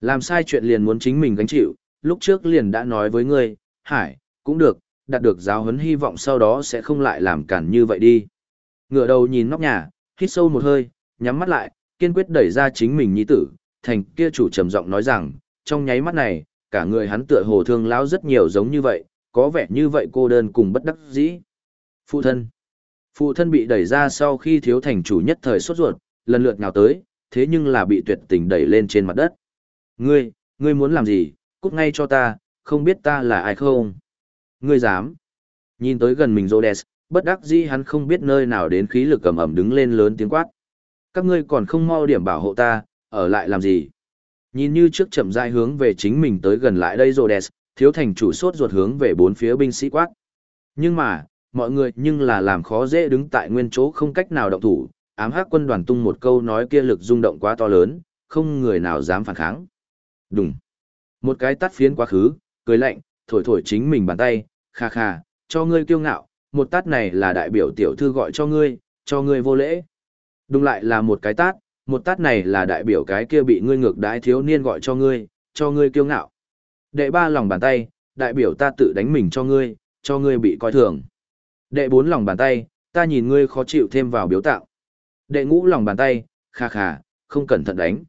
Làm sai chuyện liền muốn chính mình gánh chịu, lúc trước liền đã nói với ngươi, Hải, cũng được, đạt được giáo huấn hy vọng sau đó sẽ không lại làm cản như vậy đi. Ngựa đầu nhìn nóc nhà, hít sâu một hơi, nhắm mắt lại, kiên quyết đẩy ra chính mình nhi tử, thành kia chủ trầm giọng nói rằng, trong nháy mắt này, cả người hắn tựa hồ thương lão rất nhiều giống như vậy, có vẻ như vậy cô đơn cùng bất đắc dĩ. Phụ thân. Phụ thân bị đẩy ra sau khi thiếu thành chủ nhất thời sốt ruột, lần lượt nào tới, thế nhưng là bị tuyệt tình đẩy lên trên mặt đất. Ngươi, ngươi muốn làm gì, cút ngay cho ta, không biết ta là ai không? Ngươi dám? Nhìn tới gần mình Rhodes, bất đắc dĩ hắn không biết nơi nào đến khí lực cầm ẩm đứng lên lớn tiếng quát. Các ngươi còn không mau điểm bảo hộ ta, ở lại làm gì? Nhìn như trước chậm rãi hướng về chính mình tới gần lại đây Rhodes, thiếu thành chủ sốt ruột hướng về bốn phía binh sĩ quát. Nhưng mà, mọi người nhưng là làm khó dễ đứng tại nguyên chỗ không cách nào động thủ, ám hắc quân đoàn tung một câu nói kia lực rung động quá to lớn, không người nào dám phản kháng. Đùng. Một cái tắt phiến quá khứ, cười lạnh, thổi thổi chính mình bàn tay, kha kha, cho ngươi kiêu ngạo, một tát này là đại biểu tiểu thư gọi cho ngươi, cho ngươi vô lễ. Đúng lại là một cái tát, một tát này là đại biểu cái kia bị ngươi ngược đái thiếu niên gọi cho ngươi, cho ngươi kiêu ngạo. Đệ ba lòng bàn tay, đại biểu ta tự đánh mình cho ngươi, cho ngươi bị coi thường. Đệ bốn lòng bàn tay, ta nhìn ngươi khó chịu thêm vào biếu tạo. Đệ ngũ lòng bàn tay, kha kha, không cẩn thận đánh.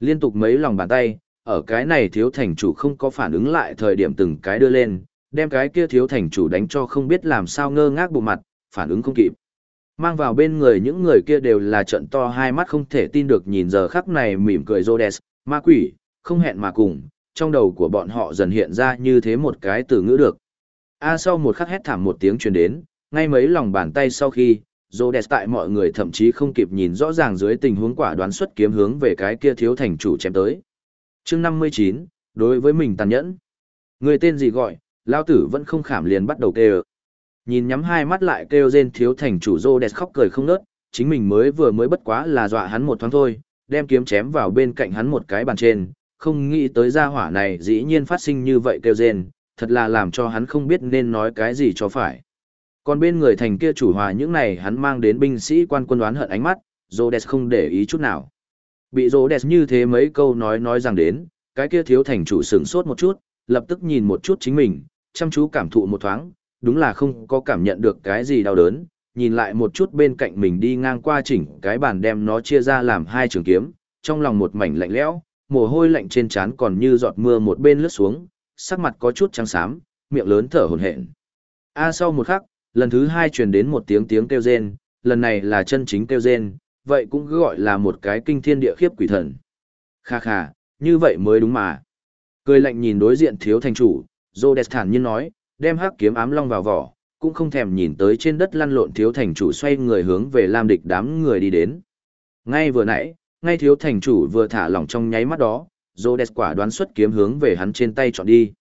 Liên tục mấy lòng bàn tay, ở cái này thiếu thành chủ không có phản ứng lại thời điểm từng cái đưa lên, đem cái kia thiếu thành chủ đánh cho không biết làm sao ngơ ngác bộ mặt, phản ứng không kịp. Mang vào bên người những người kia đều là trận to hai mắt không thể tin được nhìn giờ khắc này mỉm cười Rhodes, ma quỷ, không hẹn mà cùng, trong đầu của bọn họ dần hiện ra như thế một cái từ ngữ được. A sau một khắc hét thảm một tiếng truyền đến, ngay mấy lòng bàn tay sau khi, Rhodes tại mọi người thậm chí không kịp nhìn rõ ràng dưới tình huống quả đoán xuất kiếm hướng về cái kia thiếu thành chủ chém tới chương 59, đối với mình tàn nhẫn. Người tên gì gọi, lao tử vẫn không khảm liền bắt đầu kêu. Nhìn nhắm hai mắt lại kêu rên thiếu thành chủ Rhodes khóc cười không nớt, chính mình mới vừa mới bất quá là dọa hắn một thoáng thôi, đem kiếm chém vào bên cạnh hắn một cái bàn trên, không nghĩ tới gia hỏa này dĩ nhiên phát sinh như vậy kêu rên, thật là làm cho hắn không biết nên nói cái gì cho phải. Còn bên người thành kia chủ hòa những này hắn mang đến binh sĩ quan quân đoán hận ánh mắt, Rhodes không để ý chút nào. Bị Rhodes như thế mấy câu nói nói rằng đến, cái kia thiếu thành chủ sửng sốt một chút, lập tức nhìn một chút chính mình, chăm chú cảm thụ một thoáng, đúng là không có cảm nhận được cái gì đau đớn, nhìn lại một chút bên cạnh mình đi ngang qua chỉnh cái bàn đem nó chia ra làm hai trường kiếm, trong lòng một mảnh lạnh lẽo, mồ hôi lạnh trên trán còn như giọt mưa một bên lướt xuống, sắc mặt có chút trắng xám, miệng lớn thở hổn hển. A sau một khắc, lần thứ hai truyền đến một tiếng tiếng kêu rên, lần này là chân chính kêu rên, vậy cũng cứ gọi là một cái kinh thiên địa khiếp quỷ thần. Kha kha, như vậy mới đúng mà. Cười lạnh nhìn đối diện thiếu thành chủ, Rhodes thản nhiên nói, đem hắc kiếm ám long vào vỏ, cũng không thèm nhìn tới trên đất lăn lộn thiếu thành chủ xoay người hướng về Lam địch đám người đi đến. Ngay vừa nãy, ngay thiếu thành chủ vừa thả lỏng trong nháy mắt đó, Rhodes quả đoán xuất kiếm hướng về hắn trên tay chọn đi.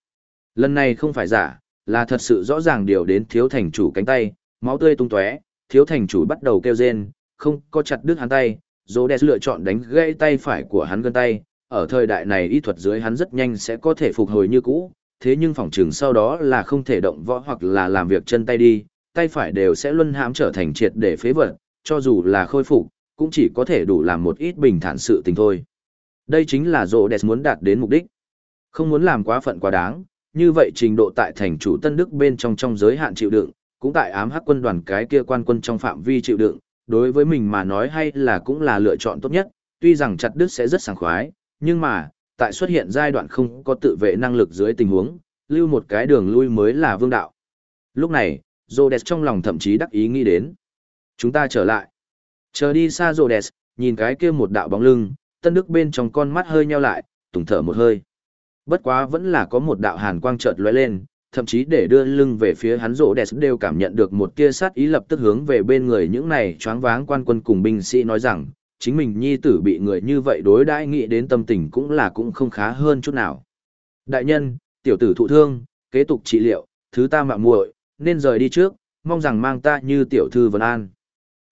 Lần này không phải giả, là thật sự rõ ràng điều đến thiếu thành chủ cánh tay, máu tươi tung tóe, thiếu thành chủ bắt đầu kêu rên, không có chặt đứt hắn tay, Rhodes lựa chọn đánh gãy tay phải của hắn gân tay, ở thời đại này y thuật dưới hắn rất nhanh sẽ có thể phục hồi như cũ, thế nhưng phòng trường sau đó là không thể động võ hoặc là làm việc chân tay đi, tay phải đều sẽ luân hãm trở thành triệt để phế vật, cho dù là khôi phục, cũng chỉ có thể đủ làm một ít bình thản sự tình thôi. Đây chính là rộ đẹp muốn đạt đến mục đích. Không muốn làm quá phận quá đáng, như vậy trình độ tại thành chủ Tân Đức bên trong trong giới hạn chịu đựng, cũng tại ám hắc quân đoàn cái kia quan quân trong phạm vi chịu đựng, đối với mình mà nói hay là cũng là lựa chọn tốt nhất, tuy rằng chặt đứt sẽ rất sảng khoái, nhưng mà, tại xuất hiện giai đoạn không có tự vệ năng lực dưới tình huống, lưu một cái đường lui mới là vương đạo. Lúc này, Rhodes trong lòng thậm chí đắc ý nghĩ đến. Chúng ta trở lại. Chờ đi xa Rhodes, nhìn cái kia một đạo bóng lưng, tân đức bên trong con mắt hơi nheo lại, tùng thở một hơi. Bất quá vẫn là có một đạo hàn quang chợt lóe lên, thậm chí để đưa lưng về phía hắn Rhodes đều cảm nhận được một tia sát ý lập tức hướng về bên người những này choáng váng quan quân cùng binh sĩ nói rằng, chính mình nhi tử bị người như vậy đối đãi nghĩ đến tâm tình cũng là cũng không khá hơn chút nào. Đại nhân, tiểu tử thụ thương, kế tục trị liệu, thứ ta mạo muội, nên rời đi trước, mong rằng mang ta như tiểu thư vân an.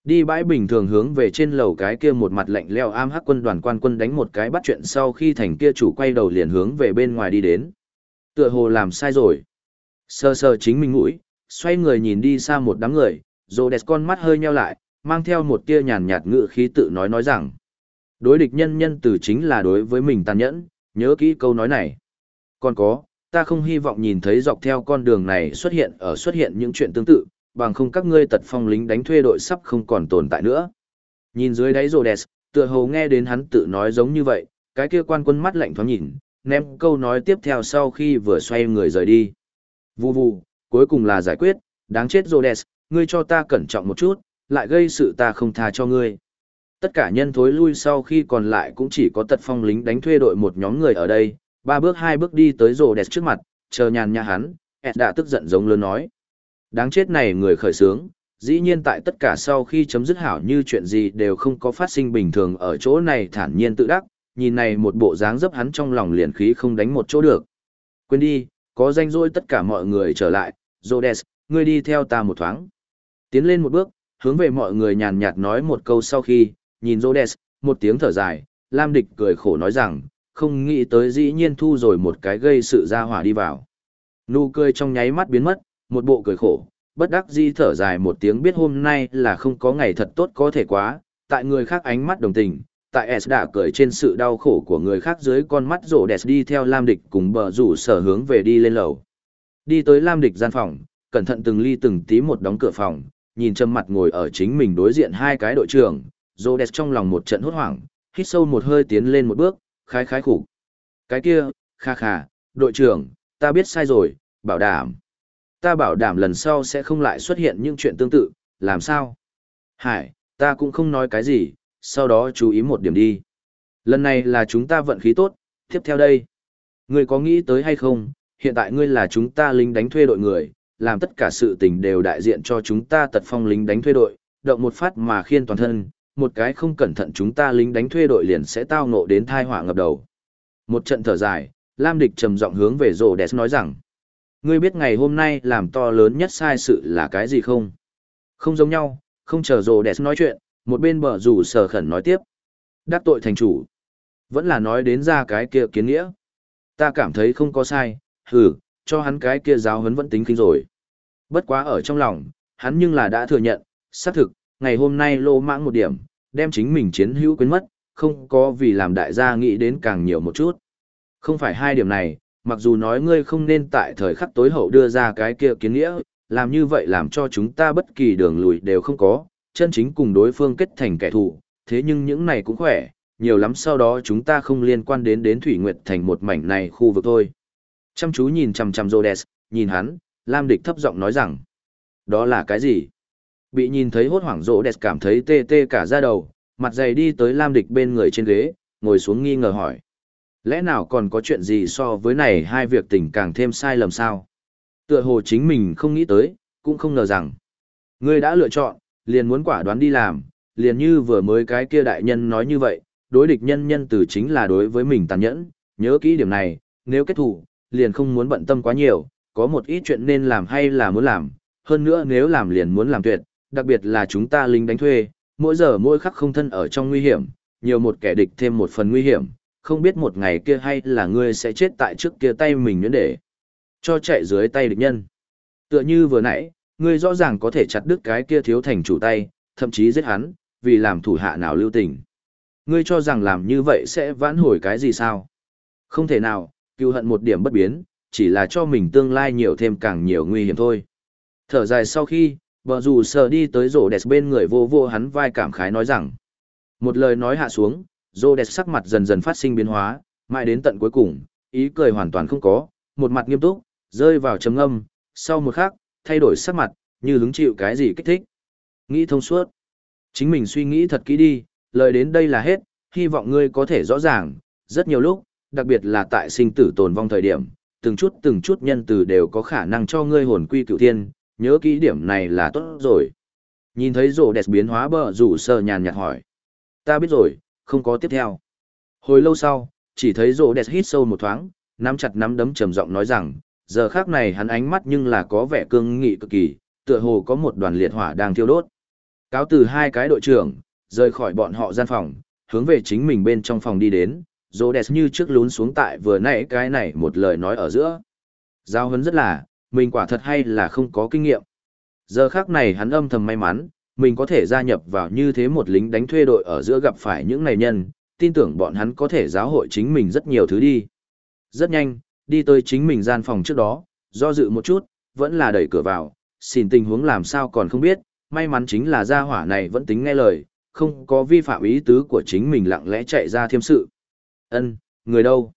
Đi bãi bình thường hướng về trên lầu cái kia một mặt lạnh leo am hắc quân đoàn quan quân đánh một cái bắt chuyện sau khi thành kia chủ quay đầu liền hướng về bên ngoài đi đến. Tựa hồ làm sai rồi. Sơ sơ chính mình mũi, xoay người nhìn đi xa một đám người, rồ đẹp con mắt hơi nheo lại, mang theo một tia nhàn nhạt ngự khí tự nói nói rằng. Đối địch nhân nhân từ chính là đối với mình tàn nhẫn, Nhớ kỹ câu nói này. Còn có, ta không hy vọng nhìn thấy dọc theo con đường này xuất hiện ở xuất hiện những chuyện tương tự, bằng không các ngươi tật phong lính đánh thuê đội sắp không còn tồn tại nữa. Nhìn dưới đáy đẹp, tựa hồ nghe đến hắn tự nói giống như vậy, cái kia quan quân mắt lạnh thoáng nhìn, ném câu nói tiếp theo sau khi vừa xoay người rời đi. Vù vù, cuối cùng là giải quyết, đáng chết Rhodes, ngươi cho ta cẩn trọng một chút, lại gây sự ta không tha cho ngươi. Tất cả nhân thối lui sau khi còn lại cũng chỉ có tật phong lính đánh thuê đội một nhóm người ở đây, ba bước hai bước đi tới Rhodes trước mặt, chờ nhàn nhã hắn, Ed đã tức giận giống lớn nói. Đáng chết này người khởi sướng, dĩ nhiên tại tất cả sau khi chấm dứt hảo như chuyện gì đều không có phát sinh bình thường ở chỗ này thản nhiên tự đắc, nhìn này một bộ dáng dấp hắn trong lòng liền khí không đánh một chỗ được. Quên đi, có danh rỗi tất cả mọi người trở lại, Rhodes, ngươi đi theo ta một thoáng. Tiến lên một bước, hướng về mọi người nhàn nhạt nói một câu sau khi, nhìn Rhodes, một tiếng thở dài, Lam Địch cười khổ nói rằng, không nghĩ tới dĩ nhiên thu rồi một cái gây sự ra hỏa đi vào. Nụ cười trong nháy mắt biến mất, một bộ cười khổ, bất đắc di thở dài một tiếng biết hôm nay là không có ngày thật tốt có thể quá, tại người khác ánh mắt đồng tình, tại S đã cười trên sự đau khổ của người khác dưới con mắt rổ đẹp đi theo Lam Địch cùng bờ rủ sở hướng về đi lên lầu. Đi tới Lam Địch gian phòng, cẩn thận từng ly từng tí một đóng cửa phòng, nhìn châm mặt ngồi ở chính mình đối diện hai cái đội trưởng, rổ đẹp trong lòng một trận hốt hoảng, hít sâu một hơi tiến lên một bước, khái khái khủ Cái kia, kha kha, đội trưởng, ta biết sai rồi, bảo đảm. Ta bảo đảm lần sau sẽ không lại xuất hiện những chuyện tương tự, làm sao? Hải, ta cũng không nói cái gì, sau đó chú ý một điểm đi. Lần này là chúng ta vận khí tốt, tiếp theo đây. Ngươi có nghĩ tới hay không, hiện tại ngươi là chúng ta lính đánh thuê đội người, làm tất cả sự tình đều đại diện cho chúng ta tật phong lính đánh thuê đội, động một phát mà khiên toàn thân, một cái không cẩn thận chúng ta lính đánh thuê đội liền sẽ tao ngộ đến thai họa ngập đầu. Một trận thở dài, Lam Địch trầm giọng hướng về Rồ Đẹp nói rằng, ngươi biết ngày hôm nay làm to lớn nhất sai sự là cái gì không? Không giống nhau, không chờ Rồ Đẹp nói chuyện, một bên bờ rủ sở khẩn nói tiếp. Đắc tội thành chủ. Vẫn là nói đến ra cái kia kiến nghĩa. Ta cảm thấy không có sai, hừ, cho hắn cái kia giáo huấn vẫn tính kinh rồi. Bất quá ở trong lòng, hắn nhưng là đã thừa nhận, xác thực, ngày hôm nay lô mãng một điểm, đem chính mình chiến hữu quên mất, không có vì làm đại gia nghĩ đến càng nhiều một chút. Không phải hai điểm này, mặc dù nói ngươi không nên tại thời khắc tối hậu đưa ra cái kia kiến nghĩa, làm như vậy làm cho chúng ta bất kỳ đường lùi đều không có, chân chính cùng đối phương kết thành kẻ thù, thế nhưng những này cũng khỏe, nhiều lắm sau đó chúng ta không liên quan đến đến Thủy Nguyệt thành một mảnh này khu vực thôi. Chăm chú nhìn chằm chằm Rhodes, nhìn hắn, Lam Địch thấp giọng nói rằng, đó là cái gì? Bị nhìn thấy hốt hoảng Rhodes cảm thấy tê tê cả da đầu, mặt dày đi tới Lam Địch bên người trên ghế, ngồi xuống nghi ngờ hỏi. Lẽ nào còn có chuyện gì so với này hai việc tình càng thêm sai lầm sao? Tựa hồ chính mình không nghĩ tới, cũng không ngờ rằng. Ngươi đã lựa chọn, liền muốn quả đoán đi làm, liền như vừa mới cái kia đại nhân nói như vậy, đối địch nhân nhân từ chính là đối với mình tàn nhẫn, nhớ kỹ điểm này, nếu kết thủ, liền không muốn bận tâm quá nhiều, có một ít chuyện nên làm hay là muốn làm, hơn nữa nếu làm liền muốn làm tuyệt, đặc biệt là chúng ta lính đánh thuê, mỗi giờ mỗi khắc không thân ở trong nguy hiểm, nhiều một kẻ địch thêm một phần nguy hiểm, không biết một ngày kia hay là ngươi sẽ chết tại trước kia tay mình nữa để cho chạy dưới tay địch nhân. Tựa như vừa nãy, ngươi rõ ràng có thể chặt đứt cái kia thiếu thành chủ tay, thậm chí giết hắn, vì làm thủ hạ nào lưu tình. Ngươi cho rằng làm như vậy sẽ vãn hồi cái gì sao? Không thể nào, cựu hận một điểm bất biến, chỉ là cho mình tương lai nhiều thêm càng nhiều nguy hiểm thôi. Thở dài sau khi, vợ dù sờ đi tới rổ đẹp bên người vô vô hắn vai cảm khái nói rằng. Một lời nói hạ xuống, rổ đẹp sắc mặt dần dần phát sinh biến hóa, mãi đến tận cuối cùng, ý cười hoàn toàn không có, một mặt nghiêm túc, rơi vào trầm âm, sau một khắc, thay đổi sắc mặt, như hứng chịu cái gì kích thích. Nghĩ thông suốt. Chính mình suy nghĩ thật kỹ đi, lời đến đây là hết, hy vọng ngươi có thể rõ ràng, rất nhiều lúc, đặc biệt là tại sinh tử tồn vong thời điểm, từng chút từng chút nhân từ đều có khả năng cho ngươi hồn quy cựu thiên, nhớ kỹ điểm này là tốt rồi. Nhìn thấy rổ đẹp biến hóa bờ rủ sờ nhàn nhạt hỏi. Ta biết rồi, không có tiếp theo. Hồi lâu sau, chỉ thấy rổ đẹp hít sâu một thoáng, nắm chặt nắm đấm trầm giọng nói rằng, giờ khác này hắn ánh mắt nhưng là có vẻ cương nghị cực kỳ, tựa hồ có một đoàn liệt hỏa đang thiêu đốt. Cáo từ hai cái đội trưởng, rời khỏi bọn họ gian phòng, hướng về chính mình bên trong phòng đi đến, Rhodes như trước lún xuống tại vừa nãy cái này một lời nói ở giữa. Giao hấn rất là, mình quả thật hay là không có kinh nghiệm. Giờ khác này hắn âm thầm may mắn, mình có thể gia nhập vào như thế một lính đánh thuê đội ở giữa gặp phải những này nhân, tin tưởng bọn hắn có thể giáo hội chính mình rất nhiều thứ đi. Rất nhanh, đi tới chính mình gian phòng trước đó, do dự một chút, vẫn là đẩy cửa vào, xin tình huống làm sao còn không biết, may mắn chính là gia hỏa này vẫn tính nghe lời, không có vi phạm ý tứ của chính mình lặng lẽ chạy ra thiêm sự. Ân, người đâu?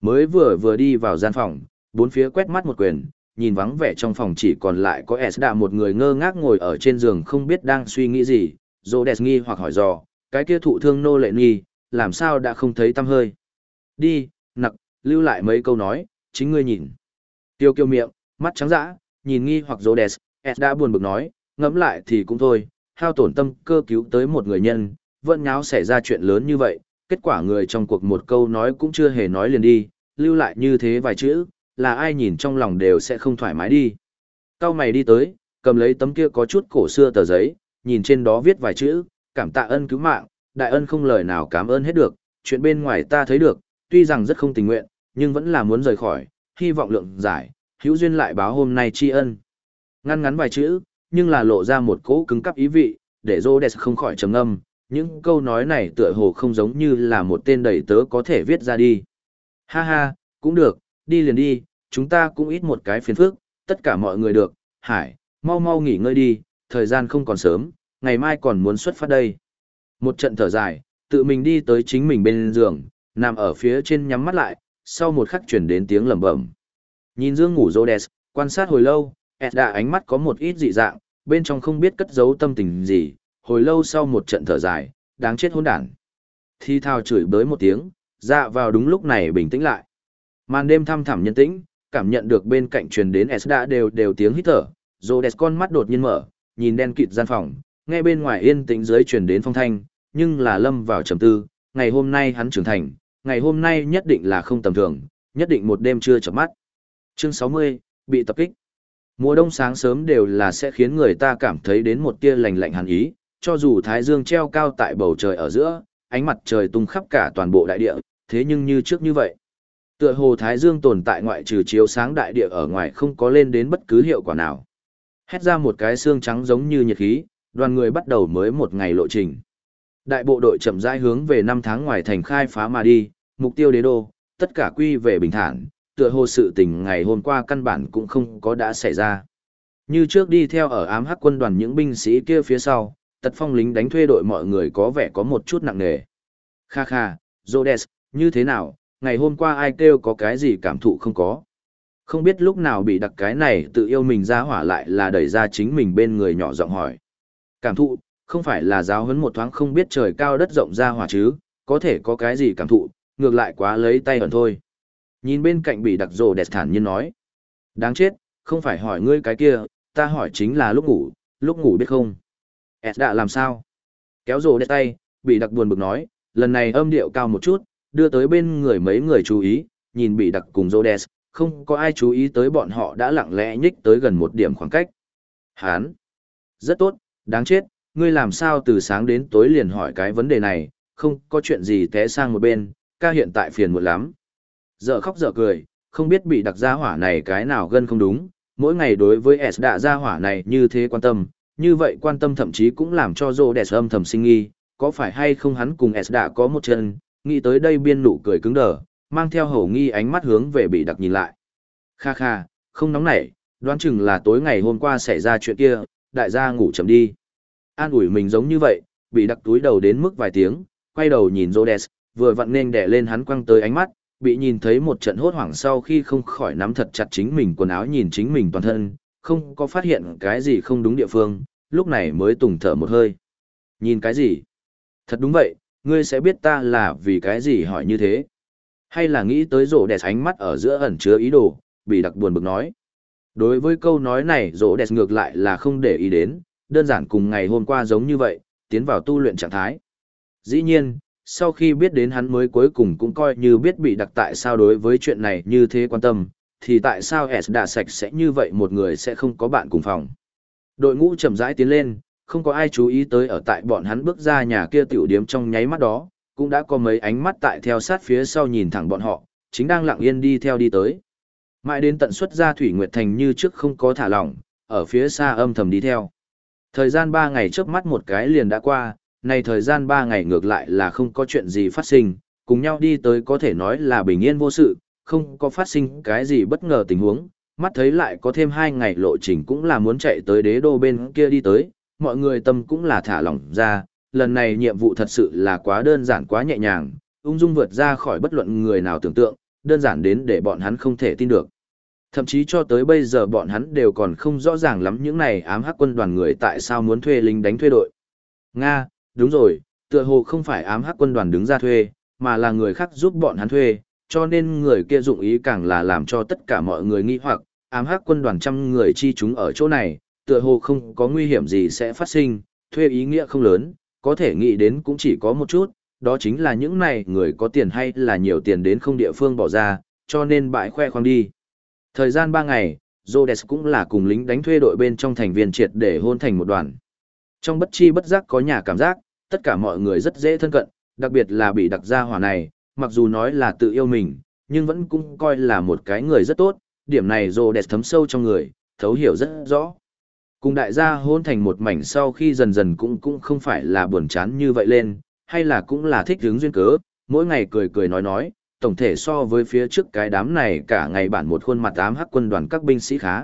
Mới vừa vừa đi vào gian phòng, bốn phía quét mắt một quyền, nhìn vắng vẻ trong phòng chỉ còn lại có Esda một người ngơ ngác ngồi ở trên giường không biết đang suy nghĩ gì, Rhodes nghi hoặc hỏi dò, cái kia thụ thương nô lệ nghi, làm sao đã không thấy tâm hơi. Đi, lưu lại mấy câu nói, chính ngươi nhìn. Tiêu kiêu miệng, mắt trắng dã, nhìn nghi hoặc Rhodes, đã buồn bực nói, ngẫm lại thì cũng thôi, hao tổn tâm cơ cứu tới một người nhân, vẫn nháo xảy ra chuyện lớn như vậy, kết quả người trong cuộc một câu nói cũng chưa hề nói liền đi, lưu lại như thế vài chữ, là ai nhìn trong lòng đều sẽ không thoải mái đi. Cao mày đi tới, cầm lấy tấm kia có chút cổ xưa tờ giấy, nhìn trên đó viết vài chữ, cảm tạ ân cứu mạng, đại ân không lời nào cảm ơn hết được, chuyện bên ngoài ta thấy được, tuy rằng rất không tình nguyện, nhưng vẫn là muốn rời khỏi, hy vọng lượng giải, hữu duyên lại báo hôm nay tri ân. Ngăn ngắn vài chữ, nhưng là lộ ra một cỗ cứng cắp ý vị, để Rhodes không khỏi trầm ngâm, những câu nói này tựa hồ không giống như là một tên đầy tớ có thể viết ra đi. Ha ha, cũng được, đi liền đi, chúng ta cũng ít một cái phiền phức, tất cả mọi người được, hải, mau mau nghỉ ngơi đi, thời gian không còn sớm, ngày mai còn muốn xuất phát đây. Một trận thở dài, tự mình đi tới chính mình bên giường, nằm ở phía trên nhắm mắt lại, sau một khắc chuyển đến tiếng lẩm bẩm. Nhìn Dương ngủ Rhodes, quan sát hồi lâu, Edda ánh mắt có một ít dị dạng, bên trong không biết cất giấu tâm tình gì, hồi lâu sau một trận thở dài, đáng chết hôn đản. Thi thao chửi bới một tiếng, dạ vào đúng lúc này bình tĩnh lại. Màn đêm thăm thẳm nhân tĩnh, cảm nhận được bên cạnh truyền đến Esda đều đều tiếng hít thở, Rhodes con mắt đột nhiên mở, nhìn đen kịt gian phòng, nghe bên ngoài yên tĩnh dưới truyền đến phong thanh, nhưng là lâm vào trầm tư, ngày hôm nay hắn trưởng thành, ngày hôm nay nhất định là không tầm thường, nhất định một đêm chưa chợp mắt. Chương 60, bị tập kích. Mùa đông sáng sớm đều là sẽ khiến người ta cảm thấy đến một tia lạnh lạnh hàn ý, cho dù thái dương treo cao tại bầu trời ở giữa, ánh mặt trời tung khắp cả toàn bộ đại địa, thế nhưng như trước như vậy. Tựa hồ thái dương tồn tại ngoại trừ chiếu sáng đại địa ở ngoài không có lên đến bất cứ hiệu quả nào. Hét ra một cái xương trắng giống như nhiệt khí, đoàn người bắt đầu mới một ngày lộ trình. Đại bộ đội chậm rãi hướng về năm tháng ngoài thành khai phá mà đi, mục tiêu đế đô, tất cả quy về bình thản, tựa hồ sự tình ngày hôm qua căn bản cũng không có đã xảy ra. Như trước đi theo ở ám hắc quân đoàn những binh sĩ kia phía sau, tật phong lính đánh thuê đội mọi người có vẻ có một chút nặng nề. Kha kha, Rhodes, như thế nào, ngày hôm qua ai kêu có cái gì cảm thụ không có. Không biết lúc nào bị đặc cái này tự yêu mình ra hỏa lại là đẩy ra chính mình bên người nhỏ giọng hỏi. Cảm thụ, không phải là giáo huấn một thoáng không biết trời cao đất rộng ra hỏa chứ, có thể có cái gì cảm thụ, ngược lại quá lấy tay ẩn thôi. Nhìn bên cạnh bị đặc rồ đẹp thản nhiên nói. Đáng chết, không phải hỏi ngươi cái kia, ta hỏi chính là lúc ngủ, lúc ngủ biết không? S đã làm sao? Kéo rồ đẹp tay, bị đặc buồn bực nói, lần này âm điệu cao một chút, đưa tới bên người mấy người chú ý, nhìn bị đặc cùng rồ đẹp, không có ai chú ý tới bọn họ đã lặng lẽ nhích tới gần một điểm khoảng cách. Hán! Rất tốt, đáng chết, ngươi làm sao từ sáng đến tối liền hỏi cái vấn đề này, không có chuyện gì té sang một bên, ca hiện tại phiền muộn lắm. Giờ khóc giờ cười, không biết bị đặc gia hỏa này cái nào gân không đúng, mỗi ngày đối với S đạ gia hỏa này như thế quan tâm, như vậy quan tâm thậm chí cũng làm cho Rô Đẹp âm thầm sinh nghi, có phải hay không hắn cùng S đạ có một chân, nghĩ tới đây biên nụ cười cứng đờ, mang theo hổ nghi ánh mắt hướng về bị đặc nhìn lại. Kha kha, không nóng nảy, đoán chừng là tối ngày hôm qua xảy ra chuyện kia, đại gia ngủ chậm đi. An ủi mình giống như vậy, bị đặc túi đầu đến mức vài tiếng, quay đầu nhìn Rhodes, vừa vặn nên đè lên hắn quăng tới ánh mắt, bị nhìn thấy một trận hốt hoảng sau khi không khỏi nắm thật chặt chính mình quần áo nhìn chính mình toàn thân, không có phát hiện cái gì không đúng địa phương, lúc này mới tùng thở một hơi. Nhìn cái gì? Thật đúng vậy, ngươi sẽ biết ta là vì cái gì hỏi như thế. Hay là nghĩ tới rổ đẹp ánh mắt ở giữa ẩn chứa ý đồ, bị đặc buồn bực nói. Đối với câu nói này rổ đẹp ngược lại là không để ý đến, đơn giản cùng ngày hôm qua giống như vậy, tiến vào tu luyện trạng thái. Dĩ nhiên, sau khi biết đến hắn mới cuối cùng cũng coi như biết bị đặc tại sao đối với chuyện này như thế quan tâm, thì tại sao S đã sạch sẽ như vậy một người sẽ không có bạn cùng phòng. Đội ngũ chậm rãi tiến lên, không có ai chú ý tới ở tại bọn hắn bước ra nhà kia tiểu điếm trong nháy mắt đó, cũng đã có mấy ánh mắt tại theo sát phía sau nhìn thẳng bọn họ, chính đang lặng yên đi theo đi tới. Mãi đến tận xuất ra Thủy Nguyệt Thành như trước không có thả lỏng, ở phía xa âm thầm đi theo. Thời gian ba ngày trước mắt một cái liền đã qua, này thời gian 3 ngày ngược lại là không có chuyện gì phát sinh, cùng nhau đi tới có thể nói là bình yên vô sự, không có phát sinh cái gì bất ngờ tình huống, mắt thấy lại có thêm 2 ngày lộ trình cũng là muốn chạy tới đế đô bên kia đi tới, mọi người tâm cũng là thả lỏng ra, lần này nhiệm vụ thật sự là quá đơn giản quá nhẹ nhàng, ung dung vượt ra khỏi bất luận người nào tưởng tượng, đơn giản đến để bọn hắn không thể tin được. Thậm chí cho tới bây giờ bọn hắn đều còn không rõ ràng lắm những này ám hắc quân đoàn người tại sao muốn thuê lính đánh thuê đội. Nga, đúng rồi, tựa hồ không phải ám hắc quân đoàn đứng ra thuê, mà là người khác giúp bọn hắn thuê, cho nên người kia dụng ý càng là làm cho tất cả mọi người nghi hoặc, ám hắc quân đoàn trăm người chi chúng ở chỗ này, tựa hồ không có nguy hiểm gì sẽ phát sinh, thuê ý nghĩa không lớn, có thể nghĩ đến cũng chỉ có một chút, đó chính là những này người có tiền hay là nhiều tiền đến không địa phương bỏ ra, cho nên bãi khoe khoang đi. Thời gian 3 ngày, Rhodes cũng là cùng lính đánh thuê đội bên trong thành viên triệt để hôn thành một đoàn. Trong bất chi bất giác có nhà cảm giác, tất cả mọi người rất dễ thân cận, đặc biệt là bị đặc gia hỏa này, mặc dù nói là tự yêu mình, nhưng vẫn cũng coi là một cái người rất tốt, điểm này Rhodes thấm sâu trong người, thấu hiểu rất rõ. Cùng đại gia hôn thành một mảnh sau khi dần dần cũng cũng không phải là buồn chán như vậy lên, hay là cũng là thích hướng duyên cớ, mỗi ngày cười cười nói nói, tổng thể so với phía trước cái đám này cả ngày bản một khuôn mặt ám hắc quân đoàn các binh sĩ khá.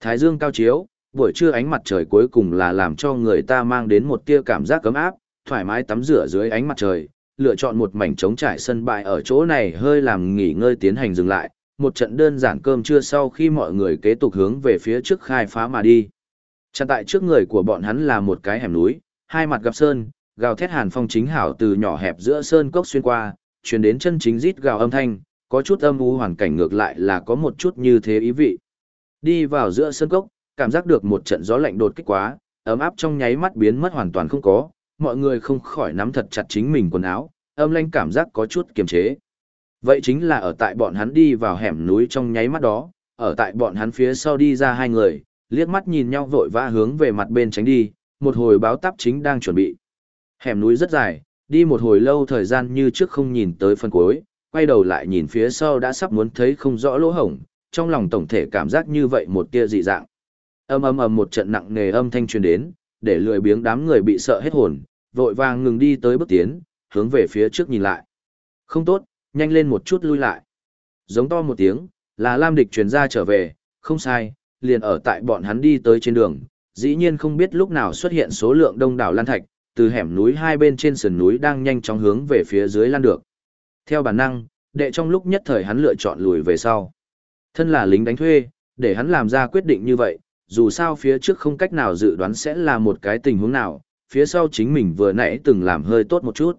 Thái dương cao chiếu, buổi trưa ánh mặt trời cuối cùng là làm cho người ta mang đến một tia cảm giác cấm áp, thoải mái tắm rửa dưới ánh mặt trời, lựa chọn một mảnh trống trải sân bãi ở chỗ này hơi làm nghỉ ngơi tiến hành dừng lại, một trận đơn giản cơm trưa sau khi mọi người kế tục hướng về phía trước khai phá mà đi. Chặn tại trước người của bọn hắn là một cái hẻm núi, hai mặt gặp sơn, gào thét hàn phong chính hảo từ nhỏ hẹp giữa sơn cốc xuyên qua, truyền đến chân chính rít gào âm thanh, có chút âm u hoàn cảnh ngược lại là có một chút như thế ý vị. Đi vào giữa sơn cốc, cảm giác được một trận gió lạnh đột kích quá, ấm áp trong nháy mắt biến mất hoàn toàn không có, mọi người không khỏi nắm thật chặt chính mình quần áo, âm lanh cảm giác có chút kiềm chế. Vậy chính là ở tại bọn hắn đi vào hẻm núi trong nháy mắt đó, ở tại bọn hắn phía sau đi ra hai người, liếc mắt nhìn nhau vội vã hướng về mặt bên tránh đi, một hồi báo táp chính đang chuẩn bị. Hẻm núi rất dài, đi một hồi lâu thời gian như trước không nhìn tới phần cuối, quay đầu lại nhìn phía sau đã sắp muốn thấy không rõ lỗ hổng, trong lòng tổng thể cảm giác như vậy một tia dị dạng. ầm ầm ầm một trận nặng nề âm thanh truyền đến, để lười biếng đám người bị sợ hết hồn, vội vàng ngừng đi tới bước tiến, hướng về phía trước nhìn lại. Không tốt, nhanh lên một chút lui lại. Giống to một tiếng, là Lam địch truyền ra trở về, không sai, liền ở tại bọn hắn đi tới trên đường, dĩ nhiên không biết lúc nào xuất hiện số lượng đông đảo lan thạch, từ hẻm núi hai bên trên sườn núi đang nhanh chóng hướng về phía dưới lan được. Theo bản năng, đệ trong lúc nhất thời hắn lựa chọn lùi về sau. Thân là lính đánh thuê, để hắn làm ra quyết định như vậy, dù sao phía trước không cách nào dự đoán sẽ là một cái tình huống nào, phía sau chính mình vừa nãy từng làm hơi tốt một chút.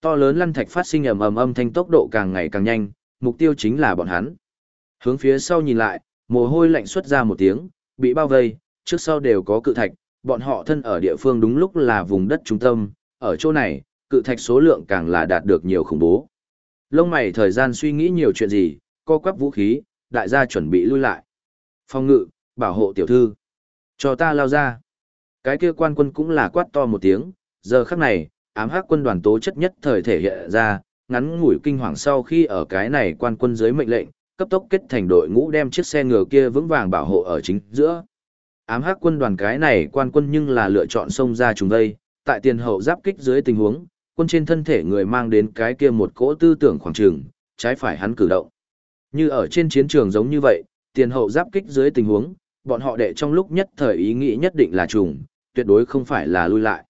To lớn lăn thạch phát sinh ầm ầm âm thanh tốc độ càng ngày càng nhanh, mục tiêu chính là bọn hắn. Hướng phía sau nhìn lại, mồ hôi lạnh xuất ra một tiếng, bị bao vây, trước sau đều có cự thạch, bọn họ thân ở địa phương đúng lúc là vùng đất trung tâm, ở chỗ này, cự thạch số lượng càng là đạt được nhiều khủng bố. Lông mày thời gian suy nghĩ nhiều chuyện gì, co quắp vũ khí, đại gia chuẩn bị lui lại. Phong ngự, bảo hộ tiểu thư. Cho ta lao ra. Cái kia quan quân cũng là quát to một tiếng, giờ khắc này, ám hắc quân đoàn tố chất nhất thời thể hiện ra, ngắn ngủi kinh hoàng sau khi ở cái này quan quân dưới mệnh lệnh, cấp tốc kết thành đội ngũ đem chiếc xe ngựa kia vững vàng bảo hộ ở chính giữa. Ám hắc quân đoàn cái này quan quân nhưng là lựa chọn xông ra trùng đây, tại tiền hậu giáp kích dưới tình huống, quân trên thân thể người mang đến cái kia một cỗ tư tưởng khoảng trường, trái phải hắn cử động. Như ở trên chiến trường giống như vậy, tiền hậu giáp kích dưới tình huống, bọn họ đệ trong lúc nhất thời ý nghĩ nhất định là trùng, tuyệt đối không phải là lui lại.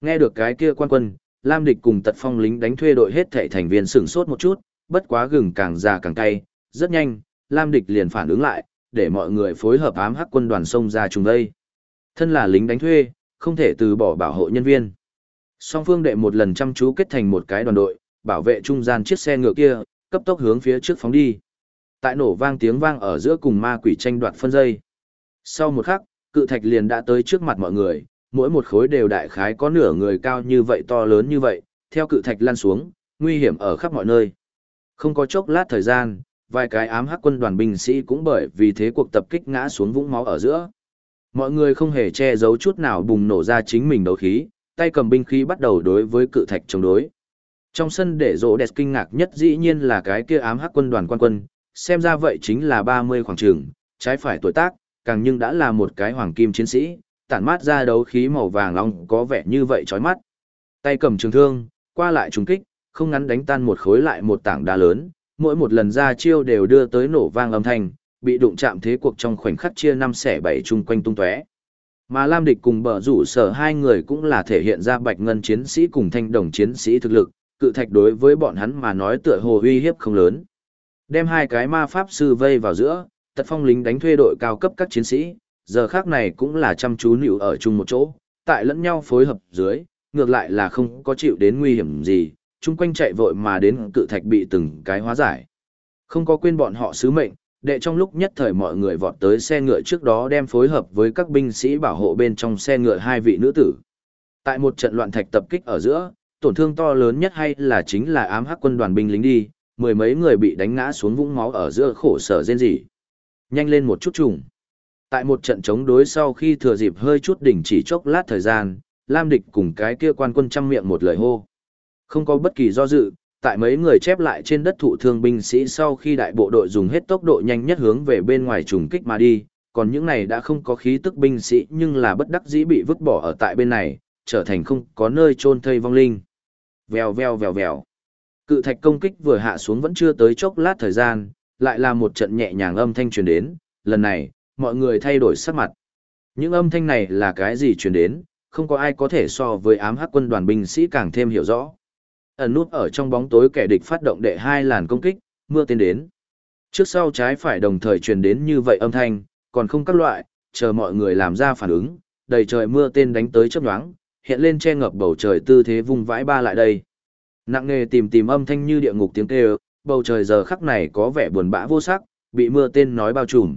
Nghe được cái kia quan quân, Lam địch cùng tật phong lính đánh thuê đội hết thảy thành viên sửng sốt một chút, bất quá gừng càng già càng cay, rất nhanh, Lam địch liền phản ứng lại, để mọi người phối hợp ám hắc quân đoàn sông ra trùng đây. Thân là lính đánh thuê, không thể từ bỏ bảo hộ nhân viên. Song phương đệ một lần chăm chú kết thành một cái đoàn đội, bảo vệ trung gian chiếc xe ngựa kia, cấp tốc hướng phía trước phóng đi. Tại nổ vang tiếng vang ở giữa cùng ma quỷ tranh đoạt phân dây. Sau một khắc, cự thạch liền đã tới trước mặt mọi người, mỗi một khối đều đại khái có nửa người cao như vậy to lớn như vậy, theo cự thạch lăn xuống, nguy hiểm ở khắp mọi nơi. Không có chốc lát thời gian, vài cái ám hắc quân đoàn binh sĩ cũng bởi vì thế cuộc tập kích ngã xuống vũng máu ở giữa. Mọi người không hề che giấu chút nào bùng nổ ra chính mình đấu khí, tay cầm binh khí bắt đầu đối với cự thạch chống đối. Trong sân để rỗ đẹp kinh ngạc nhất dĩ nhiên là cái kia ám hắc quân đoàn quan quân, xem ra vậy chính là 30 khoảng trường, trái phải tuổi tác, càng nhưng đã là một cái hoàng kim chiến sĩ, tản mát ra đấu khí màu vàng long có vẻ như vậy chói mắt. Tay cầm trường thương, qua lại trùng kích, không ngắn đánh tan một khối lại một tảng đá lớn, mỗi một lần ra chiêu đều đưa tới nổ vang âm thanh, bị đụng chạm thế cuộc trong khoảnh khắc chia năm xẻ bảy chung quanh tung tóe. Mà Lam Địch cùng bờ rủ sở hai người cũng là thể hiện ra bạch ngân chiến sĩ cùng thanh đồng chiến sĩ thực lực, cự thạch đối với bọn hắn mà nói tựa hồ uy hiếp không lớn. Đem hai cái ma pháp sư vây vào giữa, tật phong lính đánh thuê đội cao cấp các chiến sĩ, giờ khác này cũng là chăm chú nịu ở chung một chỗ, tại lẫn nhau phối hợp dưới, ngược lại là không có chịu đến nguy hiểm gì, chung quanh chạy vội mà đến cự thạch bị từng cái hóa giải. Không có quên bọn họ sứ mệnh, đệ trong lúc nhất thời mọi người vọt tới xe ngựa trước đó đem phối hợp với các binh sĩ bảo hộ bên trong xe ngựa hai vị nữ tử. Tại một trận loạn thạch tập kích ở giữa, tổn thương to lớn nhất hay là chính là ám hắc quân đoàn binh lính đi, mười mấy người bị đánh ngã xuống vũng máu ở giữa khổ sở rên rỉ. Nhanh lên một chút trùng. Tại một trận chống đối sau khi thừa dịp hơi chút đỉnh chỉ chốc lát thời gian, Lam Địch cùng cái kia quan quân trăm miệng một lời hô. Không có bất kỳ do dự, tại mấy người chép lại trên đất thụ thương binh sĩ sau khi đại bộ đội dùng hết tốc độ nhanh nhất hướng về bên ngoài trùng kích mà đi, còn những này đã không có khí tức binh sĩ nhưng là bất đắc dĩ bị vứt bỏ ở tại bên này, trở thành không có nơi chôn thây vong linh. Vèo vèo vèo vèo. Cự thạch công kích vừa hạ xuống vẫn chưa tới chốc lát thời gian, lại là một trận nhẹ nhàng âm thanh truyền đến, lần này, mọi người thay đổi sắc mặt. Những âm thanh này là cái gì truyền đến, không có ai có thể so với ám hắc quân đoàn binh sĩ càng thêm hiểu rõ. Ẩn nút ở trong bóng tối kẻ địch phát động đệ hai làn công kích, mưa tên đến. Trước sau trái phải đồng thời truyền đến như vậy âm thanh, còn không các loại, chờ mọi người làm ra phản ứng, đầy trời mưa tên đánh tới chớp nhoáng, hiện lên che ngập bầu trời tư thế vùng vãi ba lại đây. Nặng nề tìm tìm âm thanh như địa ngục tiếng kêu, bầu trời giờ khắc này có vẻ buồn bã vô sắc, bị mưa tên nói bao trùm.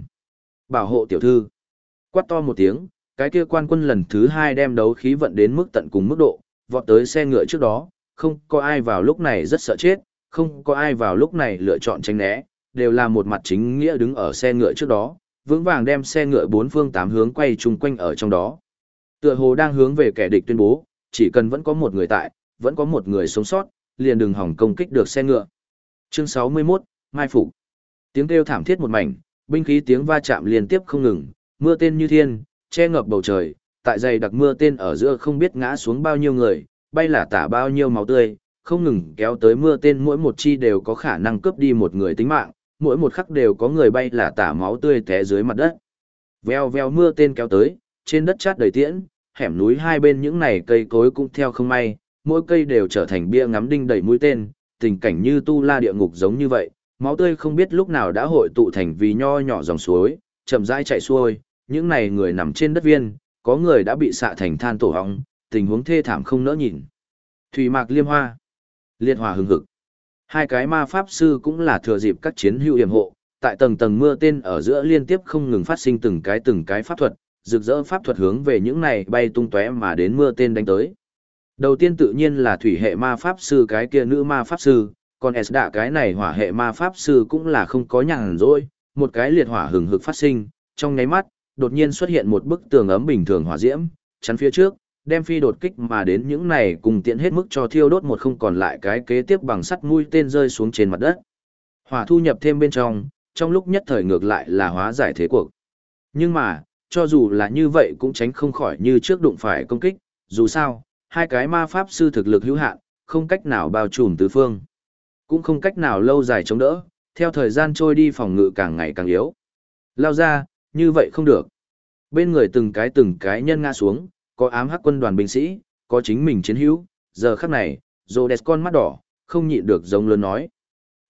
Bảo hộ tiểu thư. Quát to một tiếng, cái kia quan quân lần thứ hai đem đấu khí vận đến mức tận cùng mức độ, vọt tới xe ngựa trước đó, không có ai vào lúc này rất sợ chết, không có ai vào lúc này lựa chọn tránh né, đều là một mặt chính nghĩa đứng ở xe ngựa trước đó, vững vàng đem xe ngựa bốn phương tám hướng quay chung quanh ở trong đó. Tựa hồ đang hướng về kẻ địch tuyên bố, chỉ cần vẫn có một người tại, vẫn có một người sống sót, liền đừng hỏng công kích được xe ngựa. Chương 61, Mai Phục. Tiếng kêu thảm thiết một mảnh, binh khí tiếng va chạm liên tiếp không ngừng, mưa tên như thiên, che ngập bầu trời, tại dày đặc mưa tên ở giữa không biết ngã xuống bao nhiêu người, bay là tả bao nhiêu máu tươi, không ngừng kéo tới mưa tên mỗi một chi đều có khả năng cướp đi một người tính mạng, mỗi một khắc đều có người bay là tả máu tươi té dưới mặt đất. Veo veo mưa tên kéo tới, trên đất chát đầy tiễn, hẻm núi hai bên những này cây cối cũng theo không may, mỗi cây đều trở thành bia ngắm đinh đầy mũi tên, tình cảnh như tu la địa ngục giống như vậy, máu tươi không biết lúc nào đã hội tụ thành vì nho nhỏ dòng suối, chậm rãi chảy xuôi, những này người nằm trên đất viên, có người đã bị xạ thành than tổ hong, tình huống thê thảm không nỡ nhìn. Thủy mạc liêm hoa, liệt hỏa hừng hực. Hai cái ma pháp sư cũng là thừa dịp các chiến hữu hiểm hộ, tại tầng tầng mưa tên ở giữa liên tiếp không ngừng phát sinh từng cái từng cái pháp thuật, rực rỡ pháp thuật hướng về những này bay tung tóe mà đến mưa tên đánh tới. Đầu tiên tự nhiên là thủy hệ ma pháp sư cái kia nữ ma pháp sư, còn S đạ cái này hỏa hệ ma pháp sư cũng là không có nhàn rỗi, một cái liệt hỏa hừng hực phát sinh, trong nháy mắt, đột nhiên xuất hiện một bức tường ấm bình thường hỏa diễm, chắn phía trước, đem phi đột kích mà đến những này cùng tiện hết mức cho thiêu đốt một không còn lại cái kế tiếp bằng sắt mũi tên rơi xuống trên mặt đất. Hỏa thu nhập thêm bên trong, trong lúc nhất thời ngược lại là hóa giải thế cuộc. Nhưng mà, cho dù là như vậy cũng tránh không khỏi như trước đụng phải công kích, dù sao, hai cái ma pháp sư thực lực hữu hạn, không cách nào bao trùm tứ phương. Cũng không cách nào lâu dài chống đỡ, theo thời gian trôi đi phòng ngự càng ngày càng yếu. Lao ra, như vậy không được. Bên người từng cái từng cái nhân ngã xuống, có ám hắc quân đoàn binh sĩ, có chính mình chiến hữu, giờ khắc này, Rhodes con mắt đỏ, không nhịn được giống lớn nói.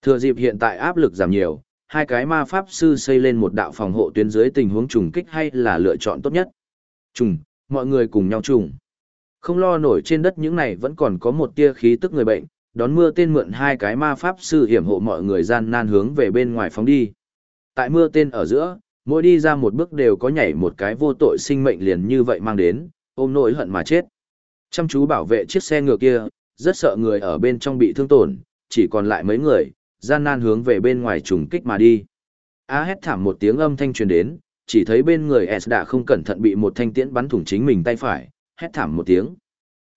Thừa dịp hiện tại áp lực giảm nhiều, hai cái ma pháp sư xây lên một đạo phòng hộ tuyến dưới tình huống trùng kích hay là lựa chọn tốt nhất. Trùng, mọi người cùng nhau trùng. Không lo nổi trên đất những này vẫn còn có một tia khí tức người bệnh, đón mưa tên mượn hai cái ma pháp sư hiểm hộ mọi người gian nan hướng về bên ngoài phóng đi. Tại mưa tên ở giữa, mỗi đi ra một bước đều có nhảy một cái vô tội sinh mệnh liền như vậy mang đến, ôm nỗi hận mà chết. Chăm chú bảo vệ chiếc xe ngựa kia, rất sợ người ở bên trong bị thương tổn, chỉ còn lại mấy người, gian nan hướng về bên ngoài trùng kích mà đi. A hét thảm một tiếng âm thanh truyền đến, chỉ thấy bên người S đã không cẩn thận bị một thanh tiễn bắn thủng chính mình tay phải, hét thảm một tiếng.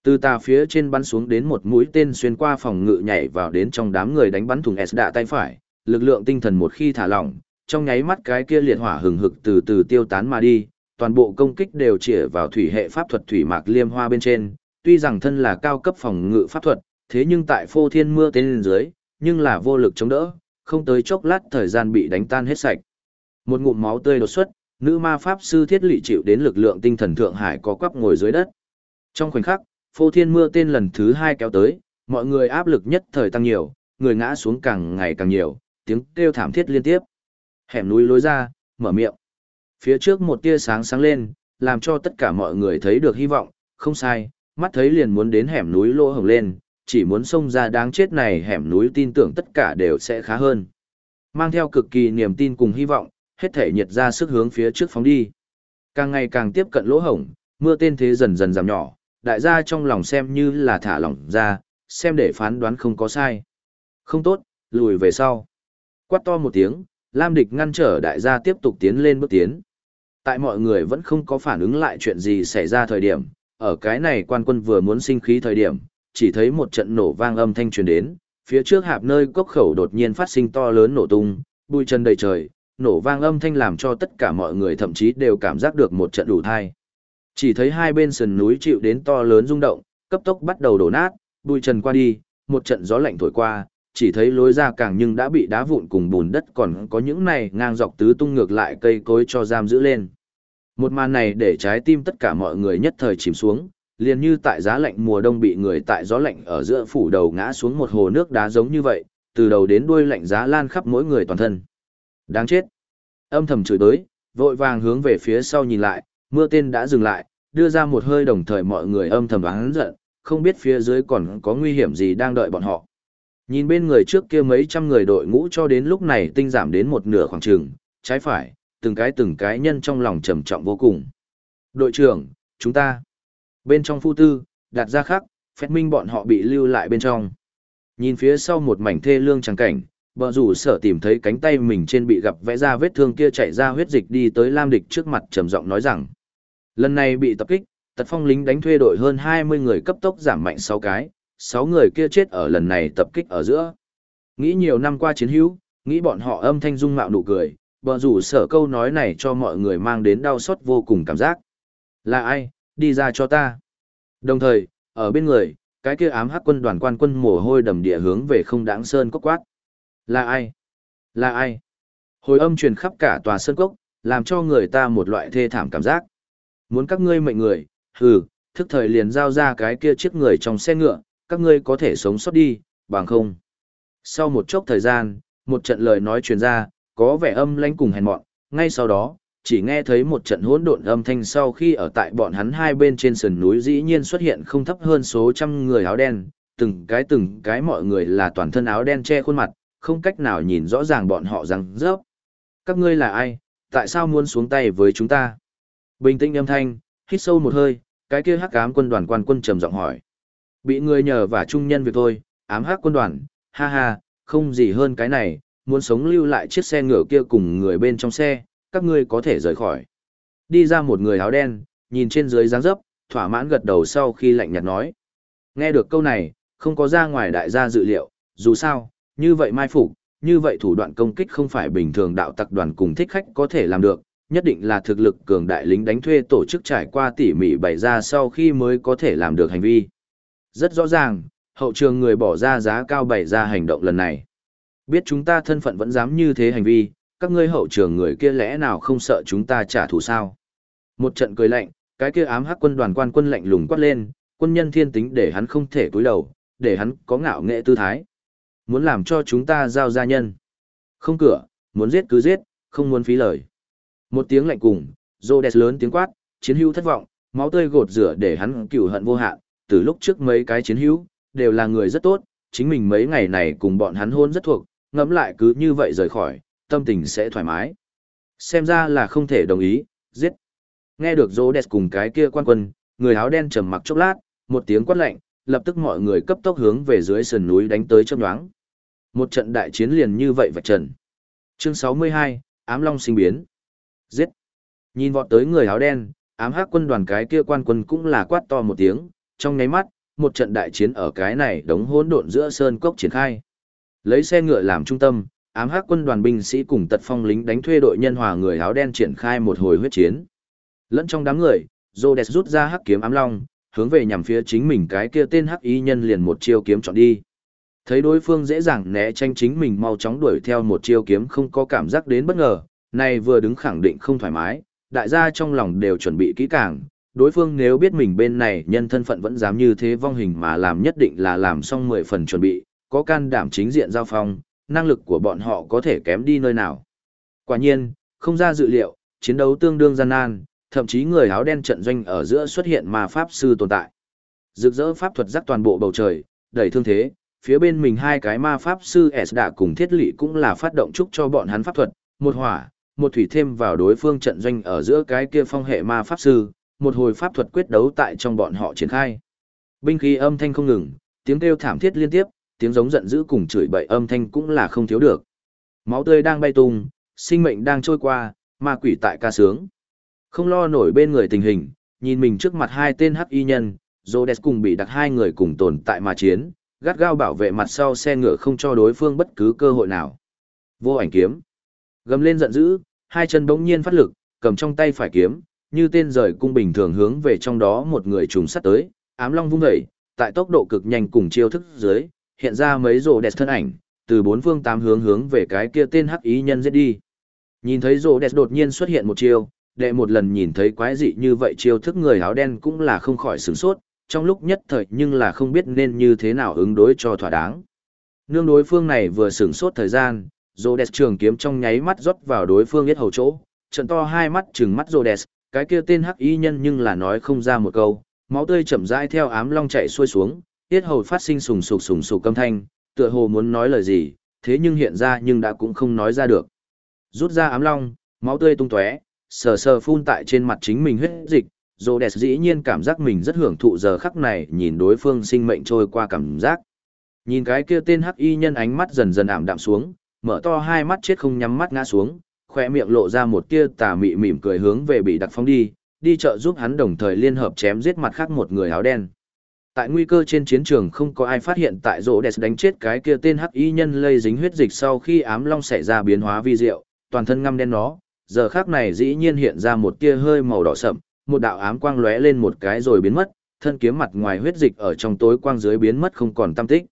Từ tà phía trên bắn xuống đến một mũi tên xuyên qua phòng ngự nhảy vào đến trong đám người đánh bắn thủng S đã tay phải, lực lượng tinh thần một khi thả lỏng, trong nháy mắt cái kia liệt hỏa hừng hực từ từ tiêu tán mà đi, toàn bộ công kích đều chĩa vào thủy hệ pháp thuật thủy mạc liêm hoa bên trên, tuy rằng thân là cao cấp phòng ngự pháp thuật, thế nhưng tại phô thiên mưa tên dưới, nhưng là vô lực chống đỡ, không tới chốc lát thời gian bị đánh tan hết sạch. Một ngụm máu tươi đột xuất, nữ ma pháp sư thiết lị chịu đến lực lượng tinh thần thượng hải có quắp ngồi dưới đất. Trong khoảnh khắc, phô thiên mưa tên lần thứ hai kéo tới, mọi người áp lực nhất thời tăng nhiều, người ngã xuống càng ngày càng nhiều, tiếng kêu thảm thiết liên tiếp. Hẻm núi lối ra, mở miệng. Phía trước một tia sáng sáng lên, làm cho tất cả mọi người thấy được hy vọng, không sai, mắt thấy liền muốn đến hẻm núi lỗ hồng lên, chỉ muốn xông ra đáng chết này hẻm núi tin tưởng tất cả đều sẽ khá hơn. Mang theo cực kỳ niềm tin cùng hy vọng, hết thể nhiệt ra sức hướng phía trước phóng đi. Càng ngày càng tiếp cận lỗ hổng, mưa tên thế dần dần giảm nhỏ, đại gia trong lòng xem như là thả lỏng ra, xem để phán đoán không có sai. Không tốt, lùi về sau. Quát to một tiếng, Lam địch ngăn trở đại gia tiếp tục tiến lên bước tiến. Tại mọi người vẫn không có phản ứng lại chuyện gì xảy ra thời điểm, ở cái này quan quân vừa muốn sinh khí thời điểm, chỉ thấy một trận nổ vang âm thanh truyền đến, phía trước hạp nơi cốc khẩu đột nhiên phát sinh to lớn nổ tung, bụi chân đầy trời, nổ vang âm thanh làm cho tất cả mọi người thậm chí đều cảm giác được một trận đủ thai. Chỉ thấy hai bên sườn núi chịu đến to lớn rung động, cấp tốc bắt đầu đổ nát, bụi trần qua đi, một trận gió lạnh thổi qua, chỉ thấy lối ra càng nhưng đã bị đá vụn cùng bùn đất còn có những này ngang dọc tứ tung ngược lại cây cối cho giam giữ lên. Một màn này để trái tim tất cả mọi người nhất thời chìm xuống, liền như tại giá lạnh mùa đông bị người tại gió lạnh ở giữa phủ đầu ngã xuống một hồ nước đá giống như vậy, từ đầu đến đuôi lạnh giá lan khắp mỗi người toàn thân. Đáng chết. Âm thầm chửi tới, vội vàng hướng về phía sau nhìn lại, mưa tên đã dừng lại, đưa ra một hơi đồng thời mọi người âm thầm hắn giận, không biết phía dưới còn có nguy hiểm gì đang đợi bọn họ. Nhìn bên người trước kia mấy trăm người đội ngũ cho đến lúc này tinh giảm đến một nửa khoảng trường, trái phải, từng cái từng cái nhân trong lòng trầm trọng vô cùng. Đội trưởng, chúng ta. Bên trong phu tư, đặt ra khắc, phép minh bọn họ bị lưu lại bên trong. Nhìn phía sau một mảnh thê lương trắng cảnh, bờ rủ sở tìm thấy cánh tay mình trên bị gặp vẽ ra vết thương kia chạy ra huyết dịch đi tới Lam Địch trước mặt trầm giọng nói rằng. Lần này bị tập kích, tật phong lính đánh thuê đội hơn 20 người cấp tốc giảm mạnh 6 cái, Sáu người kia chết ở lần này tập kích ở giữa. Nghĩ nhiều năm qua chiến hữu, nghĩ bọn họ âm thanh dung mạo nụ cười, bờ rủ sở câu nói này cho mọi người mang đến đau xót vô cùng cảm giác. Là ai, đi ra cho ta. Đồng thời, ở bên người, cái kia ám hắc quân đoàn quan quân mồ hôi đầm địa hướng về không đáng sơn cốc quát. Là ai? Là ai? Hồi âm truyền khắp cả tòa sơn cốc, làm cho người ta một loại thê thảm cảm giác. Muốn các ngươi mệnh người, hừ, thức thời liền giao ra cái kia chiếc người trong xe ngựa, các ngươi có thể sống sót đi, bằng không. Sau một chốc thời gian, một trận lời nói truyền ra, có vẻ âm lãnh cùng hèn mọn, ngay sau đó, chỉ nghe thấy một trận hỗn độn âm thanh sau khi ở tại bọn hắn hai bên trên sườn núi dĩ nhiên xuất hiện không thấp hơn số trăm người áo đen, từng cái từng cái mọi người là toàn thân áo đen che khuôn mặt, không cách nào nhìn rõ ràng bọn họ rằng rớp. Các ngươi là ai, tại sao muốn xuống tay với chúng ta? Bình tĩnh âm thanh, hít sâu một hơi, cái kia hắc ám quân đoàn quan quân trầm giọng hỏi. Bị người nhờ và trung nhân việc thôi, ám hắc quân đoàn, ha ha, không gì hơn cái này, muốn sống lưu lại chiếc xe ngựa kia cùng người bên trong xe, các ngươi có thể rời khỏi. Đi ra một người áo đen, nhìn trên dưới dáng dấp, thỏa mãn gật đầu sau khi lạnh nhạt nói. Nghe được câu này, không có ra ngoài đại gia dự liệu, dù sao, như vậy mai phục, như vậy thủ đoạn công kích không phải bình thường đạo tặc đoàn cùng thích khách có thể làm được, nhất định là thực lực cường đại lính đánh thuê tổ chức trải qua tỉ mỉ bày ra sau khi mới có thể làm được hành vi. Rất rõ ràng, hậu trường người bỏ ra giá cao bày ra hành động lần này. Biết chúng ta thân phận vẫn dám như thế hành vi, các ngươi hậu trường người kia lẽ nào không sợ chúng ta trả thù sao? Một trận cười lạnh, cái kia ám hắc quân đoàn quan quân lạnh lùng quát lên, quân nhân thiên tính để hắn không thể cúi đầu, để hắn có ngạo nghệ tư thái. Muốn làm cho chúng ta giao gia nhân. Không cửa, muốn giết cứ giết, không muốn phí lời. Một tiếng lạnh cùng, Rhodes lớn tiếng quát, chiến hữu thất vọng, máu tươi gột rửa để hắn cửu hận vô hạn, từ lúc trước mấy cái chiến hữu, đều là người rất tốt, chính mình mấy ngày này cùng bọn hắn hôn rất thuộc, ngẫm lại cứ như vậy rời khỏi, tâm tình sẽ thoải mái. Xem ra là không thể đồng ý, giết. Nghe được Rhodes cùng cái kia quan quân, người áo đen trầm mặc chốc lát, một tiếng quát lạnh, lập tức mọi người cấp tốc hướng về dưới sườn núi đánh tới chớp nhoáng. Một trận đại chiến liền như vậy vạch trần. Chương 62, Ám Long sinh biến. Giết. Nhìn vọt tới người áo đen, ám hắc quân đoàn cái kia quan quân cũng là quát to một tiếng, trong nháy mắt, một trận đại chiến ở cái này đống hỗn độn giữa sơn cốc triển khai. Lấy xe ngựa làm trung tâm, ám hắc quân đoàn binh sĩ cùng tật phong lính đánh thuê đội nhân hòa người áo đen triển khai một hồi huyết chiến. Lẫn trong đám người, Rhodes rút ra hắc kiếm ám long, hướng về nhằm phía chính mình cái kia tên hắc y nhân liền một chiêu kiếm chọn đi. Thấy đối phương dễ dàng né tranh chính mình mau chóng đuổi theo một chiêu kiếm không có cảm giác đến bất ngờ, này vừa đứng khẳng định không thoải mái, đại gia trong lòng đều chuẩn bị kỹ càng, đối phương nếu biết mình bên này nhân thân phận vẫn dám như thế vong hình mà làm nhất định là làm xong 10 phần chuẩn bị, có can đảm chính diện giao phong, năng lực của bọn họ có thể kém đi nơi nào. Quả nhiên, không ra dự liệu, chiến đấu tương đương gian nan, thậm chí người áo đen trận doanh ở giữa xuất hiện mà pháp sư tồn tại. Rực rỡ pháp thuật rắc toàn bộ bầu trời, đầy thương thế, phía bên mình hai cái ma pháp sư S đã cùng thiết lỵ cũng là phát động chúc cho bọn hắn pháp thuật, một hỏa, một thủy thêm vào đối phương trận doanh ở giữa cái kia phong hệ ma pháp sư, một hồi pháp thuật quyết đấu tại trong bọn họ triển khai. Binh khí âm thanh không ngừng, tiếng kêu thảm thiết liên tiếp, tiếng giống giận dữ cùng chửi bậy âm thanh cũng là không thiếu được. Máu tươi đang bay tung, sinh mệnh đang trôi qua, ma quỷ tại ca sướng. Không lo nổi bên người tình hình, nhìn mình trước mặt hai tên hắc y nhân, Rhodes cùng bị đặt hai người cùng tồn tại mà chiến, gắt gao bảo vệ mặt sau xe ngựa không cho đối phương bất cứ cơ hội nào. Vô ảnh kiếm. Gầm lên giận dữ, hai chân bỗng nhiên phát lực, cầm trong tay phải kiếm, như tên rời cung bình thường hướng về trong đó một người trùng sắt tới, ám long vung dậy, tại tốc độ cực nhanh cùng chiêu thức dưới, hiện ra mấy rồ đẹp thân ảnh, từ bốn phương tám hướng hướng về cái kia tên hắc ý nhân giết đi. Nhìn thấy rồ đẹp đột nhiên xuất hiện một chiêu, đệ một lần nhìn thấy quái dị như vậy chiêu thức người áo đen cũng là không khỏi sửng sốt, trong lúc nhất thời nhưng là không biết nên như thế nào ứng đối cho thỏa đáng. Nương đối phương này vừa sửng sốt thời gian, Rhodes trường kiếm trong nháy mắt rót vào đối phương yết hầu chỗ, trận to hai mắt trừng mắt Rhodes, cái kia tên hắc y nhân nhưng là nói không ra một câu, máu tươi chậm rãi theo ám long chạy xuôi xuống, tiết hầu phát sinh sùng sục sùng sục âm thanh, tựa hồ muốn nói lời gì, thế nhưng hiện ra nhưng đã cũng không nói ra được. Rút ra ám long, máu tươi tung tóe, sờ sờ phun tại trên mặt chính mình huyết dịch, Rhodes dĩ nhiên cảm giác mình rất hưởng thụ giờ khắc này, nhìn đối phương sinh mệnh trôi qua cảm giác. Nhìn cái kia tên hắc y nhân ánh mắt dần dần ảm đạm xuống, mở to hai mắt chết không nhắm mắt ngã xuống, khoe miệng lộ ra một tia tà mị mỉm cười hướng về bị đặc phóng đi, đi chợ giúp hắn đồng thời liên hợp chém giết mặt khác một người áo đen. Tại nguy cơ trên chiến trường không có ai phát hiện tại rỗ đẹp đánh chết cái kia tên hắc y nhân lây dính huyết dịch sau khi ám long xảy ra biến hóa vi diệu, toàn thân ngăm đen nó, giờ khác này dĩ nhiên hiện ra một tia hơi màu đỏ sậm, một đạo ám quang lóe lên một cái rồi biến mất, thân kiếm mặt ngoài huyết dịch ở trong tối quang dưới biến mất không còn tâm tích.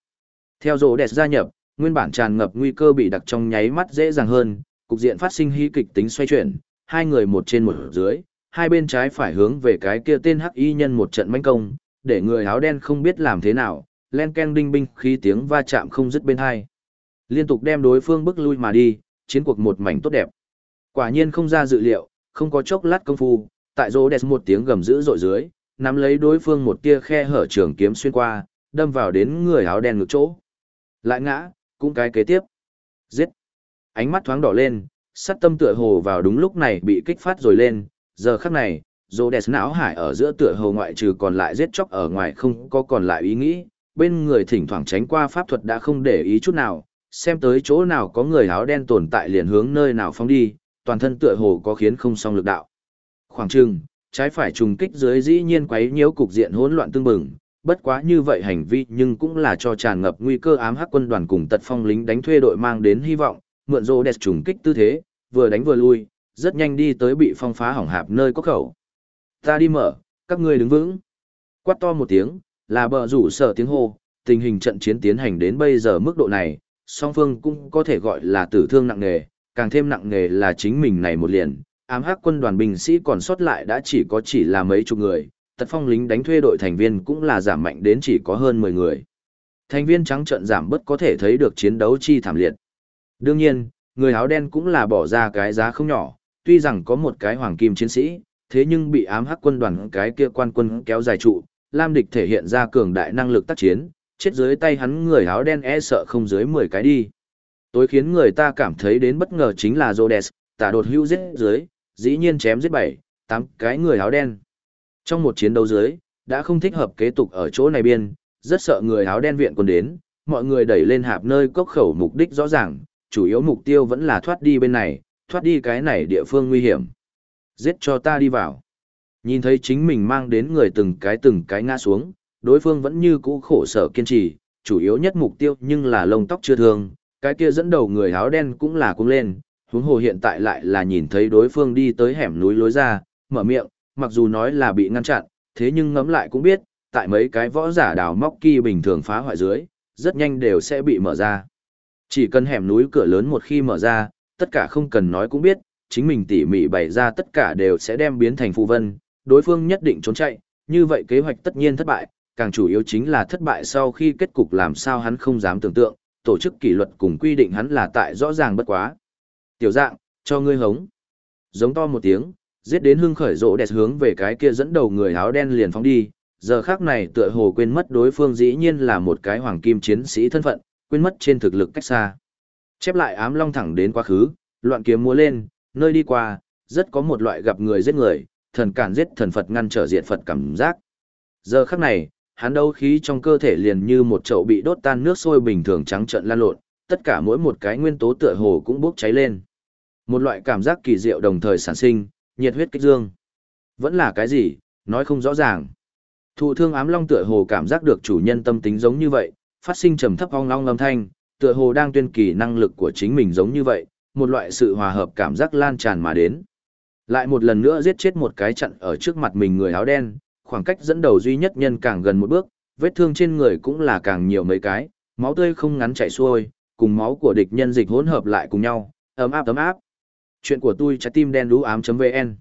Theo rỗ đẹp gia nhập, nguyên bản tràn ngập nguy cơ bị đặc trong nháy mắt dễ dàng hơn, cục diện phát sinh hy kịch tính xoay chuyển, hai người một trên một dưới, hai bên trái phải hướng về cái kia tên hắc y nhân một trận mãnh công, để người áo đen không biết làm thế nào, len ken đinh binh khí tiếng va chạm không dứt bên hai. Liên tục đem đối phương bức lui mà đi, chiến cuộc một mảnh tốt đẹp. Quả nhiên không ra dự liệu, không có chốc lát công phu, tại rô đẹp một tiếng gầm dữ dội dưới, nắm lấy đối phương một tia khe hở trường kiếm xuyên qua, đâm vào đến người áo đen ngực chỗ. Lại ngã, cũng cái kế tiếp. Giết. Ánh mắt thoáng đỏ lên, sát tâm tựa hồ vào đúng lúc này bị kích phát rồi lên, giờ khắc này, dô đẹp não hải ở giữa tựa hồ ngoại trừ còn lại giết chóc ở ngoài không có còn lại ý nghĩ, bên người thỉnh thoảng tránh qua pháp thuật đã không để ý chút nào, xem tới chỗ nào có người áo đen tồn tại liền hướng nơi nào phóng đi, toàn thân tựa hồ có khiến không song lực đạo. Khoảng trừng, trái phải trùng kích dưới dĩ nhiên quấy nhiễu cục diện hỗn loạn tương bừng, bất quá như vậy hành vi nhưng cũng là cho tràn ngập nguy cơ ám hắc quân đoàn cùng tật phong lính đánh thuê đội mang đến hy vọng, mượn rô đẹp trùng kích tư thế, vừa đánh vừa lui, rất nhanh đi tới bị phong phá hỏng hạp nơi có khẩu. Ta đi mở, các ngươi đứng vững. Quát to một tiếng, là bờ rủ sở tiếng hô, tình hình trận chiến tiến hành đến bây giờ mức độ này, song phương cũng có thể gọi là tử thương nặng nề, càng thêm nặng nề là chính mình này một liền, ám hắc quân đoàn binh sĩ còn sót lại đã chỉ có chỉ là mấy chục người, tật phong lính đánh thuê đội thành viên cũng là giảm mạnh đến chỉ có hơn 10 người. Thành viên trắng trận giảm bớt có thể thấy được chiến đấu chi thảm liệt. Đương nhiên, người áo đen cũng là bỏ ra cái giá không nhỏ, tuy rằng có một cái hoàng kim chiến sĩ, thế nhưng bị ám hắc quân đoàn cái kia quan quân kéo dài trụ, Lam địch thể hiện ra cường đại năng lực tác chiến, chết dưới tay hắn người áo đen e sợ không dưới 10 cái đi. Tối khiến người ta cảm thấy đến bất ngờ chính là Rhodes, tả đột hưu giết dưới, dĩ nhiên chém giết 7, 8 cái người áo đen. Trong một chiến đấu dưới, đã không thích hợp kế tục ở chỗ này biên, rất sợ người áo đen viện quân đến, mọi người đẩy lên hạp nơi cốc khẩu mục đích rõ ràng, chủ yếu mục tiêu vẫn là thoát đi bên này, thoát đi cái này địa phương nguy hiểm. Giết cho ta đi vào. Nhìn thấy chính mình mang đến người từng cái từng cái ngã xuống, đối phương vẫn như cũ khổ sở kiên trì, chủ yếu nhất mục tiêu nhưng là lông tóc chưa thương, cái kia dẫn đầu người áo đen cũng là cung lên, huống hồ hiện tại lại là nhìn thấy đối phương đi tới hẻm núi lối ra, mở miệng, mặc dù nói là bị ngăn chặn, thế nhưng ngẫm lại cũng biết, tại mấy cái võ giả đào móc kỳ bình thường phá hoại dưới, rất nhanh đều sẽ bị mở ra. Chỉ cần hẻm núi cửa lớn một khi mở ra, tất cả không cần nói cũng biết, chính mình tỉ mỉ bày ra tất cả đều sẽ đem biến thành phù vân, đối phương nhất định trốn chạy, như vậy kế hoạch tất nhiên thất bại, càng chủ yếu chính là thất bại sau khi kết cục làm sao hắn không dám tưởng tượng, tổ chức kỷ luật cùng quy định hắn là tại rõ ràng bất quá. Tiểu dạng, cho ngươi hống. Giống to một tiếng, giết đến hưng khởi rộ đẹp hướng về cái kia dẫn đầu người áo đen liền phóng đi, giờ khác này tựa hồ quên mất đối phương dĩ nhiên là một cái hoàng kim chiến sĩ thân phận, quên mất trên thực lực cách xa. Chép lại ám long thẳng đến quá khứ, loạn kiếm múa lên, nơi đi qua, rất có một loại gặp người giết người, thần cản giết thần Phật ngăn trở diện Phật cảm giác. Giờ khắc này, hắn đấu khí trong cơ thể liền như một chậu bị đốt tan nước sôi bình thường trắng trợn lan lộn, tất cả mỗi một cái nguyên tố tựa hồ cũng bốc cháy lên. Một loại cảm giác kỳ diệu đồng thời sản sinh, nhiệt huyết kích dương. Vẫn là cái gì, nói không rõ ràng. Thụ thương ám long tựa hồ cảm giác được chủ nhân tâm tính giống như vậy, phát sinh trầm thấp ong long âm thanh, tựa hồ đang tuyên kỳ năng lực của chính mình giống như vậy, một loại sự hòa hợp cảm giác lan tràn mà đến. Lại một lần nữa giết chết một cái chặn ở trước mặt mình người áo đen, khoảng cách dẫn đầu duy nhất nhân càng gần một bước, vết thương trên người cũng là càng nhiều mấy cái, máu tươi không ngắn chảy xuôi, cùng máu của địch nhân dịch hỗn hợp lại cùng nhau, ấm áp ấm áp. Chuyện của tôi trái tim đen đú ám.vn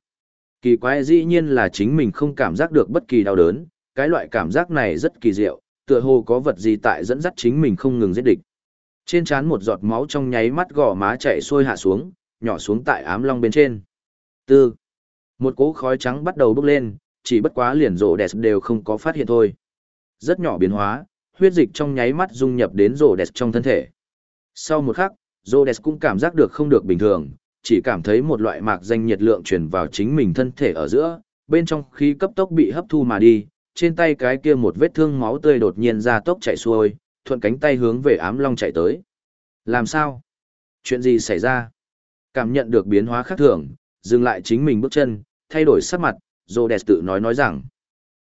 Kỳ quái dĩ nhiên là chính mình không cảm giác được bất kỳ đau đớn, cái loại cảm giác này rất kỳ diệu, tựa hồ có vật gì tại dẫn dắt chính mình không ngừng giết địch. Trên trán một giọt máu trong nháy mắt gò má chạy xuôi hạ xuống, nhỏ xuống tại ám long bên trên. Tư. Một cỗ khói trắng bắt đầu bốc lên, chỉ bất quá liền rổ đẹp đều không có phát hiện thôi. Rất nhỏ biến hóa, huyết dịch trong nháy mắt dung nhập đến rổ đẹp trong thân thể. Sau một khắc, rổ đẹp cũng cảm giác được không được bình thường, chỉ cảm thấy một loại mạc danh nhiệt lượng truyền vào chính mình thân thể ở giữa, bên trong khí cấp tốc bị hấp thu mà đi, trên tay cái kia một vết thương máu tươi đột nhiên ra tốc chạy xuôi, thuận cánh tay hướng về ám long chạy tới. Làm sao? Chuyện gì xảy ra? Cảm nhận được biến hóa khác thường, dừng lại chính mình bước chân, thay đổi sắc mặt, Rhodes tự nói nói rằng.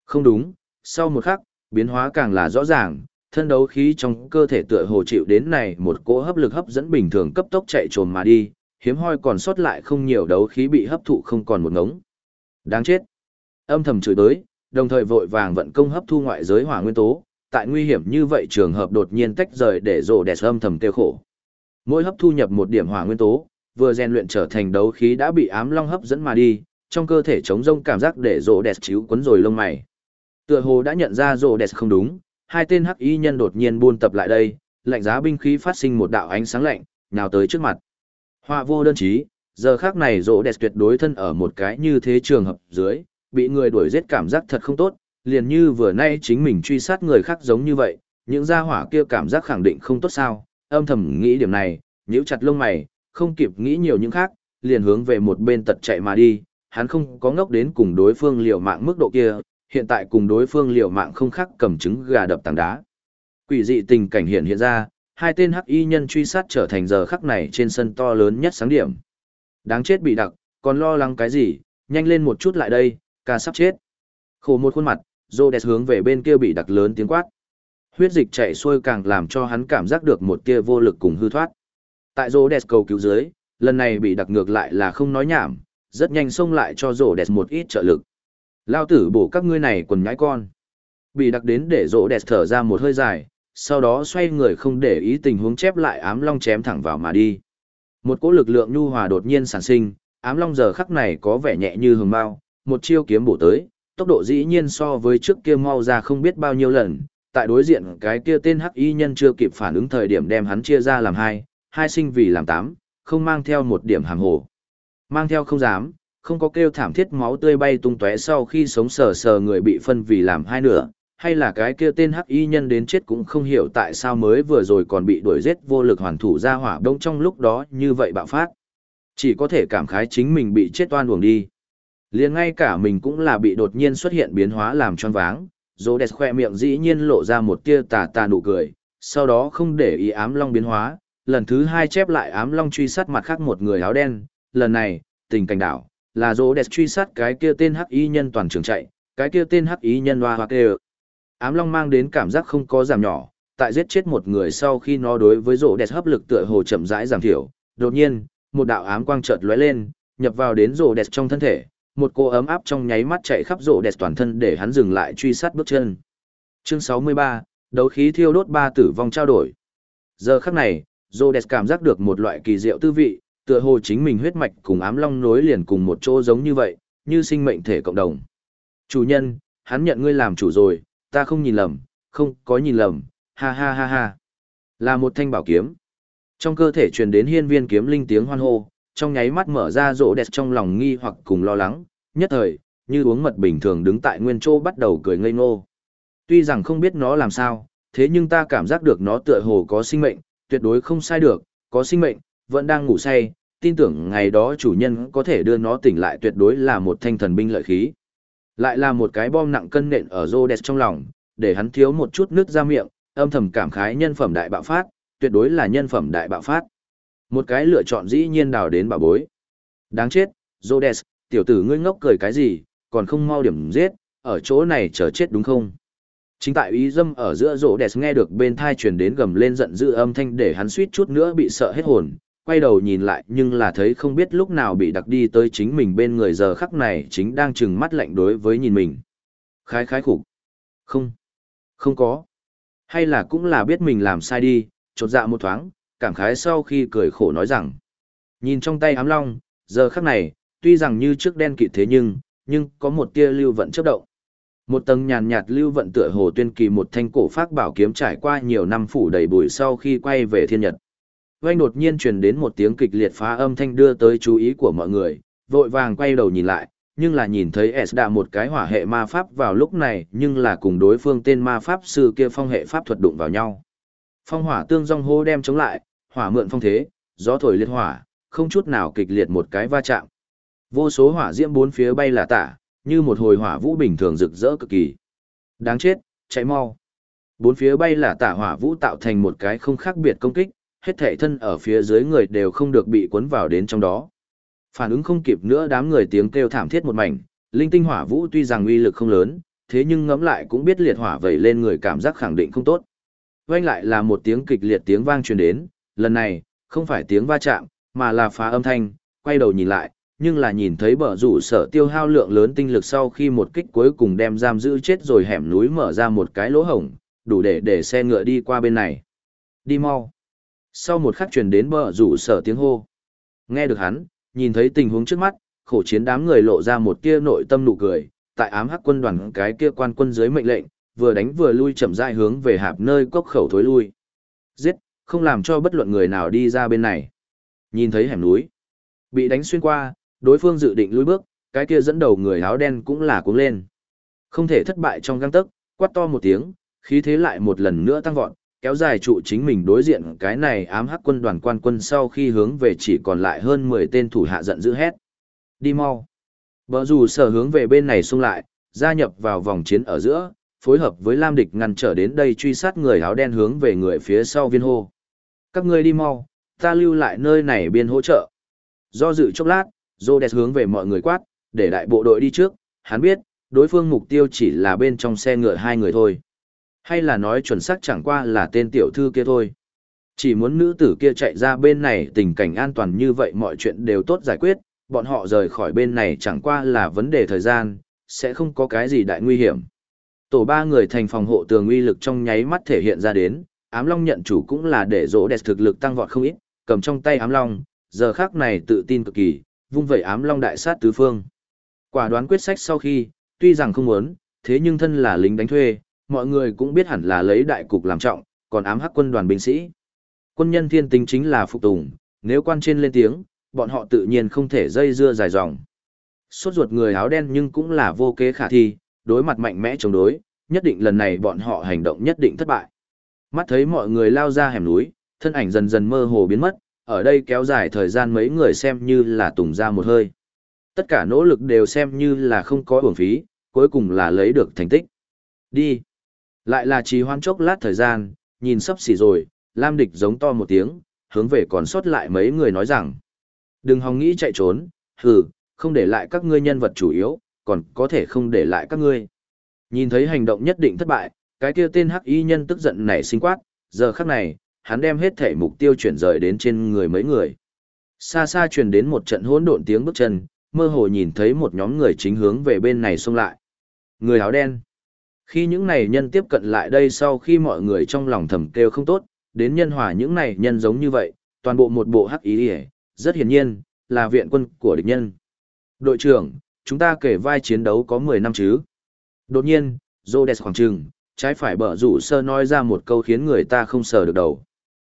Không đúng, sau một khắc, biến hóa càng là rõ ràng, thân đấu khí trong cơ thể tựa hồ chịu đến này một cỗ hấp lực hấp dẫn bình thường cấp tốc chạy trồm mà đi, hiếm hoi còn sót lại không nhiều đấu khí bị hấp thụ không còn một ngống. Đáng chết. Âm thầm chửi tới, đồng thời vội vàng vận công hấp thu ngoại giới hỏa nguyên tố, tại nguy hiểm như vậy trường hợp đột nhiên tách rời để rồ đẹp âm thầm tiêu khổ. Mỗi hấp thu nhập một điểm hỏa nguyên tố, vừa rèn luyện trở thành đấu khí đã bị ám long hấp dẫn mà đi, trong cơ thể chống rông cảm giác để rồ đẹp chiếu quấn rồi lông mày. Tựa hồ đã nhận ra rồ đẹp không đúng, hai tên hắc y nhân đột nhiên buôn tập lại đây, lạnh giá binh khí phát sinh một đạo ánh sáng lạnh, nào tới trước mặt. Họa vô đơn chí, giờ khác này rồ đẹp tuyệt đối thân ở một cái như thế trường hợp dưới, bị người đuổi giết cảm giác thật không tốt, liền như vừa nay chính mình truy sát người khác giống như vậy, những gia hỏa kia cảm giác khẳng định không tốt sao, âm thầm nghĩ điểm này, nhíu chặt lông mày, không kịp nghĩ nhiều những khác, liền hướng về một bên tật chạy mà đi, hắn không có ngốc đến cùng đối phương liều mạng mức độ kia, hiện tại cùng đối phương liều mạng không khác cầm trứng gà đập tảng đá. Quỷ dị tình cảnh hiện hiện ra, hai tên hắc y nhân truy sát trở thành giờ khắc này trên sân to lớn nhất sáng điểm. Đáng chết bị đặc, còn lo lắng cái gì, nhanh lên một chút lại đây, ca sắp chết. Khổ một khuôn mặt, Rhodes hướng về bên kia bị đặc lớn tiếng quát. Huyết dịch chạy xuôi càng làm cho hắn cảm giác được một tia vô lực cùng hư thoát. Tại Rhodes cầu cứu dưới, lần này bị đặc ngược lại là không nói nhảm, rất nhanh xông lại cho Rhodes một ít trợ lực. Lao tử bổ các ngươi này quần nhãi con. Bị đặc đến để Rhodes thở ra một hơi dài, sau đó xoay người không để ý tình huống chép lại ám long chém thẳng vào mà đi. Một cỗ lực lượng nhu hòa đột nhiên sản sinh, ám long giờ khắc này có vẻ nhẹ như hường bao, một chiêu kiếm bổ tới, tốc độ dĩ nhiên so với trước kia mau ra không biết bao nhiêu lần, tại đối diện cái kia tên hắc y nhân chưa kịp phản ứng thời điểm đem hắn chia ra làm hai, hai sinh vì làm tám, không mang theo một điểm hàng hồ. Mang theo không dám, không có kêu thảm thiết máu tươi bay tung tóe sau khi sống sờ sờ người bị phân vì làm hai nửa, hay là cái kia tên hắc y nhân đến chết cũng không hiểu tại sao mới vừa rồi còn bị đuổi giết vô lực hoàn thủ ra hỏa đông trong lúc đó như vậy bạo phát. Chỉ có thể cảm khái chính mình bị chết toan uổng đi liền ngay cả mình cũng là bị đột nhiên xuất hiện biến hóa làm choáng váng. Dô đẹp khoe miệng dĩ nhiên lộ ra một tia tà tà nụ cười, sau đó không để ý ám long biến hóa. Lần thứ hai chép lại ám long truy sát mặt khác một người áo đen. Lần này, tình cảnh đảo, là dô đẹp truy sát cái kia tên hắc y nhân toàn trường chạy, cái kia tên hắc y nhân hoa hoa kê ám long mang đến cảm giác không có giảm nhỏ, tại giết chết một người sau khi nó đối với rổ đẹp hấp lực tựa hồ chậm rãi giảm thiểu. Đột nhiên, một đạo ám quang chợt lóe lên, nhập vào đến rổ đẹp trong thân thể một cô ấm áp trong nháy mắt chạy khắp rộ đẹp toàn thân để hắn dừng lại truy sát bước chân Chương 63, đấu khí thiêu đốt ba tử vong trao đổi. Giờ khắc này, Rhodes cảm giác được một loại kỳ diệu tư vị, tựa hồ chính mình huyết mạch cùng ám long nối liền cùng một chỗ giống như vậy, như sinh mệnh thể cộng đồng. Chủ nhân, hắn nhận ngươi làm chủ rồi, ta không nhìn lầm, không có nhìn lầm, ha ha ha ha. Là một thanh bảo kiếm. Trong cơ thể truyền đến hiên viên kiếm linh tiếng hoan hô, trong nháy mắt mở ra rỗ đẹp trong lòng nghi hoặc cùng lo lắng, nhất thời, như uống mật bình thường đứng tại nguyên chỗ bắt đầu cười ngây ngô. Tuy rằng không biết nó làm sao, thế nhưng ta cảm giác được nó tựa hồ có sinh mệnh, tuyệt đối không sai được, có sinh mệnh, vẫn đang ngủ say, tin tưởng ngày đó chủ nhân có thể đưa nó tỉnh lại tuyệt đối là một thanh thần binh lợi khí. Lại là một cái bom nặng cân nện ở Rhodes trong lòng, để hắn thiếu một chút nước ra miệng, âm thầm cảm khái nhân phẩm đại bạo phát, tuyệt đối là nhân phẩm đại bạo phát. Một cái lựa chọn dĩ nhiên đào đến bà bối. Đáng chết, Rhodes, tiểu tử ngươi ngốc cười cái gì, còn không mau điểm giết, ở chỗ này chờ chết đúng không? Chính tại ý dâm ở giữa rỗ đẹp nghe được bên thai truyền đến gầm lên giận dữ âm thanh để hắn suýt chút nữa bị sợ hết hồn, quay đầu nhìn lại nhưng là thấy không biết lúc nào bị đặc đi tới chính mình bên người giờ khắc này chính đang trừng mắt lạnh đối với nhìn mình. Khái khái khủng. Không. Không có. Hay là cũng là biết mình làm sai đi, chột dạ một thoáng, cảm khái sau khi cười khổ nói rằng. Nhìn trong tay ám long, giờ khắc này, tuy rằng như trước đen kịt thế nhưng, nhưng có một tia lưu vận chấp động. Một tầng nhàn nhạt lưu vận tựa hồ tuyên kỳ một thanh cổ phát bảo kiếm trải qua nhiều năm phủ đầy bụi sau khi quay về thiên nhật. Oanh đột nhiên truyền đến một tiếng kịch liệt phá âm thanh đưa tới chú ý của mọi người, vội vàng quay đầu nhìn lại, nhưng là nhìn thấy S đã một cái hỏa hệ ma pháp vào lúc này nhưng là cùng đối phương tên ma pháp sư kia phong hệ pháp thuật đụng vào nhau. Phong hỏa tương dòng hô đem chống lại, hỏa mượn phong thế, gió thổi liệt hỏa, không chút nào kịch liệt một cái va chạm. Vô số hỏa diễm bốn phía bay là tả, như một hồi hỏa vũ bình thường rực rỡ cực kỳ. Đáng chết, chạy mau. Bốn phía bay là tả hỏa vũ tạo thành một cái không khác biệt công kích, hết thảy thân ở phía dưới người đều không được bị cuốn vào đến trong đó. Phản ứng không kịp nữa đám người tiếng kêu thảm thiết một mảnh, linh tinh hỏa vũ tuy rằng uy lực không lớn, thế nhưng ngẫm lại cũng biết liệt hỏa vẩy lên người cảm giác khẳng định không tốt. Vang lại là một tiếng kịch liệt tiếng vang truyền đến, lần này, không phải tiếng va chạm, mà là phá âm thanh, quay đầu nhìn lại, nhưng là nhìn thấy bờ rủ sở tiêu hao lượng lớn tinh lực sau khi một kích cuối cùng đem giam giữ chết rồi hẻm núi mở ra một cái lỗ hổng, đủ để để xe ngựa đi qua bên này. Đi mau. Sau một khắc truyền đến bờ rủ sở tiếng hô. Nghe được hắn, nhìn thấy tình huống trước mắt, khổ chiến đám người lộ ra một tia nội tâm nụ cười, tại ám hắc quân đoàn cái kia quan quân dưới mệnh lệnh, vừa đánh vừa lui chậm rãi hướng về hạp nơi cốc khẩu thối lui. Giết, không làm cho bất luận người nào đi ra bên này. Nhìn thấy hẻm núi, bị đánh xuyên qua, đối phương dự định lùi bước, cái kia dẫn đầu người áo đen cũng là cuống lên. Không thể thất bại trong găng tấc, quát to một tiếng, khí thế lại một lần nữa tăng vọt, kéo dài trụ chính mình đối diện cái này ám hắc quân đoàn quan quân sau khi hướng về chỉ còn lại hơn 10 tên thủ hạ giận dữ hét. Đi mau. Bờ dù sở hướng về bên này xung lại, gia nhập vào vòng chiến ở giữa, phối hợp với Lam địch ngăn trở đến đây truy sát người áo đen hướng về người phía sau viên hô. Các ngươi đi mau, ta lưu lại nơi này biên hỗ trợ. Do dự chốc lát, Rhodes hướng về mọi người quát, để đại bộ đội đi trước, hắn biết, đối phương mục tiêu chỉ là bên trong xe ngựa hai người thôi. Hay là nói chuẩn xác chẳng qua là tên tiểu thư kia thôi. Chỉ muốn nữ tử kia chạy ra bên này tình cảnh an toàn như vậy mọi chuyện đều tốt giải quyết, bọn họ rời khỏi bên này chẳng qua là vấn đề thời gian, sẽ không có cái gì đại nguy hiểm. Tổ ba người thành phòng hộ tường uy lực trong nháy mắt thể hiện ra đến, ám long nhận chủ cũng là để rỗ đẹp thực lực tăng vọt không ít, cầm trong tay ám long, giờ khác này tự tin cực kỳ, vung vẩy ám long đại sát tứ phương. Quả đoán quyết sách sau khi, tuy rằng không muốn, thế nhưng thân là lính đánh thuê, mọi người cũng biết hẳn là lấy đại cục làm trọng, còn ám hắc quân đoàn binh sĩ. Quân nhân thiên tính chính là phục tùng, nếu quan trên lên tiếng, bọn họ tự nhiên không thể dây dưa dài dòng. Suốt ruột người áo đen nhưng cũng là vô kế khả thi, đối mặt mạnh mẽ chống đối, nhất định lần này bọn họ hành động nhất định thất bại. Mắt thấy mọi người lao ra hẻm núi, thân ảnh dần dần mơ hồ biến mất, ở đây kéo dài thời gian mấy người xem như là tùng ra một hơi. Tất cả nỗ lực đều xem như là không có uổng phí, cuối cùng là lấy được thành tích. Đi. Lại là trì hoãn chốc lát thời gian, nhìn sắp xỉ rồi, Lam Địch giống to một tiếng, hướng về còn sót lại mấy người nói rằng. Đừng hòng nghĩ chạy trốn, hừ, không để lại các ngươi nhân vật chủ yếu, còn có thể không để lại các ngươi. Nhìn thấy hành động nhất định thất bại, cái kia tên hắc y nhân tức giận nảy sinh quát, giờ khắc này, hắn đem hết thể mục tiêu chuyển rời đến trên người mấy người. Xa xa truyền đến một trận hỗn độn tiếng bước chân, mơ hồ nhìn thấy một nhóm người chính hướng về bên này xông lại. Người áo đen. Khi những này nhân tiếp cận lại đây sau khi mọi người trong lòng thầm kêu không tốt, đến nhân hòa những này nhân giống như vậy, toàn bộ một bộ hắc ý hề, rất hiển nhiên, là viện quân của địch nhân. Đội trưởng, chúng ta kể vai chiến đấu có 10 năm chứ. Đột nhiên, Rhodes khoảng trừng, trái phải bở rủ sơ nói ra một câu khiến người ta không sờ được đầu.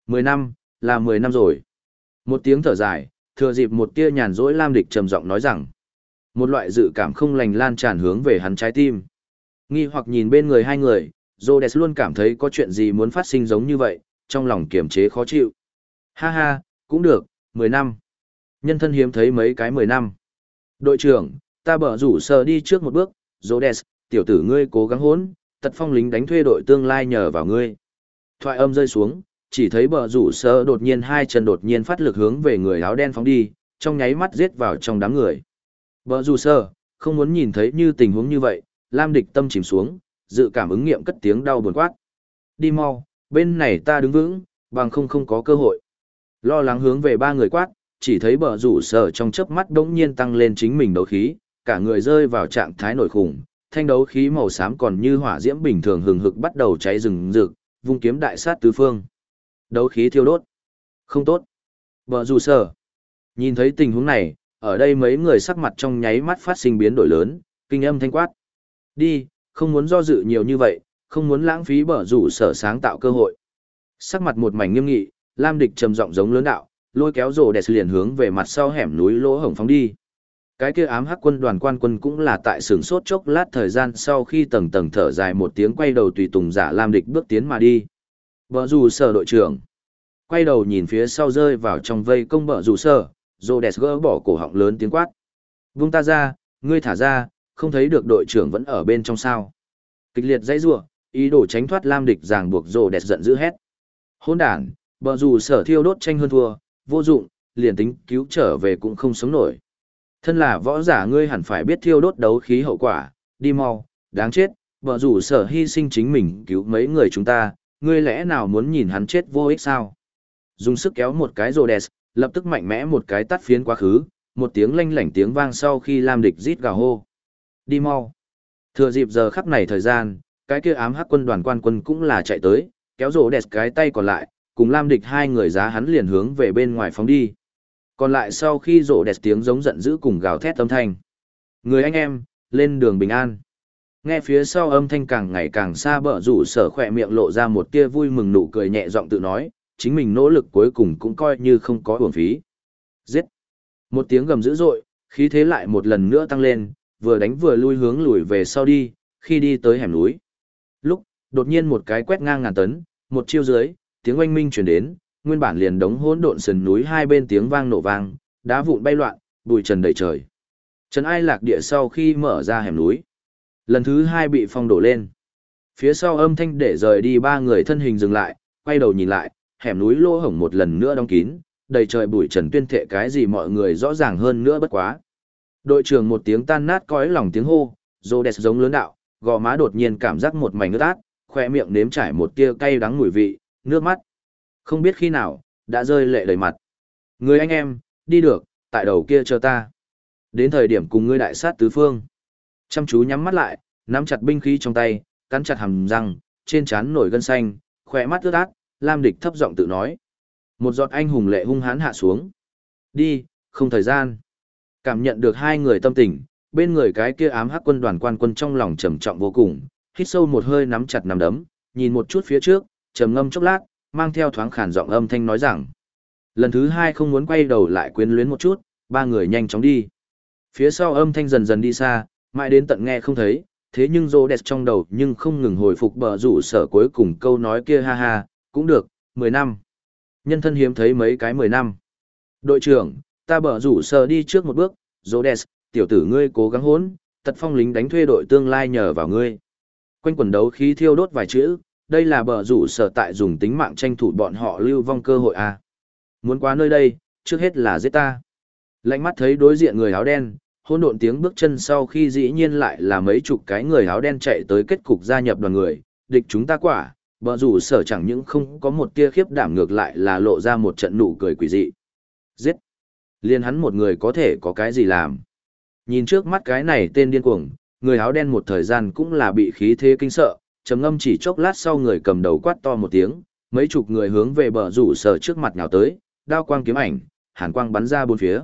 10 năm, là 10 năm rồi. Một tiếng thở dài, thừa dịp một tia nhàn rỗi Lam Địch trầm giọng nói rằng, một loại dự cảm không lành lan tràn hướng về hắn trái tim. Nghi hoặc nhìn bên người hai người, Rhodes luôn cảm thấy có chuyện gì muốn phát sinh giống như vậy, trong lòng kiềm chế khó chịu. Ha ha, cũng được, 10 năm. Nhân thân hiếm thấy mấy cái 10 năm. Đội trưởng, ta bở rủ sờ đi trước một bước, Rhodes, tiểu tử ngươi cố gắng hốn, tật phong lính đánh thuê đội tương lai nhờ vào ngươi. Thoại âm rơi xuống, chỉ thấy bờ rủ sơ đột nhiên hai chân đột nhiên phát lực hướng về người áo đen phóng đi, trong nháy mắt giết vào trong đám người. Bờ rủ sơ, không muốn nhìn thấy như tình huống như vậy, Lam địch tâm chìm xuống, dự cảm ứng nghiệm cất tiếng đau buồn quát. Đi mau, bên này ta đứng vững, bằng không không có cơ hội. Lo lắng hướng về ba người quát, chỉ thấy bờ rủ sơ trong chớp mắt đống nhiên tăng lên chính mình đấu khí, cả người rơi vào trạng thái nổi khủng, thanh đấu khí màu xám còn như hỏa diễm bình thường hừng hực bắt đầu cháy rừng rực, vung kiếm đại sát tứ phương. Đấu khí thiêu đốt. Không tốt. Bờ rủ sở. Nhìn thấy tình huống này, ở đây mấy người sắc mặt trong nháy mắt phát sinh biến đổi lớn, kinh âm thanh quát. Đi, không muốn do dự nhiều như vậy, không muốn lãng phí bờ rủ sở sáng tạo cơ hội. Sắc mặt một mảnh nghiêm nghị, Lam địch trầm giọng giống lớn đạo, lôi kéo rồ đẹp liền hướng về mặt sau hẻm núi lỗ hổng phóng đi. Cái kia ám hắc quân đoàn quan quân cũng là tại sừng sốt chốc lát thời gian sau khi tầng tầng thở dài một tiếng quay đầu tùy tùng giả Lam địch bước tiến mà đi. Bờ rủ sở đội trưởng. Quay đầu nhìn phía sau rơi vào trong vây công bờ rủ sở, Rhodes gỡ bỏ cổ họng lớn tiếng quát. Vung ta ra, ngươi thả ra, không thấy được đội trưởng vẫn ở bên trong sao. Kịch liệt dãy rủa, ý đồ tránh thoát Lam địch ràng buộc Rhodes giận dữ hét. Hôn đản, bờ rủ sở thiêu đốt tranh hơn thua, vô dụng, liền tính cứu trở về cũng không sống nổi. Thân là võ giả ngươi hẳn phải biết thiêu đốt đấu khí hậu quả, đi mau, đáng chết, vợ rủ sở hy sinh chính mình cứu mấy người chúng ta, ngươi lẽ nào muốn nhìn hắn chết vô ích sao? Dùng sức kéo một cái rồ đẹp, lập tức mạnh mẽ một cái tắt phiến quá khứ, một tiếng lanh lảnh tiếng vang sau khi Lam địch rít gào hô. Đi mau. Thừa dịp giờ khắc này thời gian, cái kia ám hắc quân đoàn quan quân cũng là chạy tới, kéo rồ đẹp cái tay còn lại, cùng Lam địch hai người giá hắn liền hướng về bên ngoài phóng đi. Còn lại sau khi rộ đẹp tiếng giống giận dữ cùng gào thét âm thanh. Người anh em, lên đường bình an. Nghe phía sau âm thanh càng ngày càng xa bờ rủ sở khỏe miệng lộ ra một tia vui mừng nụ cười nhẹ giọng tự nói, chính mình nỗ lực cuối cùng cũng coi như không có uổng phí. Giết! Một tiếng gầm dữ dội, khí thế lại một lần nữa tăng lên, vừa đánh vừa lui hướng lùi về sau đi, khi đi tới hẻm núi. Lúc, đột nhiên một cái quét ngang ngàn tấn, một chiêu dưới, tiếng oanh minh chuyển đến, nguyên bản liền đống hỗn độn sườn núi hai bên tiếng vang nổ vang, đá vụn bay loạn, bụi trần đầy trời. Trần Ai lạc địa sau khi mở ra hẻm núi. Lần thứ hai bị phong đổ lên. Phía sau âm thanh để rời đi ba người thân hình dừng lại, quay đầu nhìn lại, hẻm núi lỗ hổng một lần nữa đóng kín, đầy trời bụi trần tuyên thệ cái gì mọi người rõ ràng hơn nữa bất quá. Đội trưởng một tiếng tan nát cõi lòng tiếng hô, Rhodes giống lớn đạo, gò má đột nhiên cảm giác một mảnh ướt át, khoe miệng nếm trải một tia cay đắng mùi vị, nước mắt. Không biết khi nào, đã rơi lệ đầy mặt. Người anh em, đi được, tại đầu kia chờ ta. Đến thời điểm cùng ngươi đại sát tứ phương. Chăm chú nhắm mắt lại, nắm chặt binh khí trong tay, cắn chặt hàm răng, trên trán nổi gân xanh, khỏe mắt ướt át, Lam Địch thấp giọng tự nói. Một giọt anh hùng lệ hung hãn hạ xuống. Đi, không thời gian. Cảm nhận được hai người tâm tình, bên người cái kia ám hắc quân đoàn quan quân trong lòng trầm trọng vô cùng, hít sâu một hơi nắm chặt nắm đấm, nhìn một chút phía trước, trầm ngâm chốc lát, mang theo thoáng khản giọng âm thanh nói rằng. Lần thứ hai không muốn quay đầu lại quyến luyến một chút, ba người nhanh chóng đi. Phía sau âm thanh dần dần đi xa, mãi đến tận nghe không thấy, thế nhưng rô đẹp trong đầu nhưng không ngừng hồi phục bờ rủ sở cuối cùng câu nói kia ha ha, cũng được, 10 năm. Nhân thân hiếm thấy mấy cái 10 năm. Đội trưởng, ta bờ rủ sở đi trước một bước, rô đẹp, tiểu tử ngươi cố gắng hốn, tật phong lính đánh thuê đội tương lai nhờ vào ngươi. Quanh quần đấu khí thiêu đốt vài chữ, đây là bờ rủ sở tại dùng tính mạng tranh thủ bọn họ lưu vong cơ hội à. Muốn qua nơi đây, trước hết là giết ta. Lạnh mắt thấy đối diện người áo đen, hôn độn tiếng bước chân sau khi dĩ nhiên lại là mấy chục cái người áo đen chạy tới kết cục gia nhập đoàn người, địch chúng ta quả, bờ rủ sở chẳng những không có một tia khiếp đảm ngược lại là lộ ra một trận nụ cười quỷ dị. Giết! Liên hắn một người có thể có cái gì làm? Nhìn trước mắt cái này tên điên cuồng, người áo đen một thời gian cũng là bị khí thế kinh sợ, trầm ngâm chỉ chốc lát sau người cầm đầu quát to một tiếng, mấy chục người hướng về bờ rủ sở trước mặt nhào tới, đao quang kiếm ảnh, hàn quang bắn ra bốn phía.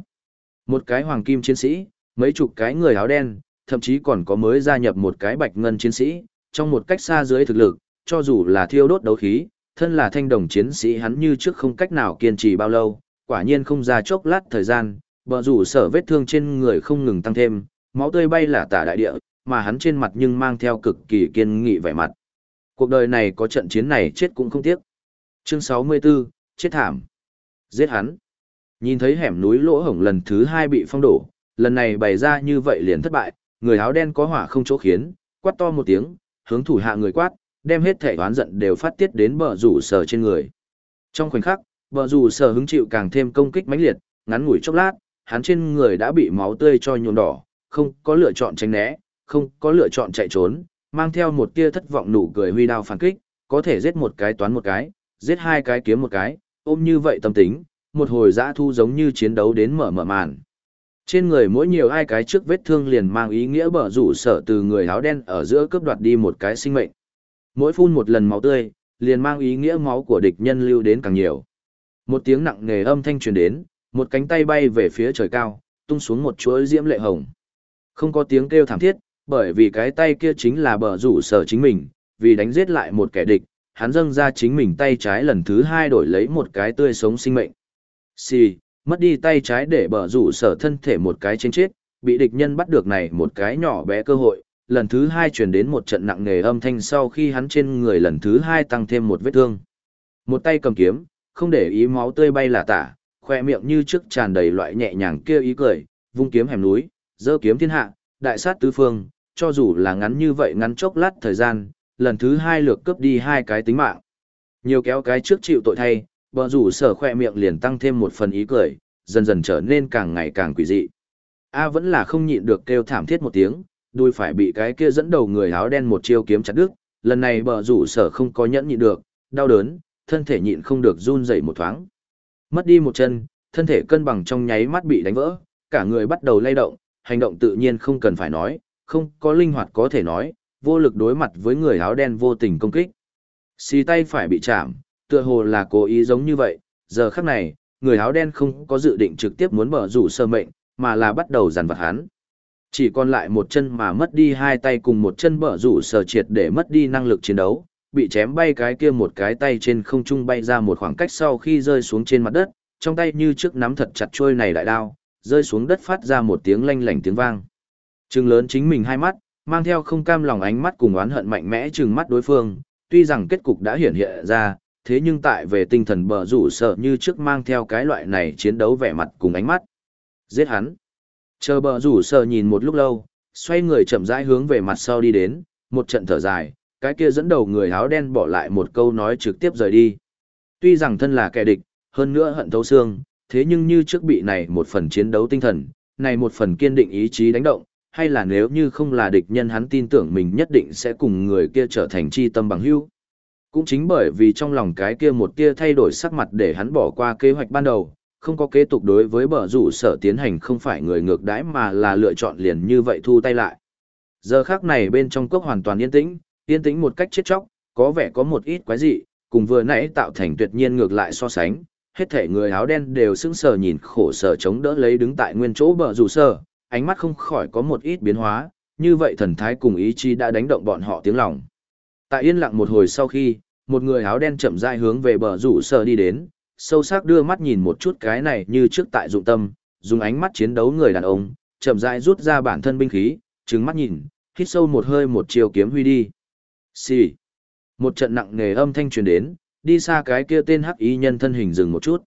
Một cái hoàng kim chiến sĩ, mấy chục cái người áo đen, thậm chí còn có mới gia nhập một cái bạch ngân chiến sĩ, trong một cách xa dưới thực lực, cho dù là thiêu đốt đấu khí, thân là thanh đồng chiến sĩ hắn như trước không cách nào kiên trì bao lâu, quả nhiên không ra chốc lát thời gian, bờ rủ sở vết thương trên người không ngừng tăng thêm, máu tươi bay là tả đại địa, mà hắn trên mặt nhưng mang theo cực kỳ kiên nghị vẻ mặt. Cuộc đời này có trận chiến này chết cũng không tiếc. Chương 64, chết thảm. Giết hắn. Nhìn thấy hẻm núi lỗ hổng lần thứ hai bị phong đổ, lần này bày ra như vậy liền thất bại, người áo đen có hỏa không chỗ khiến, quát to một tiếng, hướng thủ hạ người quát, đem hết thể oán giận đều phát tiết đến bờ rủ sở trên người. Trong khoảnh khắc, bờ rủ sở hứng chịu càng thêm công kích mãnh liệt, ngắn ngủi chốc lát, hắn trên người đã bị máu tươi cho nhuộm đỏ, không có lựa chọn tránh né, không có lựa chọn chạy trốn, mang theo một tia thất vọng nụ cười huy đao phản kích, có thể giết một cái toán một cái, giết hai cái kiếm một cái, ôm như vậy tâm tính, một hồi dã thu giống như chiến đấu đến mở mở màn. Trên người mỗi nhiều hai cái trước vết thương liền mang ý nghĩa bở rủ sở từ người áo đen ở giữa cướp đoạt đi một cái sinh mệnh. Mỗi phun một lần máu tươi, liền mang ý nghĩa máu của địch nhân lưu đến càng nhiều. Một tiếng nặng nề âm thanh truyền đến, một cánh tay bay về phía trời cao, tung xuống một chuỗi diễm lệ hồng. Không có tiếng kêu thảm thiết, bởi vì cái tay kia chính là bờ rủ sở chính mình, vì đánh giết lại một kẻ địch, hắn dâng ra chính mình tay trái lần thứ hai đổi lấy một cái tươi sống sinh mệnh. Xì, mất đi tay trái để bờ rủ sở thân thể một cái trên chết, bị địch nhân bắt được này một cái nhỏ bé cơ hội, lần thứ hai truyền đến một trận nặng nề âm thanh sau khi hắn trên người lần thứ hai tăng thêm một vết thương. Một tay cầm kiếm, không để ý máu tươi bay là tả, khoe miệng như trước tràn đầy loại nhẹ nhàng kia ý cười, vung kiếm hẻm núi, giơ kiếm thiên hạ, đại sát tứ phương, cho dù là ngắn như vậy ngắn chốc lát thời gian, lần thứ hai lược cướp đi hai cái tính mạng. Nhiều kéo cái trước chịu tội thay, bờ rủ sở khoe miệng liền tăng thêm một phần ý cười, dần dần trở nên càng ngày càng quỷ dị. A vẫn là không nhịn được kêu thảm thiết một tiếng, đuôi phải bị cái kia dẫn đầu người áo đen một chiêu kiếm chặt đứt, lần này bờ rủ sở không có nhẫn nhịn được, đau đớn, thân thể nhịn không được run dậy một thoáng. Mất đi một chân, thân thể cân bằng trong nháy mắt bị đánh vỡ, cả người bắt đầu lay động, hành động tự nhiên không cần phải nói, không có linh hoạt có thể nói, vô lực đối mặt với người áo đen vô tình công kích. Xì tay phải bị chạm, tựa hồ là cố ý giống như vậy, giờ khắc này, người áo đen không có dự định trực tiếp muốn mở rủ sơ mệnh, mà là bắt đầu giàn vật hắn. Chỉ còn lại một chân mà mất đi hai tay cùng một chân bở rủ sờ triệt để mất đi năng lực chiến đấu, bị chém bay cái kia một cái tay trên không trung bay ra một khoảng cách sau khi rơi xuống trên mặt đất, trong tay như trước nắm thật chặt trôi này đại đao, rơi xuống đất phát ra một tiếng lanh lảnh tiếng vang. Trừng lớn chính mình hai mắt, mang theo không cam lòng ánh mắt cùng oán hận mạnh mẽ trừng mắt đối phương, tuy rằng kết cục đã hiển hiện ra, thế nhưng tại về tinh thần bờ rủ sợ như trước mang theo cái loại này chiến đấu vẻ mặt cùng ánh mắt. Giết hắn. Chờ bờ rủ sợ nhìn một lúc lâu, xoay người chậm rãi hướng về mặt sau đi đến, một trận thở dài, cái kia dẫn đầu người áo đen bỏ lại một câu nói trực tiếp rời đi. Tuy rằng thân là kẻ địch, hơn nữa hận thấu xương, thế nhưng như trước bị này một phần chiến đấu tinh thần, này một phần kiên định ý chí đánh động, hay là nếu như không là địch nhân hắn tin tưởng mình nhất định sẽ cùng người kia trở thành chi tâm bằng hữu. Cũng chính bởi vì trong lòng cái kia một tia thay đổi sắc mặt để hắn bỏ qua kế hoạch ban đầu, không có kế tục đối với bờ rủ sở tiến hành không phải người ngược đãi mà là lựa chọn liền như vậy thu tay lại. Giờ khác này bên trong cốc hoàn toàn yên tĩnh, yên tĩnh một cách chết chóc, có vẻ có một ít quái dị, cùng vừa nãy tạo thành tuyệt nhiên ngược lại so sánh, hết thể người áo đen đều sững sờ nhìn khổ sở chống đỡ lấy đứng tại nguyên chỗ bờ rủ sở, ánh mắt không khỏi có một ít biến hóa, như vậy thần thái cùng ý chí đã đánh động bọn họ tiếng lòng. Tại yên lặng một hồi sau khi, một người áo đen chậm rãi hướng về bờ rủ sở đi đến, sâu sắc đưa mắt nhìn một chút cái này như trước tại dụng tâm, dùng ánh mắt chiến đấu người đàn ông, chậm rãi rút ra bản thân binh khí, trừng mắt nhìn, hít sâu một hơi một chiều kiếm huy đi. Xì. Một trận nặng nề âm thanh truyền đến, đi xa cái kia tên hắc y nhân thân hình dừng một chút.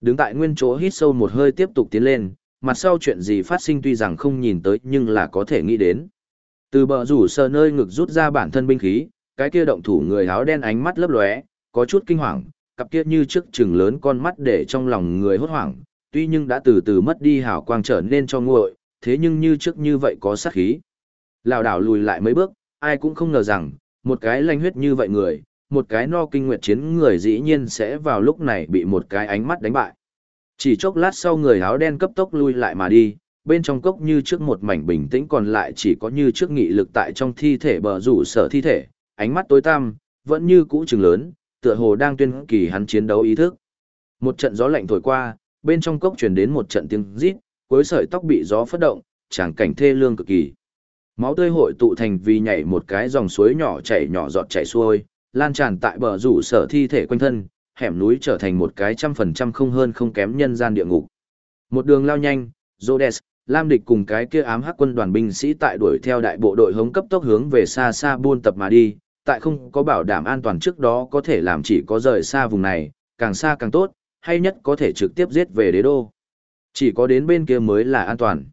Đứng tại nguyên chỗ hít sâu một hơi tiếp tục tiến lên, mặt sau chuyện gì phát sinh tuy rằng không nhìn tới nhưng là có thể nghĩ đến. Từ bờ rủ sờ nơi ngực rút ra bản thân binh khí, cái kia động thủ người áo đen ánh mắt lấp lóe, có chút kinh hoàng, cặp kia như trước chừng lớn con mắt để trong lòng người hốt hoảng, tuy nhưng đã từ từ mất đi hào quang trở nên cho nguội, thế nhưng như trước như vậy có sát khí. Lào đảo lùi lại mấy bước, ai cũng không ngờ rằng, một cái lanh huyết như vậy người, một cái no kinh nguyệt chiến người dĩ nhiên sẽ vào lúc này bị một cái ánh mắt đánh bại. Chỉ chốc lát sau người áo đen cấp tốc lui lại mà đi, bên trong cốc như trước một mảnh bình tĩnh còn lại chỉ có như trước nghị lực tại trong thi thể bờ rủ sở thi thể, ánh mắt tối tăm, vẫn như cũ trừng lớn, tựa hồ đang tuyên kỳ hắn chiến đấu ý thức. Một trận gió lạnh thổi qua, bên trong cốc truyền đến một trận tiếng rít, cuối sợi tóc bị gió phất động, tràng cảnh thê lương cực kỳ. Máu tươi hội tụ thành vì nhảy một cái dòng suối nhỏ chảy nhỏ giọt chảy xuôi, lan tràn tại bờ rủ sở thi thể quanh thân, hẻm núi trở thành một cái trăm phần trăm không hơn không kém nhân gian địa ngục. Một đường lao nhanh, Rhodes, Lam địch cùng cái kia ám hắc quân đoàn binh sĩ tại đuổi theo đại bộ đội hống cấp tốc hướng về xa xa buôn tập mà đi, tại không có bảo đảm an toàn trước đó có thể làm chỉ có rời xa vùng này, càng xa càng tốt, hay nhất có thể trực tiếp giết về đế đô. Chỉ có đến bên kia mới là an toàn.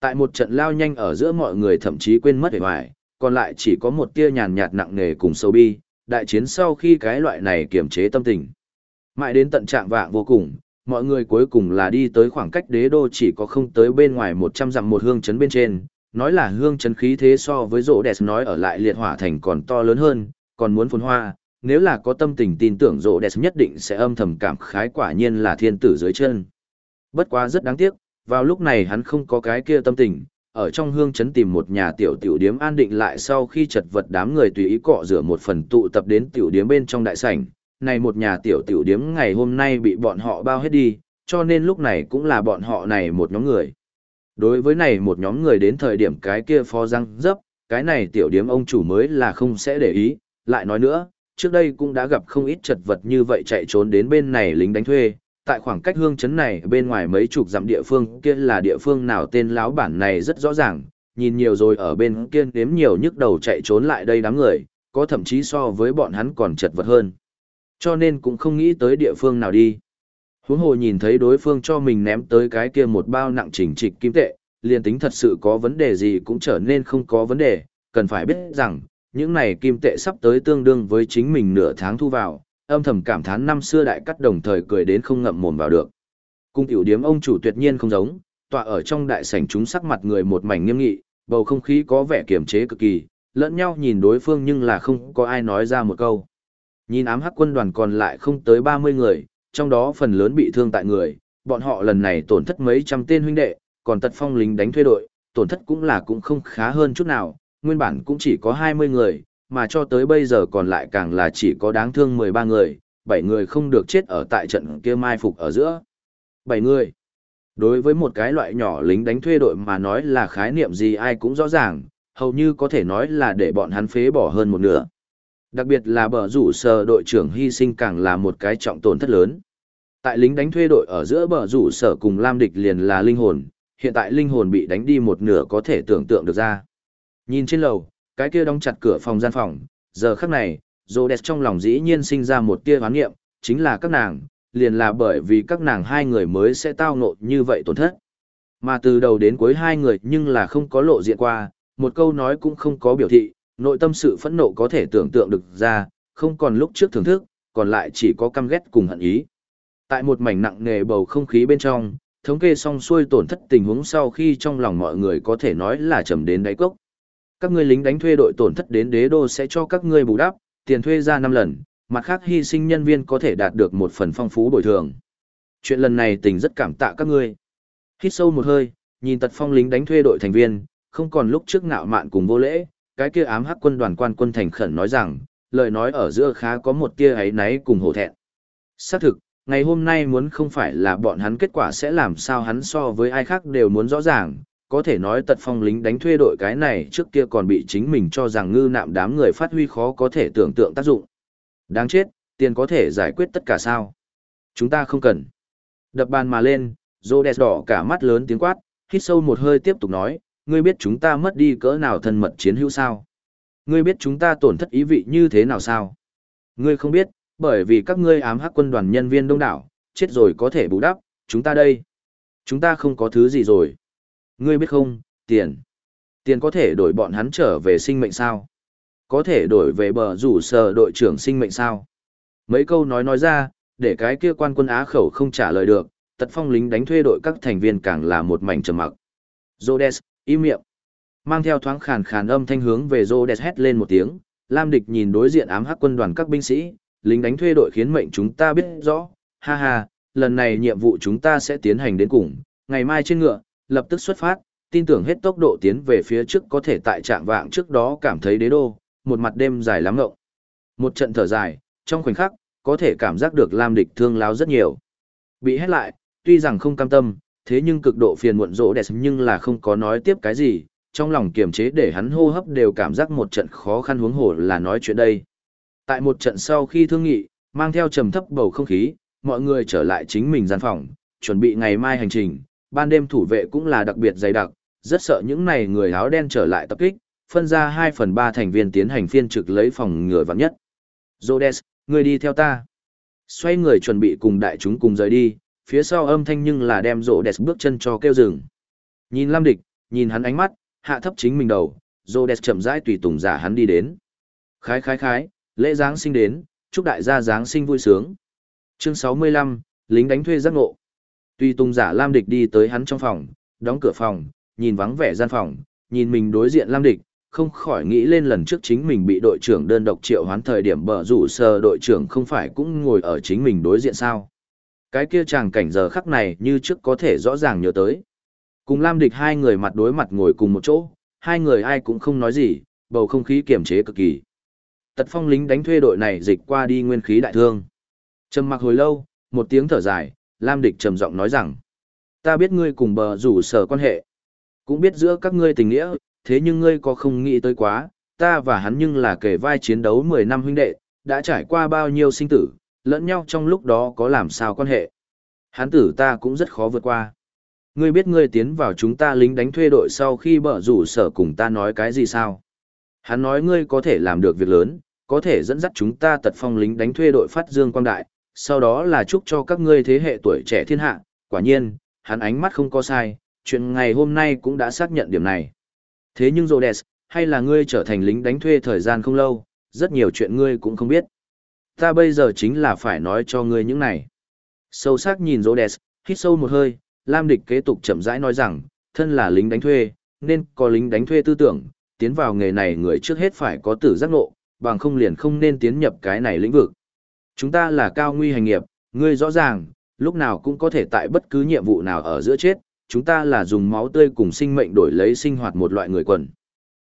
Tại một trận lao nhanh ở giữa mọi người thậm chí quên mất vẻ hoài, còn lại chỉ có một tia nhàn nhạt nặng nề cùng sâu bi, đại chiến sau khi cái loại này kiềm chế tâm tình. Mãi đến tận trạng vạng vô cùng, mọi người cuối cùng là đi tới khoảng cách đế đô chỉ có không tới bên ngoài 100 dặm một hương chấn bên trên, nói là hương chấn khí thế so với rỗ đẹp nói ở lại liệt hỏa thành còn to lớn hơn, còn muốn phồn hoa, nếu là có tâm tình tin tưởng rỗ đẹp nhất định sẽ âm thầm cảm khái quả nhiên là thiên tử dưới chân. Bất quá rất đáng tiếc, vào lúc này hắn không có cái kia tâm tình, ở trong hương chấn tìm một nhà tiểu tiểu điếm an định lại sau khi chật vật đám người tùy ý cọ rửa một phần tụ tập đến tiểu điếm bên trong đại sảnh. Này một nhà tiểu tiểu điếm ngày hôm nay bị bọn họ bao hết đi, cho nên lúc này cũng là bọn họ này một nhóm người. Đối với này một nhóm người đến thời điểm cái kia phó răng dấp, cái này tiểu điếm ông chủ mới là không sẽ để ý, lại nói nữa, trước đây cũng đã gặp không ít chật vật như vậy chạy trốn đến bên này lính đánh thuê, tại khoảng cách hương chấn này bên ngoài mấy chục dặm địa phương kia là địa phương nào tên lão bản này rất rõ ràng, nhìn nhiều rồi ở bên kia nếm nhiều nhức đầu chạy trốn lại đây đám người, có thậm chí so với bọn hắn còn chật vật hơn. Cho nên cũng không nghĩ tới địa phương nào đi. Huống hồ nhìn thấy đối phương cho mình ném tới cái kia một bao nặng chỉnh trịch kim tệ, liền tính thật sự có vấn đề gì cũng trở nên không có vấn đề, cần phải biết rằng, những này kim tệ sắp tới tương đương với chính mình nửa tháng thu vào, âm thầm cảm thán năm xưa đại cắt đồng thời cười đến không ngậm mồm vào được. Cung tiểu điếm ông chủ tuyệt nhiên không giống, tọa ở trong đại sảnh chúng sắc mặt người một mảnh nghiêm nghị, bầu không khí có vẻ kiềm chế cực kỳ, lẫn nhau nhìn đối phương nhưng là không có ai nói ra một câu. Nhìn ám hắc quân đoàn còn lại không tới 30 người, trong đó phần lớn bị thương tại người, bọn họ lần này tổn thất mấy trăm tên huynh đệ, còn tật phong lính đánh thuê đội, tổn thất cũng là cũng không khá hơn chút nào, nguyên bản cũng chỉ có 20 người, mà cho tới bây giờ còn lại càng là chỉ có đáng thương 13 người, 7 người không được chết ở tại trận kia mai phục ở giữa. 7 người. Đối với một cái loại nhỏ lính đánh thuê đội mà nói là khái niệm gì ai cũng rõ ràng, hầu như có thể nói là để bọn hắn phế bỏ hơn một nửa. Đặc biệt là bờ rủ sở đội trưởng hy sinh càng là một cái trọng tổn thất lớn. Tại lính đánh thuê đội ở giữa bờ rủ sở cùng Lam Địch liền là linh hồn, hiện tại linh hồn bị đánh đi một nửa có thể tưởng tượng được ra. Nhìn trên lầu, cái kia đóng chặt cửa phòng gian phòng, giờ khắc này, Rhodes trong lòng dĩ nhiên sinh ra một tia hoán nghiệm, chính là các nàng, liền là bởi vì các nàng hai người mới sẽ tao ngộ như vậy tổn thất. Mà từ đầu đến cuối hai người nhưng là không có lộ diện qua, một câu nói cũng không có biểu thị, nội tâm sự phẫn nộ có thể tưởng tượng được ra, không còn lúc trước thưởng thức, còn lại chỉ có căm ghét cùng hận ý. Tại một mảnh nặng nề bầu không khí bên trong, thống kê xong xuôi tổn thất tình huống sau khi trong lòng mọi người có thể nói là trầm đến đáy cốc các ngươi lính đánh thuê đội tổn thất đến đế đô sẽ cho các ngươi bù đắp, tiền thuê ra năm lần, mặt khác hy sinh nhân viên có thể đạt được một phần phong phú bồi thường. Chuyện lần này tình rất cảm tạ các ngươi. Hít sâu một hơi, nhìn tật phong lính đánh thuê đội thành viên, không còn lúc trước ngạo mạn cùng vô lễ, cái kia ám hắc quân đoàn quan quân thành khẩn nói rằng, lời nói ở giữa khá có một tia ấy náy cùng hổ thẹn. Xác thực, ngày hôm nay muốn không phải là bọn hắn kết quả sẽ làm sao hắn so với ai khác đều muốn rõ ràng, có thể nói tật phong lính đánh thuê đội cái này trước kia còn bị chính mình cho rằng ngư nạm đám người phát huy khó có thể tưởng tượng tác dụng. Đáng chết, tiền có thể giải quyết tất cả sao? Chúng ta không cần. Đập bàn mà lên, Rhodes đỏ cả mắt lớn tiếng quát, hít sâu một hơi tiếp tục nói, ngươi biết chúng ta mất đi cỡ nào thân mật chiến hữu sao? Ngươi biết chúng ta tổn thất ý vị như thế nào sao? Ngươi không biết, bởi vì các ngươi ám hắc quân đoàn nhân viên đông đảo, chết rồi có thể bù đắp, chúng ta đây. Chúng ta không có thứ gì rồi. Ngươi biết không, tiền. Tiền có thể đổi bọn hắn trở về sinh mệnh sao? Có thể đổi về bờ rủ sở đội trưởng sinh mệnh sao? Mấy câu nói nói ra, để cái kia quan quân Á khẩu không trả lời được, tật phong lính đánh thuê đội các thành viên càng là một mảnh trầm mặc. Rhodes, im miệng. Mang theo thoáng khàn khàn âm thanh hướng về Rhodes hét lên một tiếng, Lam địch nhìn đối diện ám hắc quân đoàn các binh sĩ, lính đánh thuê đội khiến mệnh chúng ta biết rõ, ha ha, lần này nhiệm vụ chúng ta sẽ tiến hành đến cùng, ngày mai trên ngựa, lập tức xuất phát, tin tưởng hết tốc độ tiến về phía trước có thể tại trạng vạng trước đó cảm thấy đế đô, một mặt đêm dài lắm ngộng. Một trận thở dài, trong khoảnh khắc, có thể cảm giác được Lam địch thương láo rất nhiều. Bị hết lại, tuy rằng không cam tâm, thế nhưng cực độ phiền muộn rỗ đẹp nhưng là không có nói tiếp cái gì, trong lòng kiềm chế để hắn hô hấp đều cảm giác một trận khó khăn huống hồ là nói chuyện đây. Tại một trận sau khi thương nghị, mang theo trầm thấp bầu không khí, mọi người trở lại chính mình gian phòng, chuẩn bị ngày mai hành trình, ban đêm thủ vệ cũng là đặc biệt dày đặc, rất sợ những này người áo đen trở lại tập kích, phân ra 2 phần 3 thành viên tiến hành phiên trực lấy phòng ngừa vạn nhất. Rhodes, người đi theo ta. Xoay người chuẩn bị cùng đại chúng cùng rời đi, phía sau âm thanh nhưng là đem Rhodes bước chân cho kêu dừng. Nhìn Lam Địch, nhìn hắn ánh mắt, hạ thấp chính mình đầu, Rhodes chậm rãi tùy tùng giả hắn đi đến. Khái khái khái, lễ Giáng sinh đến, chúc đại gia Giáng sinh vui sướng. Chương 65, lính đánh thuê giác ngộ. Tuy tung giả Lam Địch đi tới hắn trong phòng, đóng cửa phòng, nhìn vắng vẻ gian phòng, nhìn mình đối diện Lam Địch, không khỏi nghĩ lên lần trước chính mình bị đội trưởng đơn độc triệu hoán thời điểm bờ rủ sờ đội trưởng không phải cũng ngồi ở chính mình đối diện sao. Cái kia chàng cảnh giờ khắc này như trước có thể rõ ràng nhớ tới. Cùng Lam Địch hai người mặt đối mặt ngồi cùng một chỗ, hai người ai cũng không nói gì, bầu không khí kiềm chế cực kỳ. Tật phong lính đánh thuê đội này dịch qua đi nguyên khí đại thương. Trầm mặc hồi lâu, một tiếng thở dài, Lam Địch trầm giọng nói rằng, ta biết ngươi cùng bờ rủ sở quan hệ. Cũng biết giữa các ngươi tình nghĩa, thế nhưng ngươi có không nghĩ tới quá, ta và hắn nhưng là kể vai chiến đấu 10 năm huynh đệ, đã trải qua bao nhiêu sinh tử, lẫn nhau trong lúc đó có làm sao quan hệ. Hắn tử ta cũng rất khó vượt qua. Ngươi biết ngươi tiến vào chúng ta lính đánh thuê đội sau khi bở rủ sở cùng ta nói cái gì sao? Hắn nói ngươi có thể làm được việc lớn, có thể dẫn dắt chúng ta tật phong lính đánh thuê đội phát dương quang đại, sau đó là chúc cho các ngươi thế hệ tuổi trẻ thiên hạ, quả nhiên, hắn ánh mắt không có sai, chuyện ngày hôm nay cũng đã xác nhận điểm này. Thế nhưng Rhodes, hay là ngươi trở thành lính đánh thuê thời gian không lâu, rất nhiều chuyện ngươi cũng không biết. Ta bây giờ chính là phải nói cho ngươi những này. Sâu sắc nhìn Rhodes, hít sâu một hơi, Lam Địch kế tục chậm rãi nói rằng, thân là lính đánh thuê, nên có lính đánh thuê tư tưởng, tiến vào nghề này người trước hết phải có tử giác ngộ, bằng không liền không nên tiến nhập cái này lĩnh vực. Chúng ta là cao nguy hành nghiệp, ngươi rõ ràng, lúc nào cũng có thể tại bất cứ nhiệm vụ nào ở giữa chết, chúng ta là dùng máu tươi cùng sinh mệnh đổi lấy sinh hoạt một loại người quần.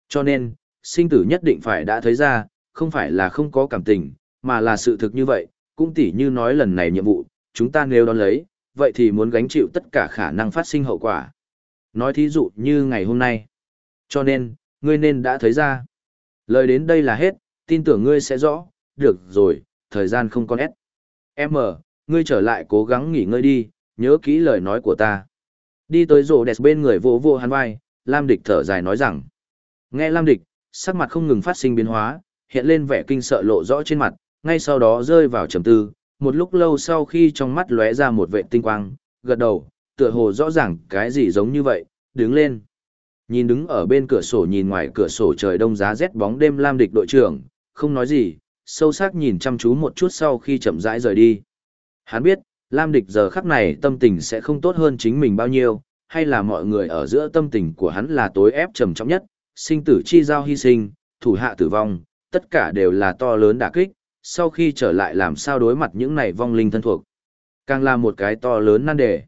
Cho nên, sinh tử nhất định phải đã thấy ra, không phải là không có cảm tình, mà là sự thực như vậy, cũng tỉ như nói lần này nhiệm vụ, chúng ta nếu đón lấy, vậy thì muốn gánh chịu tất cả khả năng phát sinh hậu quả. Nói thí dụ như ngày hôm nay. Cho nên, ngươi nên đã thấy ra. Lời đến đây là hết, tin tưởng ngươi sẽ rõ, được rồi, thời gian không còn ép. Em mở, ngươi trở lại cố gắng nghỉ ngơi đi, nhớ kỹ lời nói của ta. Đi tới rổ đẹp bên người vô vô hắn vai, Lam Địch thở dài nói rằng. Nghe Lam Địch, sắc mặt không ngừng phát sinh biến hóa, hiện lên vẻ kinh sợ lộ rõ trên mặt, ngay sau đó rơi vào trầm tư, một lúc lâu sau khi trong mắt lóe ra một vệ tinh quang, gật đầu, tựa hồ rõ ràng cái gì giống như vậy, đứng lên. Nhìn đứng ở bên cửa sổ nhìn ngoài cửa sổ trời đông giá rét bóng đêm Lam Địch đội trưởng, không nói gì, sâu sắc nhìn chăm chú một chút sau khi chậm rãi rời đi. Hắn biết, Lam Địch giờ khắc này tâm tình sẽ không tốt hơn chính mình bao nhiêu, hay là mọi người ở giữa tâm tình của hắn là tối ép trầm trọng nhất, sinh tử chi giao hy sinh, thủ hạ tử vong, tất cả đều là to lớn đả kích, sau khi trở lại làm sao đối mặt những này vong linh thân thuộc. Càng là một cái to lớn nan đề.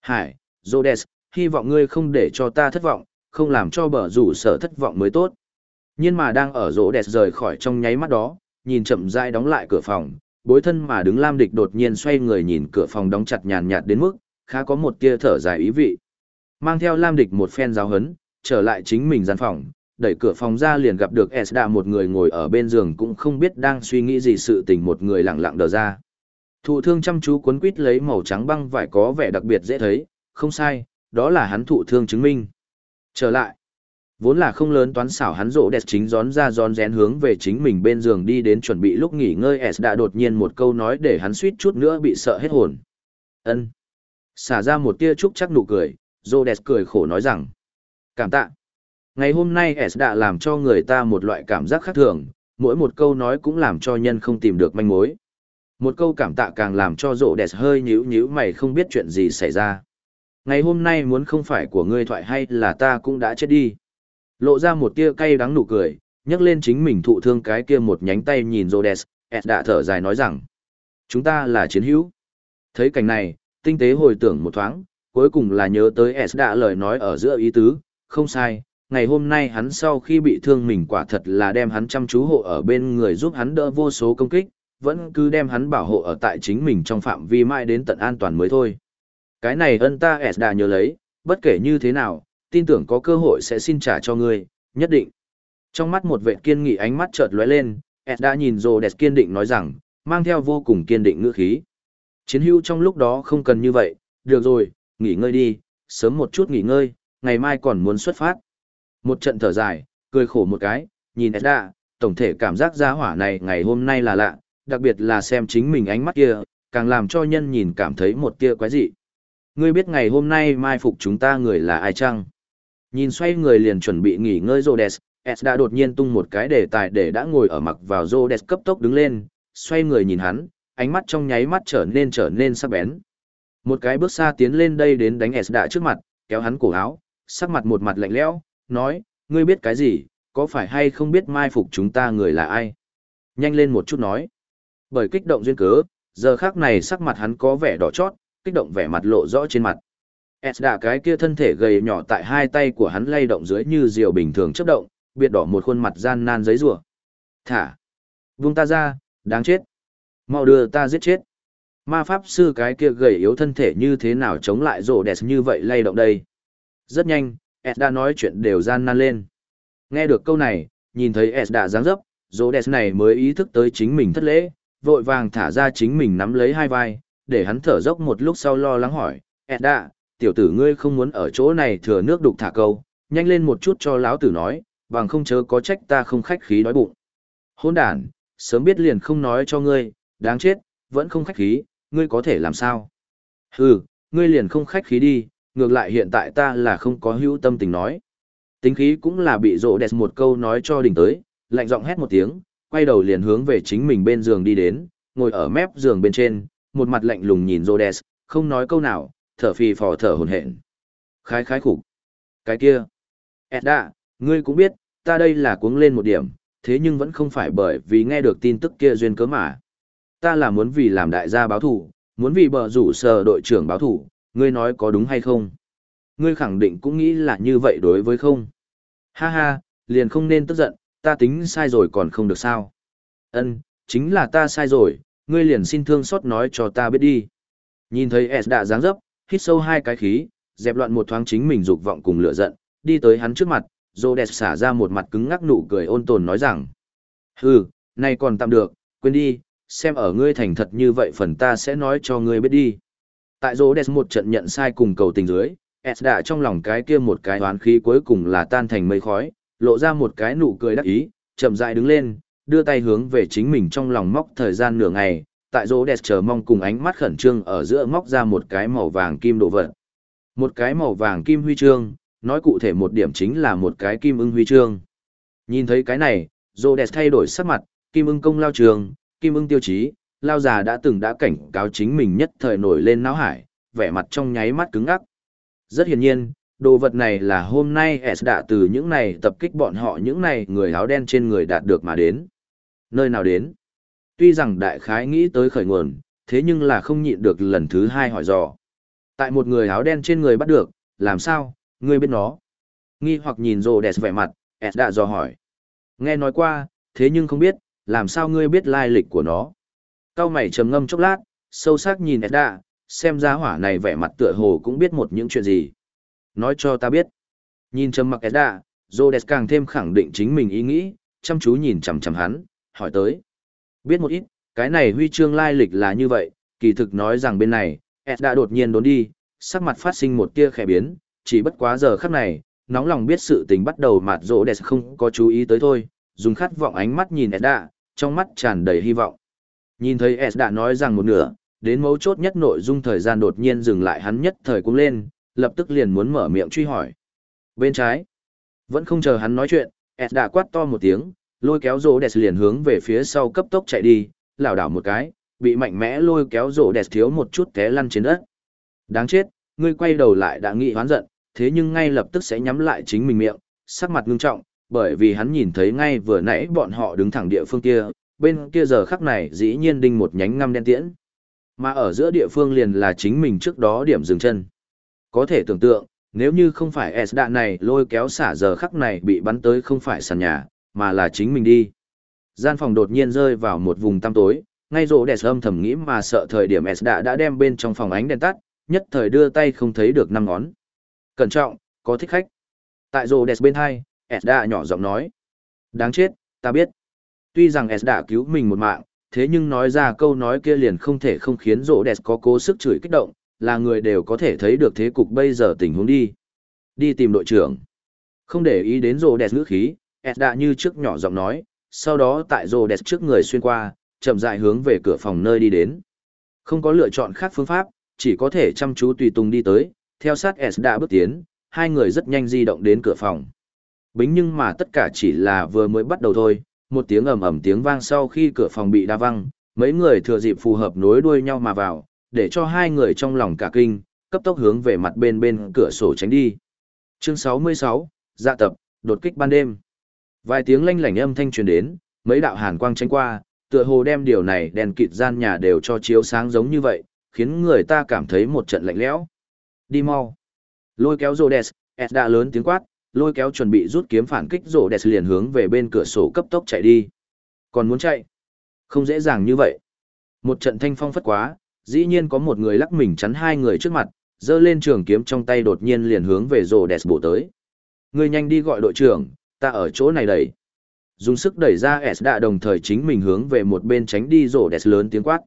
Hải, Rhodes, hy vọng ngươi không để cho ta thất vọng, không làm cho bờ rủ sở thất vọng mới tốt. Nhưng mà đang ở Rhodes rời khỏi trong nháy mắt đó, nhìn chậm rãi đóng lại cửa phòng, bối thân mà đứng Lam Địch đột nhiên xoay người nhìn cửa phòng đóng chặt nhàn nhạt đến mức, khá có một tia thở dài ý vị. Mang theo Lam Địch một phen giáo hấn, trở lại chính mình gian phòng, đẩy cửa phòng ra liền gặp được Esda một người ngồi ở bên giường cũng không biết đang suy nghĩ gì sự tình một người lặng lặng đờ ra. Thụ thương chăm chú cuốn quít lấy màu trắng băng vải có vẻ đặc biệt dễ thấy, không sai, đó là hắn thụ thương chứng minh. Trở lại. Vốn là không lớn toán xảo hắn rộ đẹp chính gión ra gión rén hướng về chính mình bên giường đi đến chuẩn bị lúc nghỉ ngơi S đã đột nhiên một câu nói để hắn suýt chút nữa bị sợ hết hồn. ân Xả ra một tia chúc chắc nụ cười, rộ đẹp cười khổ nói rằng. Cảm tạ. Ngày hôm nay S đã làm cho người ta một loại cảm giác khác thường, mỗi một câu nói cũng làm cho nhân không tìm được manh mối. Một câu cảm tạ càng làm cho rộ đẹp hơi nhíu nhíu mày không biết chuyện gì xảy ra. Ngày hôm nay muốn không phải của ngươi thoại hay là ta cũng đã chết đi. Lộ ra một tia cay đắng nụ cười, nhấc lên chính mình thụ thương cái kia một nhánh tay nhìn Rhodes, Ed đã thở dài nói rằng, chúng ta là chiến hữu. Thấy cảnh này, tinh tế hồi tưởng một thoáng, cuối cùng là nhớ tới Ed đã lời nói ở giữa ý tứ, không sai, ngày hôm nay hắn sau khi bị thương mình quả thật là đem hắn chăm chú hộ ở bên người giúp hắn đỡ vô số công kích, vẫn cứ đem hắn bảo hộ ở tại chính mình trong phạm vi mãi đến tận an toàn mới thôi. Cái này ân ta S đã nhớ lấy, bất kể như thế nào, tin tưởng có cơ hội sẽ xin trả cho ngươi, nhất định. Trong mắt một vệ kiên nghị ánh mắt chợt lóe lên, Ed đã nhìn rồ đẹp kiên định nói rằng, mang theo vô cùng kiên định ngữ khí. Chiến hữu trong lúc đó không cần như vậy, được rồi, nghỉ ngơi đi, sớm một chút nghỉ ngơi, ngày mai còn muốn xuất phát. Một trận thở dài, cười khổ một cái, nhìn Edda, tổng thể cảm giác gia hỏa này ngày hôm nay là lạ, đặc biệt là xem chính mình ánh mắt kia, càng làm cho nhân nhìn cảm thấy một tia quái dị. Ngươi biết ngày hôm nay mai phục chúng ta người là ai chăng? Nhìn xoay người liền chuẩn bị nghỉ ngơi Rhodes, đã đột nhiên tung một cái đề tài để đã ngồi ở mặc vào Rhodes cấp tốc đứng lên, xoay người nhìn hắn, ánh mắt trong nháy mắt trở nên trở nên sắc bén. Một cái bước xa tiến lên đây đến đánh Edda trước mặt, kéo hắn cổ áo, sắc mặt một mặt lạnh lẽo, nói, ngươi biết cái gì, có phải hay không biết mai phục chúng ta người là ai? Nhanh lên một chút nói. Bởi kích động duyên cớ, giờ khác này sắc mặt hắn có vẻ đỏ chót, kích động vẻ mặt lộ rõ trên mặt. Edda cái kia thân thể gầy nhỏ tại hai tay của hắn lay động dưới như diều bình thường chấp động, biệt đỏ một khuôn mặt gian nan giấy rủa. Thả! Vung ta ra, đáng chết! Mau đưa ta giết chết! Ma pháp sư cái kia gầy yếu thân thể như thế nào chống lại rổ đẹp như vậy lay động đây? Rất nhanh, Edda nói chuyện đều gian nan lên. Nghe được câu này, nhìn thấy Edda dáng dấp, rổ đẹp này mới ý thức tới chính mình thất lễ, vội vàng thả ra chính mình nắm lấy hai vai, để hắn thở dốc một lúc sau lo lắng hỏi, Edda, tiểu tử ngươi không muốn ở chỗ này thừa nước đục thả câu, nhanh lên một chút cho lão tử nói, bằng không chớ có trách ta không khách khí đói bụng. Hôn đàn, sớm biết liền không nói cho ngươi, đáng chết, vẫn không khách khí, ngươi có thể làm sao? Hừ, ngươi liền không khách khí đi, ngược lại hiện tại ta là không có hữu tâm tình nói. Tính khí cũng là bị rộ đẹp một câu nói cho đỉnh tới, lạnh giọng hét một tiếng, quay đầu liền hướng về chính mình bên giường đi đến, ngồi ở mép giường bên trên, một mặt lạnh lùng nhìn rộ đẹp, không nói câu nào, thở phì phò thở hồn hển. Khái khái khủng. Cái kia. Edda, ngươi cũng biết, ta đây là cuống lên một điểm, thế nhưng vẫn không phải bởi vì nghe được tin tức kia duyên cớ mà. Ta là muốn vì làm đại gia báo thủ, muốn vì bờ rủ sở đội trưởng báo thủ, ngươi nói có đúng hay không? Ngươi khẳng định cũng nghĩ là như vậy đối với không? Ha ha, liền không nên tức giận, ta tính sai rồi còn không được sao? Ân, chính là ta sai rồi, ngươi liền xin thương xót nói cho ta biết đi. Nhìn thấy S đã dáng dấp, hít sâu hai cái khí, dẹp loạn một thoáng chính mình dục vọng cùng lửa giận, đi tới hắn trước mặt, Rhodes xả ra một mặt cứng ngắc nụ cười ôn tồn nói rằng: "Hừ, nay còn tạm được, quên đi, xem ở ngươi thành thật như vậy phần ta sẽ nói cho ngươi biết đi." Tại Rhodes một trận nhận sai cùng cầu tình dưới, Esda trong lòng cái kia một cái oán khí cuối cùng là tan thành mây khói, lộ ra một cái nụ cười đắc ý, chậm rãi đứng lên, đưa tay hướng về chính mình trong lòng móc thời gian nửa ngày, tại Rhodes chờ mong cùng ánh mắt khẩn trương ở giữa móc ra một cái màu vàng kim đồ vật. Một cái màu vàng kim huy chương, nói cụ thể một điểm chính là một cái kim ưng huy chương. Nhìn thấy cái này, Rhodes thay đổi sắc mặt, kim ưng công lao trường, kim ưng tiêu chí, lao già đã từng đã cảnh cáo chính mình nhất thời nổi lên não hải, vẻ mặt trong nháy mắt cứng ngắc. Rất hiển nhiên, đồ vật này là hôm nay S đã từ những này tập kích bọn họ những này người áo đen trên người đạt được mà đến. Nơi nào đến? Tuy rằng đại khái nghĩ tới khởi nguồn, thế nhưng là không nhịn được lần thứ hai hỏi dò. Tại một người áo đen trên người bắt được, làm sao, ngươi biết nó? Nghi hoặc nhìn rồ đẹp vẻ mặt, S đã dò hỏi. Nghe nói qua, thế nhưng không biết, làm sao ngươi biết lai lịch của nó? Cao mày trầm ngâm chốc lát, sâu sắc nhìn Edda, xem ra hỏa này vẻ mặt tựa hồ cũng biết một những chuyện gì. Nói cho ta biết. Nhìn trầm mặc Edda, Rhodes càng thêm khẳng định chính mình ý nghĩ, chăm chú nhìn chằm chằm hắn, hỏi tới. Biết một ít, cái này huy chương lai lịch là như vậy, kỳ thực nói rằng bên này, Edda đột nhiên đốn đi, sắc mặt phát sinh một tia khẽ biến, chỉ bất quá giờ khắc này, nóng lòng biết sự tình bắt đầu mạt Rhodes không có chú ý tới thôi, dùng khát vọng ánh mắt nhìn Edda, trong mắt tràn đầy hy vọng. Nhìn thấy S đã nói rằng một nửa, đến mấu chốt nhất nội dung thời gian đột nhiên dừng lại hắn nhất thời cũng lên, lập tức liền muốn mở miệng truy hỏi. Bên trái, vẫn không chờ hắn nói chuyện, S đã quát to một tiếng, lôi kéo rổ đẹp liền hướng về phía sau cấp tốc chạy đi, lảo đảo một cái, bị mạnh mẽ lôi kéo rổ đẹp thiếu một chút té lăn trên đất. Đáng chết, ngươi quay đầu lại đã nghĩ hoán giận, thế nhưng ngay lập tức sẽ nhắm lại chính mình miệng, sắc mặt ngưng trọng, bởi vì hắn nhìn thấy ngay vừa nãy bọn họ đứng thẳng địa phương kia, bên kia giờ khắc này dĩ nhiên đinh một nhánh ngăm đen tiễn. Mà ở giữa địa phương liền là chính mình trước đó điểm dừng chân. Có thể tưởng tượng, nếu như không phải S đạn này lôi kéo xả giờ khắc này bị bắn tới không phải sàn nhà, mà là chính mình đi. Gian phòng đột nhiên rơi vào một vùng tăm tối, ngay rỗ đẹp âm thầm nghĩ mà sợ thời điểm S đã đã đem bên trong phòng ánh đèn tắt, nhất thời đưa tay không thấy được năm ngón. Cẩn trọng, có thích khách. Tại rỗ đẹp bên hai, S đã nhỏ giọng nói. Đáng chết, ta biết. Tuy rằng S đã cứu mình một mạng, thế nhưng nói ra câu nói kia liền không thể không khiến rỗ đẹp có cố sức chửi kích động, là người đều có thể thấy được thế cục bây giờ tình huống đi. Đi tìm đội trưởng. Không để ý đến rỗ đẹp ngữ khí, Edda như trước nhỏ giọng nói, sau đó tại rồ đẹp trước người xuyên qua, chậm rãi hướng về cửa phòng nơi đi đến. Không có lựa chọn khác phương pháp, chỉ có thể chăm chú tùy tùng đi tới, theo sát Edda đã bước tiến, hai người rất nhanh di động đến cửa phòng. Bính nhưng mà tất cả chỉ là vừa mới bắt đầu thôi, một tiếng ầm ầm tiếng vang sau khi cửa phòng bị đa văng, mấy người thừa dịp phù hợp nối đuôi nhau mà vào, để cho hai người trong lòng cả kinh, cấp tốc hướng về mặt bên bên cửa sổ tránh đi. Chương 66, dạ tập, đột kích ban đêm. Vài tiếng lanh lảnh âm thanh truyền đến, mấy đạo hàn quang tránh qua, tựa hồ đem điều này đèn kịt gian nhà đều cho chiếu sáng giống như vậy, khiến người ta cảm thấy một trận lạnh lẽo. Đi mau. Lôi kéo Rhodes, Ed đã lớn tiếng quát, lôi kéo chuẩn bị rút kiếm phản kích Rhodes liền hướng về bên cửa sổ cấp tốc chạy đi. Còn muốn chạy? Không dễ dàng như vậy. Một trận thanh phong phất quá, dĩ nhiên có một người lắc mình chắn hai người trước mặt, giơ lên trường kiếm trong tay đột nhiên liền hướng về Rhodes bổ tới. Người nhanh đi gọi đội trưởng, ta ở chỗ này đẩy dùng sức đẩy ra S đã đồng thời chính mình hướng về một bên tránh đi rổ đẹp lớn tiếng quát.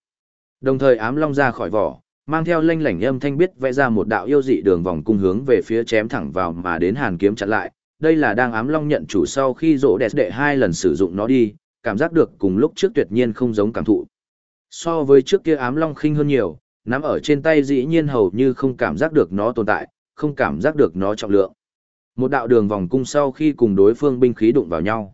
Đồng thời ám long ra khỏi vỏ, mang theo lanh lảnh âm thanh biết vẽ ra một đạo yêu dị đường vòng cung hướng về phía chém thẳng vào mà đến hàn kiếm chặn lại. Đây là đang ám long nhận chủ sau khi rổ đẹp đệ hai lần sử dụng nó đi, cảm giác được cùng lúc trước tuyệt nhiên không giống cảm thụ. So với trước kia ám long khinh hơn nhiều, nắm ở trên tay dĩ nhiên hầu như không cảm giác được nó tồn tại, không cảm giác được nó trọng lượng. Một đạo đường vòng cung sau khi cùng đối phương binh khí đụng vào nhau.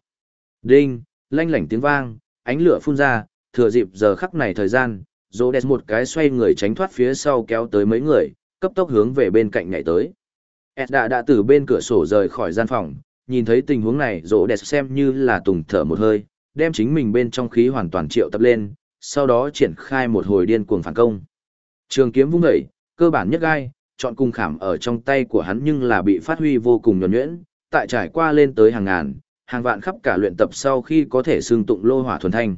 Đinh, lanh lảnh tiếng vang, ánh lửa phun ra, thừa dịp giờ khắc này thời gian, rô đẹp một cái xoay người tránh thoát phía sau kéo tới mấy người, cấp tốc hướng về bên cạnh nhảy tới. Ed đã đã từ bên cửa sổ rời khỏi gian phòng, nhìn thấy tình huống này rô đẹp xem như là tùng thở một hơi, đem chính mình bên trong khí hoàn toàn triệu tập lên, sau đó triển khai một hồi điên cuồng phản công. Trường kiếm vung dậy, cơ bản nhất gai, chọn cung khảm ở trong tay của hắn nhưng là bị phát huy vô cùng nhuẩn nhuyễn, tại trải qua lên tới hàng ngàn, hàng vạn khắp cả luyện tập sau khi có thể xương tụng lô hỏa thuần thanh.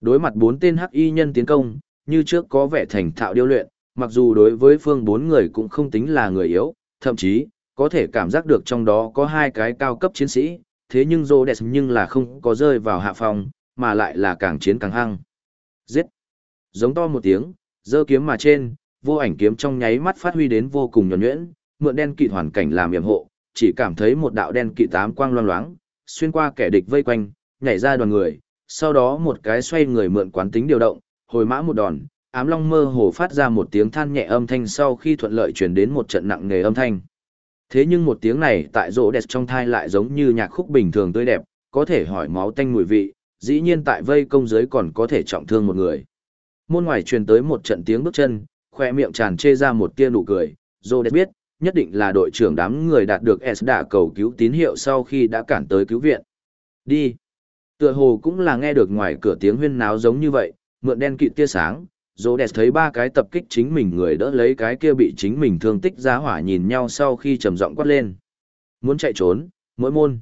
Đối mặt bốn tên hắc y nhân tiến công, như trước có vẻ thành thạo điêu luyện, mặc dù đối với phương bốn người cũng không tính là người yếu, thậm chí, có thể cảm giác được trong đó có hai cái cao cấp chiến sĩ, thế nhưng Rhodes nhưng là không có rơi vào hạ phòng, mà lại là càng chiến càng hăng. Giết! Giống to một tiếng, giơ kiếm mà trên, vô ảnh kiếm trong nháy mắt phát huy đến vô cùng nhuẩn nhuyễn, mượn đen kịt hoàn cảnh làm yểm hộ, chỉ cảm thấy một đạo đen kịt tám quang loang loáng, xuyên qua kẻ địch vây quanh, nhảy ra đoàn người, sau đó một cái xoay người mượn quán tính điều động, hồi mã một đòn, ám long mơ hồ phát ra một tiếng than nhẹ âm thanh sau khi thuận lợi truyền đến một trận nặng nề âm thanh. Thế nhưng một tiếng này tại rỗ đẹp trong thai lại giống như nhạc khúc bình thường tươi đẹp, có thể hỏi máu tanh mùi vị, dĩ nhiên tại vây công giới còn có thể trọng thương một người. Môn ngoài truyền tới một trận tiếng bước chân, khoe miệng tràn chê ra một tia nụ cười, rỗ đẹp biết, nhất định là đội trưởng đám người đạt được S đã cầu cứu tín hiệu sau khi đã cản tới cứu viện. Đi. Tựa hồ cũng là nghe được ngoài cửa tiếng huyên náo giống như vậy, mượn đen kịt tia sáng, Rhodes thấy ba cái tập kích chính mình người đỡ lấy cái kia bị chính mình thương tích giá hỏa nhìn nhau sau khi trầm giọng quát lên. Muốn chạy trốn, mỗi môn.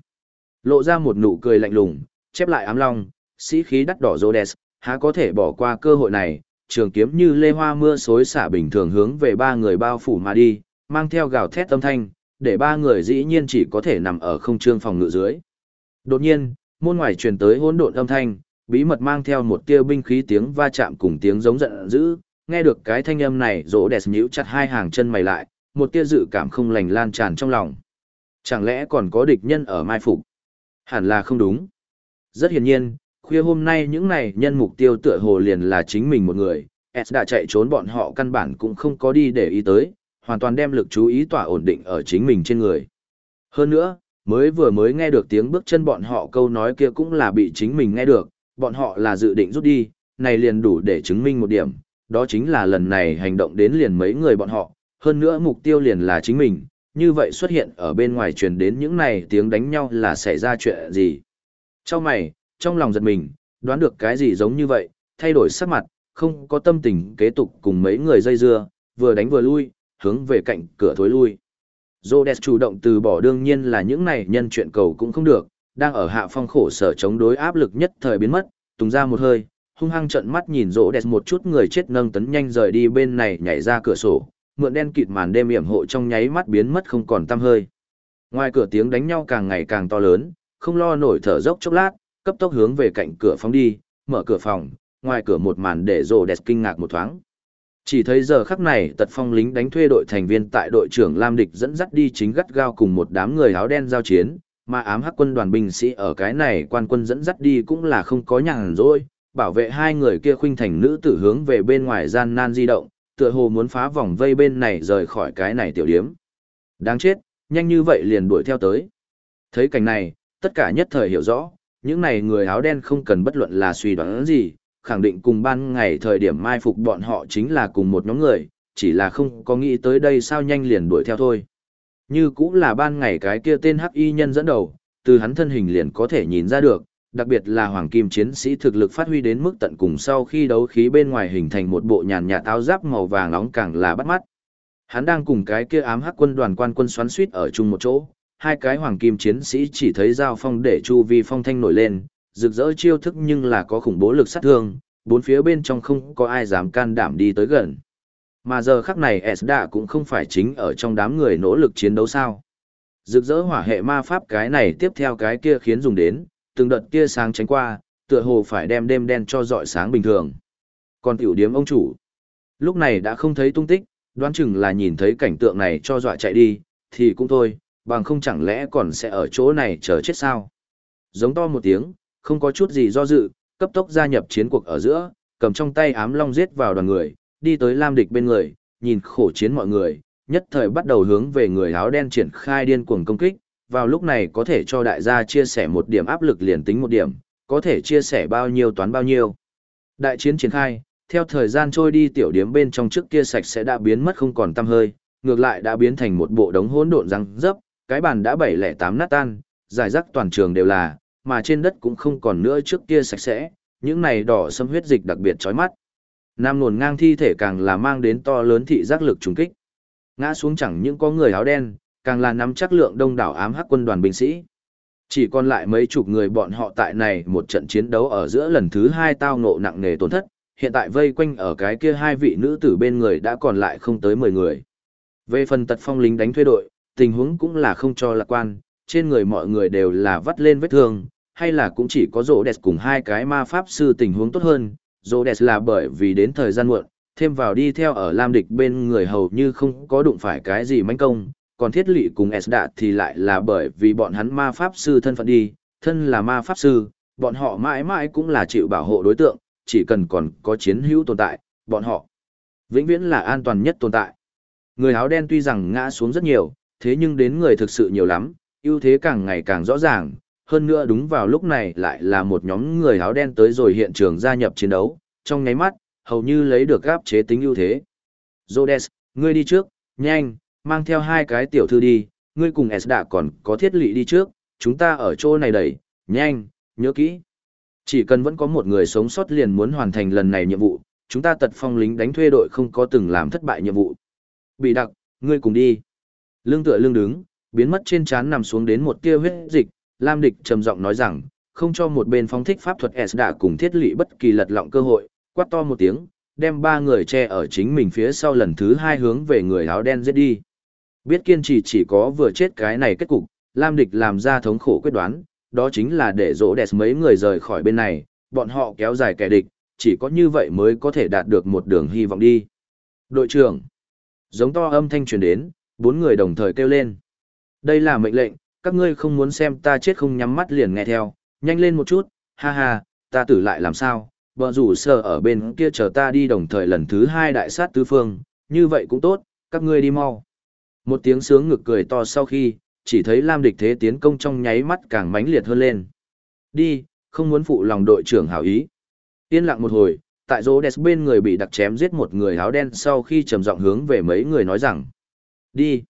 Lộ ra một nụ cười lạnh lùng, chép lại ám long, sĩ khí đắt đỏ Rhodes, há có thể bỏ qua cơ hội này, trường kiếm như lê hoa mưa xối xả bình thường hướng về ba người bao phủ mà đi, mang theo gào thét âm thanh, để ba người dĩ nhiên chỉ có thể nằm ở không trương phòng ngự dưới. Đột nhiên, môn ngoài truyền tới hỗn độn âm thanh, bí mật mang theo một tia binh khí tiếng va chạm cùng tiếng giống giận dữ, nghe được cái thanh âm này, rỗ đẹp nhíu chặt hai hàng chân mày lại, một tia dự cảm không lành lan tràn trong lòng. Chẳng lẽ còn có địch nhân ở mai phục? Hẳn là không đúng. Rất hiển nhiên, khuya hôm nay những này nhân mục tiêu tựa hồ liền là chính mình một người, S đã chạy trốn bọn họ căn bản cũng không có đi để ý tới, hoàn toàn đem lực chú ý tỏa ổn định ở chính mình trên người. Hơn nữa, mới vừa mới nghe được tiếng bước chân bọn họ câu nói kia cũng là bị chính mình nghe được, bọn họ là dự định rút đi, này liền đủ để chứng minh một điểm, đó chính là lần này hành động đến liền mấy người bọn họ, hơn nữa mục tiêu liền là chính mình, như vậy xuất hiện ở bên ngoài truyền đến những này tiếng đánh nhau là xảy ra chuyện gì. Trong mày, trong lòng giật mình, đoán được cái gì giống như vậy, thay đổi sắc mặt, không có tâm tình kế tục cùng mấy người dây dưa, vừa đánh vừa lui, hướng về cạnh cửa thối lui. Rhodes chủ động từ bỏ đương nhiên là những này nhân chuyện cầu cũng không được, đang ở hạ phong khổ sở chống đối áp lực nhất thời biến mất, tung ra một hơi, hung hăng trợn mắt nhìn Rhodes một chút người chết nâng tấn nhanh rời đi bên này nhảy ra cửa sổ, mượn đen kịt màn đêm yểm hộ trong nháy mắt biến mất không còn tăm hơi. Ngoài cửa tiếng đánh nhau càng ngày càng to lớn, không lo nổi thở dốc chốc lát, cấp tốc hướng về cạnh cửa phóng đi, mở cửa phòng, ngoài cửa một màn để rồ đẹp kinh ngạc một thoáng. Chỉ thấy giờ khắc này tật phong lính đánh thuê đội thành viên tại đội trưởng Lam Địch dẫn dắt đi chính gắt gao cùng một đám người áo đen giao chiến, mà ám hắc quân đoàn binh sĩ ở cái này quan quân dẫn dắt đi cũng là không có nhàn rỗi, bảo vệ hai người kia khuynh thành nữ tử hướng về bên ngoài gian nan di động, tựa hồ muốn phá vòng vây bên này rời khỏi cái này tiểu điếm. Đáng chết, nhanh như vậy liền đuổi theo tới. Thấy cảnh này, tất cả nhất thời hiểu rõ, những này người áo đen không cần bất luận là suy đoán gì, khẳng định cùng ban ngày thời điểm mai phục bọn họ chính là cùng một nhóm người, chỉ là không có nghĩ tới đây sao nhanh liền đuổi theo thôi. Như cũng là ban ngày cái kia tên hắc y nhân dẫn đầu, từ hắn thân hình liền có thể nhìn ra được, đặc biệt là hoàng kim chiến sĩ thực lực phát huy đến mức tận cùng sau khi đấu khí bên ngoài hình thành một bộ nhàn nhạt áo giáp màu vàng nóng càng là bắt mắt. Hắn đang cùng cái kia ám hắc quân đoàn quan quân xoắn suýt ở chung một chỗ, hai cái hoàng kim chiến sĩ chỉ thấy giao phong để chu vi phong thanh nổi lên, rực rỡ chiêu thức nhưng là có khủng bố lực sát thương, bốn phía bên trong không có ai dám can đảm đi tới gần. Mà giờ khắc này Esda cũng không phải chính ở trong đám người nỗ lực chiến đấu sao. Rực rỡ hỏa hệ ma pháp cái này tiếp theo cái kia khiến dùng đến, từng đợt tia sáng tránh qua, tựa hồ phải đem đêm đen cho dọi sáng bình thường. Còn tiểu điếm ông chủ, lúc này đã không thấy tung tích, đoán chừng là nhìn thấy cảnh tượng này cho dọa chạy đi, thì cũng thôi, bằng không chẳng lẽ còn sẽ ở chỗ này chờ chết sao. Giống to một tiếng, không có chút gì do dự, cấp tốc gia nhập chiến cuộc ở giữa, cầm trong tay ám long giết vào đoàn người, đi tới Lam địch bên người, nhìn khổ chiến mọi người, nhất thời bắt đầu hướng về người áo đen triển khai điên cuồng công kích, vào lúc này có thể cho đại gia chia sẻ một điểm áp lực liền tính một điểm, có thể chia sẻ bao nhiêu toán bao nhiêu. Đại chiến triển khai, theo thời gian trôi đi tiểu điếm bên trong trước kia sạch sẽ đã biến mất không còn tăm hơi, ngược lại đã biến thành một bộ đống hỗn độn răng dấp, cái bàn đã bảy lẻ tám nát tan, giải rác toàn trường đều là, mà trên đất cũng không còn nữa trước kia sạch sẽ, những này đỏ sâm huyết dịch đặc biệt chói mắt. Nam nổn ngang thi thể càng là mang đến to lớn thị giác lực trùng kích. Ngã xuống chẳng những có người áo đen, càng là nắm chắc lượng đông đảo ám hắc quân đoàn binh sĩ. Chỉ còn lại mấy chục người bọn họ tại này một trận chiến đấu ở giữa lần thứ hai tao ngộ nặng nề tổn thất, hiện tại vây quanh ở cái kia hai vị nữ tử bên người đã còn lại không tới 10 người. Về phần tật phong lính đánh thuê đội, tình huống cũng là không cho lạc quan, trên người mọi người đều là vắt lên vết thương, hay là cũng chỉ có rỗ đẹp cùng hai cái ma pháp sư tình huống tốt hơn, rỗ đẹp là bởi vì đến thời gian muộn, thêm vào đi theo ở Lam địch bên người hầu như không có đụng phải cái gì manh công, còn thiết lỵ cùng S đạ thì lại là bởi vì bọn hắn ma pháp sư thân phận đi, thân là ma pháp sư, bọn họ mãi mãi cũng là chịu bảo hộ đối tượng, chỉ cần còn có chiến hữu tồn tại, bọn họ vĩnh viễn là an toàn nhất tồn tại. Người áo đen tuy rằng ngã xuống rất nhiều, thế nhưng đến người thực sự nhiều lắm, ưu thế càng ngày càng rõ ràng, hơn nữa đúng vào lúc này lại là một nhóm người áo đen tới rồi hiện trường gia nhập chiến đấu, trong nháy mắt, hầu như lấy được gáp chế tính ưu thế. Rhodes, ngươi đi trước, nhanh, mang theo hai cái tiểu thư đi, ngươi cùng Esda còn có thiết lị đi trước, chúng ta ở chỗ này đẩy, nhanh, nhớ kỹ. Chỉ cần vẫn có một người sống sót liền muốn hoàn thành lần này nhiệm vụ, chúng ta tật phong lính đánh thuê đội không có từng làm thất bại nhiệm vụ. Bị đặc, ngươi cùng đi. Lương tựa lương đứng, biến mất trên trán nằm xuống đến một tia huyết dịch, Lam Địch trầm giọng nói rằng, không cho một bên phóng thích pháp thuật S đã cùng thiết lị bất kỳ lật lọng cơ hội, quát to một tiếng, đem ba người che ở chính mình phía sau lần thứ hai hướng về người áo đen giết đi. Biết kiên trì chỉ có vừa chết cái này kết cục, Lam Địch làm ra thống khổ quyết đoán, đó chính là để rỗ đẹp mấy người rời khỏi bên này, bọn họ kéo dài kẻ địch, chỉ có như vậy mới có thể đạt được một đường hy vọng đi. Đội trưởng, giống to âm thanh truyền đến, bốn người đồng thời kêu lên. Đây là mệnh lệnh, các ngươi không muốn xem ta chết không nhắm mắt liền nghe theo, nhanh lên một chút, ha ha, ta tử lại làm sao, bờ rủ sờ ở bên kia chờ ta đi đồng thời lần thứ hai đại sát tứ phương, như vậy cũng tốt, các ngươi đi mau. Một tiếng sướng ngực cười to sau khi, chỉ thấy Lam địch thế tiến công trong nháy mắt càng mãnh liệt hơn lên. Đi, không muốn phụ lòng đội trưởng hảo ý. Yên lặng một hồi, tại rô đẹp bên người bị đặc chém giết một người áo đen sau khi trầm giọng hướng về mấy người nói rằng. Đi.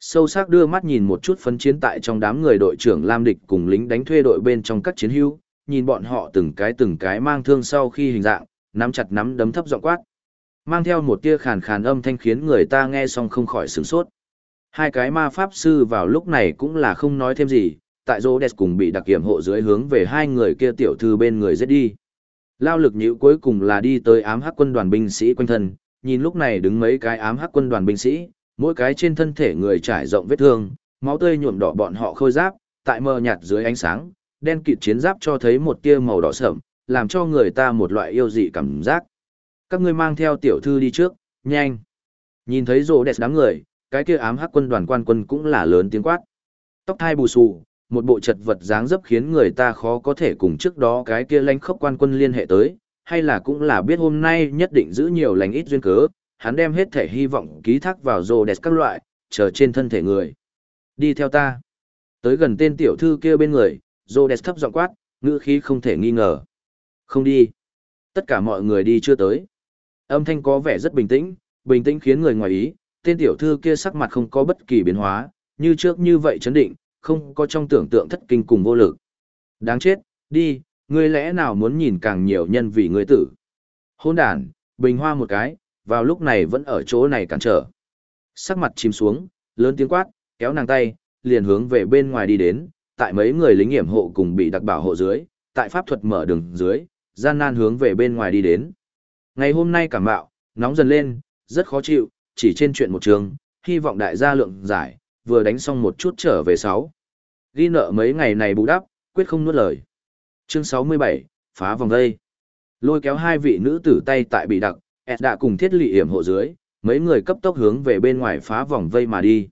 Sâu sắc đưa mắt nhìn một chút phấn chiến tại trong đám người đội trưởng Lam địch cùng lính đánh thuê đội bên trong các chiến hữu, nhìn bọn họ từng cái từng cái mang thương sau khi hình dạng, nắm chặt nắm đấm thấp giọng quát. Mang theo một tia khàn khàn âm thanh khiến người ta nghe xong không khỏi sửng sốt. Hai cái ma pháp sư vào lúc này cũng là không nói thêm gì, tại Rhodes cùng bị đặc kiểm hộ dưới hướng về hai người kia tiểu thư bên người giết đi. Lao lực nhữ cuối cùng là đi tới ám hắc quân đoàn binh sĩ quanh thân, nhìn lúc này đứng mấy cái ám hắc quân đoàn binh sĩ, mỗi cái trên thân thể người trải rộng vết thương, máu tươi nhuộm đỏ bọn họ khôi giáp, tại mờ nhạt dưới ánh sáng, đen kịt chiến giáp cho thấy một tia màu đỏ sẫm, làm cho người ta một loại yêu dị cảm giác. Các ngươi mang theo tiểu thư đi trước, nhanh. Nhìn thấy rồ đẹp đám người, cái kia ám hắc quân đoàn quan quân cũng là lớn tiếng quát. Tóc thai bù xù, một bộ chật vật dáng dấp khiến người ta khó có thể cùng trước đó cái kia lãnh khốc quan quân liên hệ tới, hay là cũng là biết hôm nay nhất định giữ nhiều lành ít duyên cớ, hắn đem hết thể hy vọng ký thác vào rồ đẹp các loại, chờ trên thân thể người. Đi theo ta. Tới gần tên tiểu thư kia bên người, rồ đẹp thấp giọng quát, ngữ khí không thể nghi ngờ. Không đi. Tất cả mọi người đi chưa tới. Âm thanh có vẻ rất bình tĩnh, bình tĩnh khiến người ngoài ý, tên tiểu thư kia sắc mặt không có bất kỳ biến hóa, như trước như vậy chấn định, không có trong tưởng tượng thất kinh cùng vô lực. Đáng chết, đi, ngươi lẽ nào muốn nhìn càng nhiều nhân vì ngươi tử. Hôn đàn, bình hoa một cái, vào lúc này vẫn ở chỗ này cản trở. Sắc mặt chìm xuống, lớn tiếng quát, kéo nàng tay, liền hướng về bên ngoài đi đến, tại mấy người lính hiểm hộ cùng bị đặc bảo hộ dưới, tại pháp thuật mở đường dưới, gian nan hướng về bên ngoài đi đến. Ngày hôm nay cảm bạo, nóng dần lên, rất khó chịu, chỉ trên chuyện một trường, hy vọng đại gia lượng giải, vừa đánh xong một chút trở về sáu. Ghi nợ mấy ngày này bù đắp, quyết không nuốt lời. Chương 67, phá vòng dây. Lôi kéo hai vị nữ tử tay tại bị đặc, ẹt đã cùng thiết lị hiểm hộ dưới, mấy người cấp tốc hướng về bên ngoài phá vòng vây mà đi.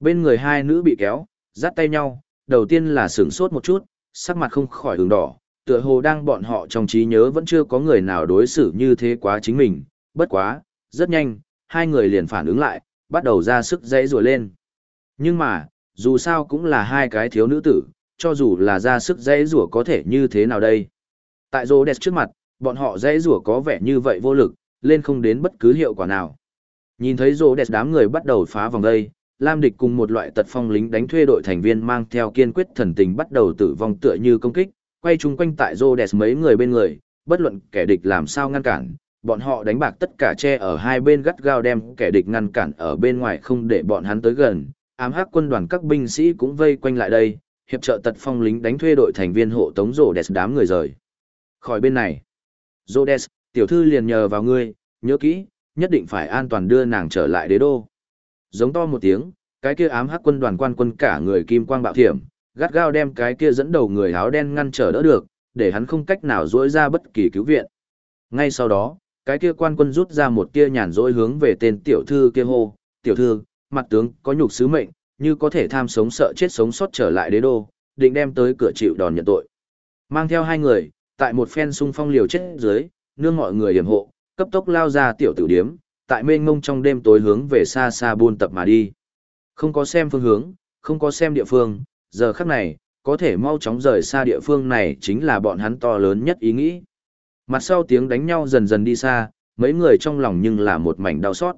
Bên người hai nữ bị kéo, dắt tay nhau, đầu tiên là sửng sốt một chút, sắc mặt không khỏi hướng đỏ, tựa hồ đang bọn họ trong trí nhớ vẫn chưa có người nào đối xử như thế quá chính mình, bất quá, rất nhanh, hai người liền phản ứng lại, bắt đầu ra sức dãy rùa lên. Nhưng mà, dù sao cũng là hai cái thiếu nữ tử, cho dù là ra sức dãy rùa có thể như thế nào đây. Tại rô đẹp trước mặt, bọn họ dãy rùa có vẻ như vậy vô lực, lên không đến bất cứ hiệu quả nào. Nhìn thấy rô đẹp đám người bắt đầu phá vòng đây, Lam địch cùng một loại tật phong lính đánh thuê đội thành viên mang theo kiên quyết thần tình bắt đầu tử vong tựa như công kích, quay chung quanh tại Rhodes mấy người bên người, bất luận kẻ địch làm sao ngăn cản, bọn họ đánh bạc tất cả che ở hai bên gắt gao đem kẻ địch ngăn cản ở bên ngoài không để bọn hắn tới gần. Ám hắc quân đoàn các binh sĩ cũng vây quanh lại đây, hiệp trợ tật phong lính đánh thuê đội thành viên hộ tống Rhodes đám người rời. Khỏi bên này. Rhodes, tiểu thư liền nhờ vào ngươi, nhớ kỹ, nhất định phải an toàn đưa nàng trở lại đế đô. Giống to một tiếng, cái kia ám hắc quân đoàn quan quân cả người kim quang bạo thiểm, gắt gao đem cái kia dẫn đầu người áo đen ngăn trở đỡ được, để hắn không cách nào dỗi ra bất kỳ cứu viện. Ngay sau đó, cái kia quan quân rút ra một tia nhàn rỗi hướng về tên tiểu thư kia hô, tiểu thư, mặt tướng có nhục sứ mệnh, như có thể tham sống sợ chết sống sót trở lại đế đô, định đem tới cửa chịu đòn nhận tội. Mang theo hai người, tại một phen xung phong liều chết dưới, nương mọi người hiểm hộ, cấp tốc lao ra tiểu tử điếm, tại mênh mông trong đêm tối hướng về xa xa buôn tập mà đi. Không có xem phương hướng, không có xem địa phương, giờ khắc này, có thể mau chóng rời xa địa phương này chính là bọn hắn to lớn nhất ý nghĩ. Mặt sau tiếng đánh nhau dần dần đi xa, mấy người trong lòng nhưng là một mảnh đau xót.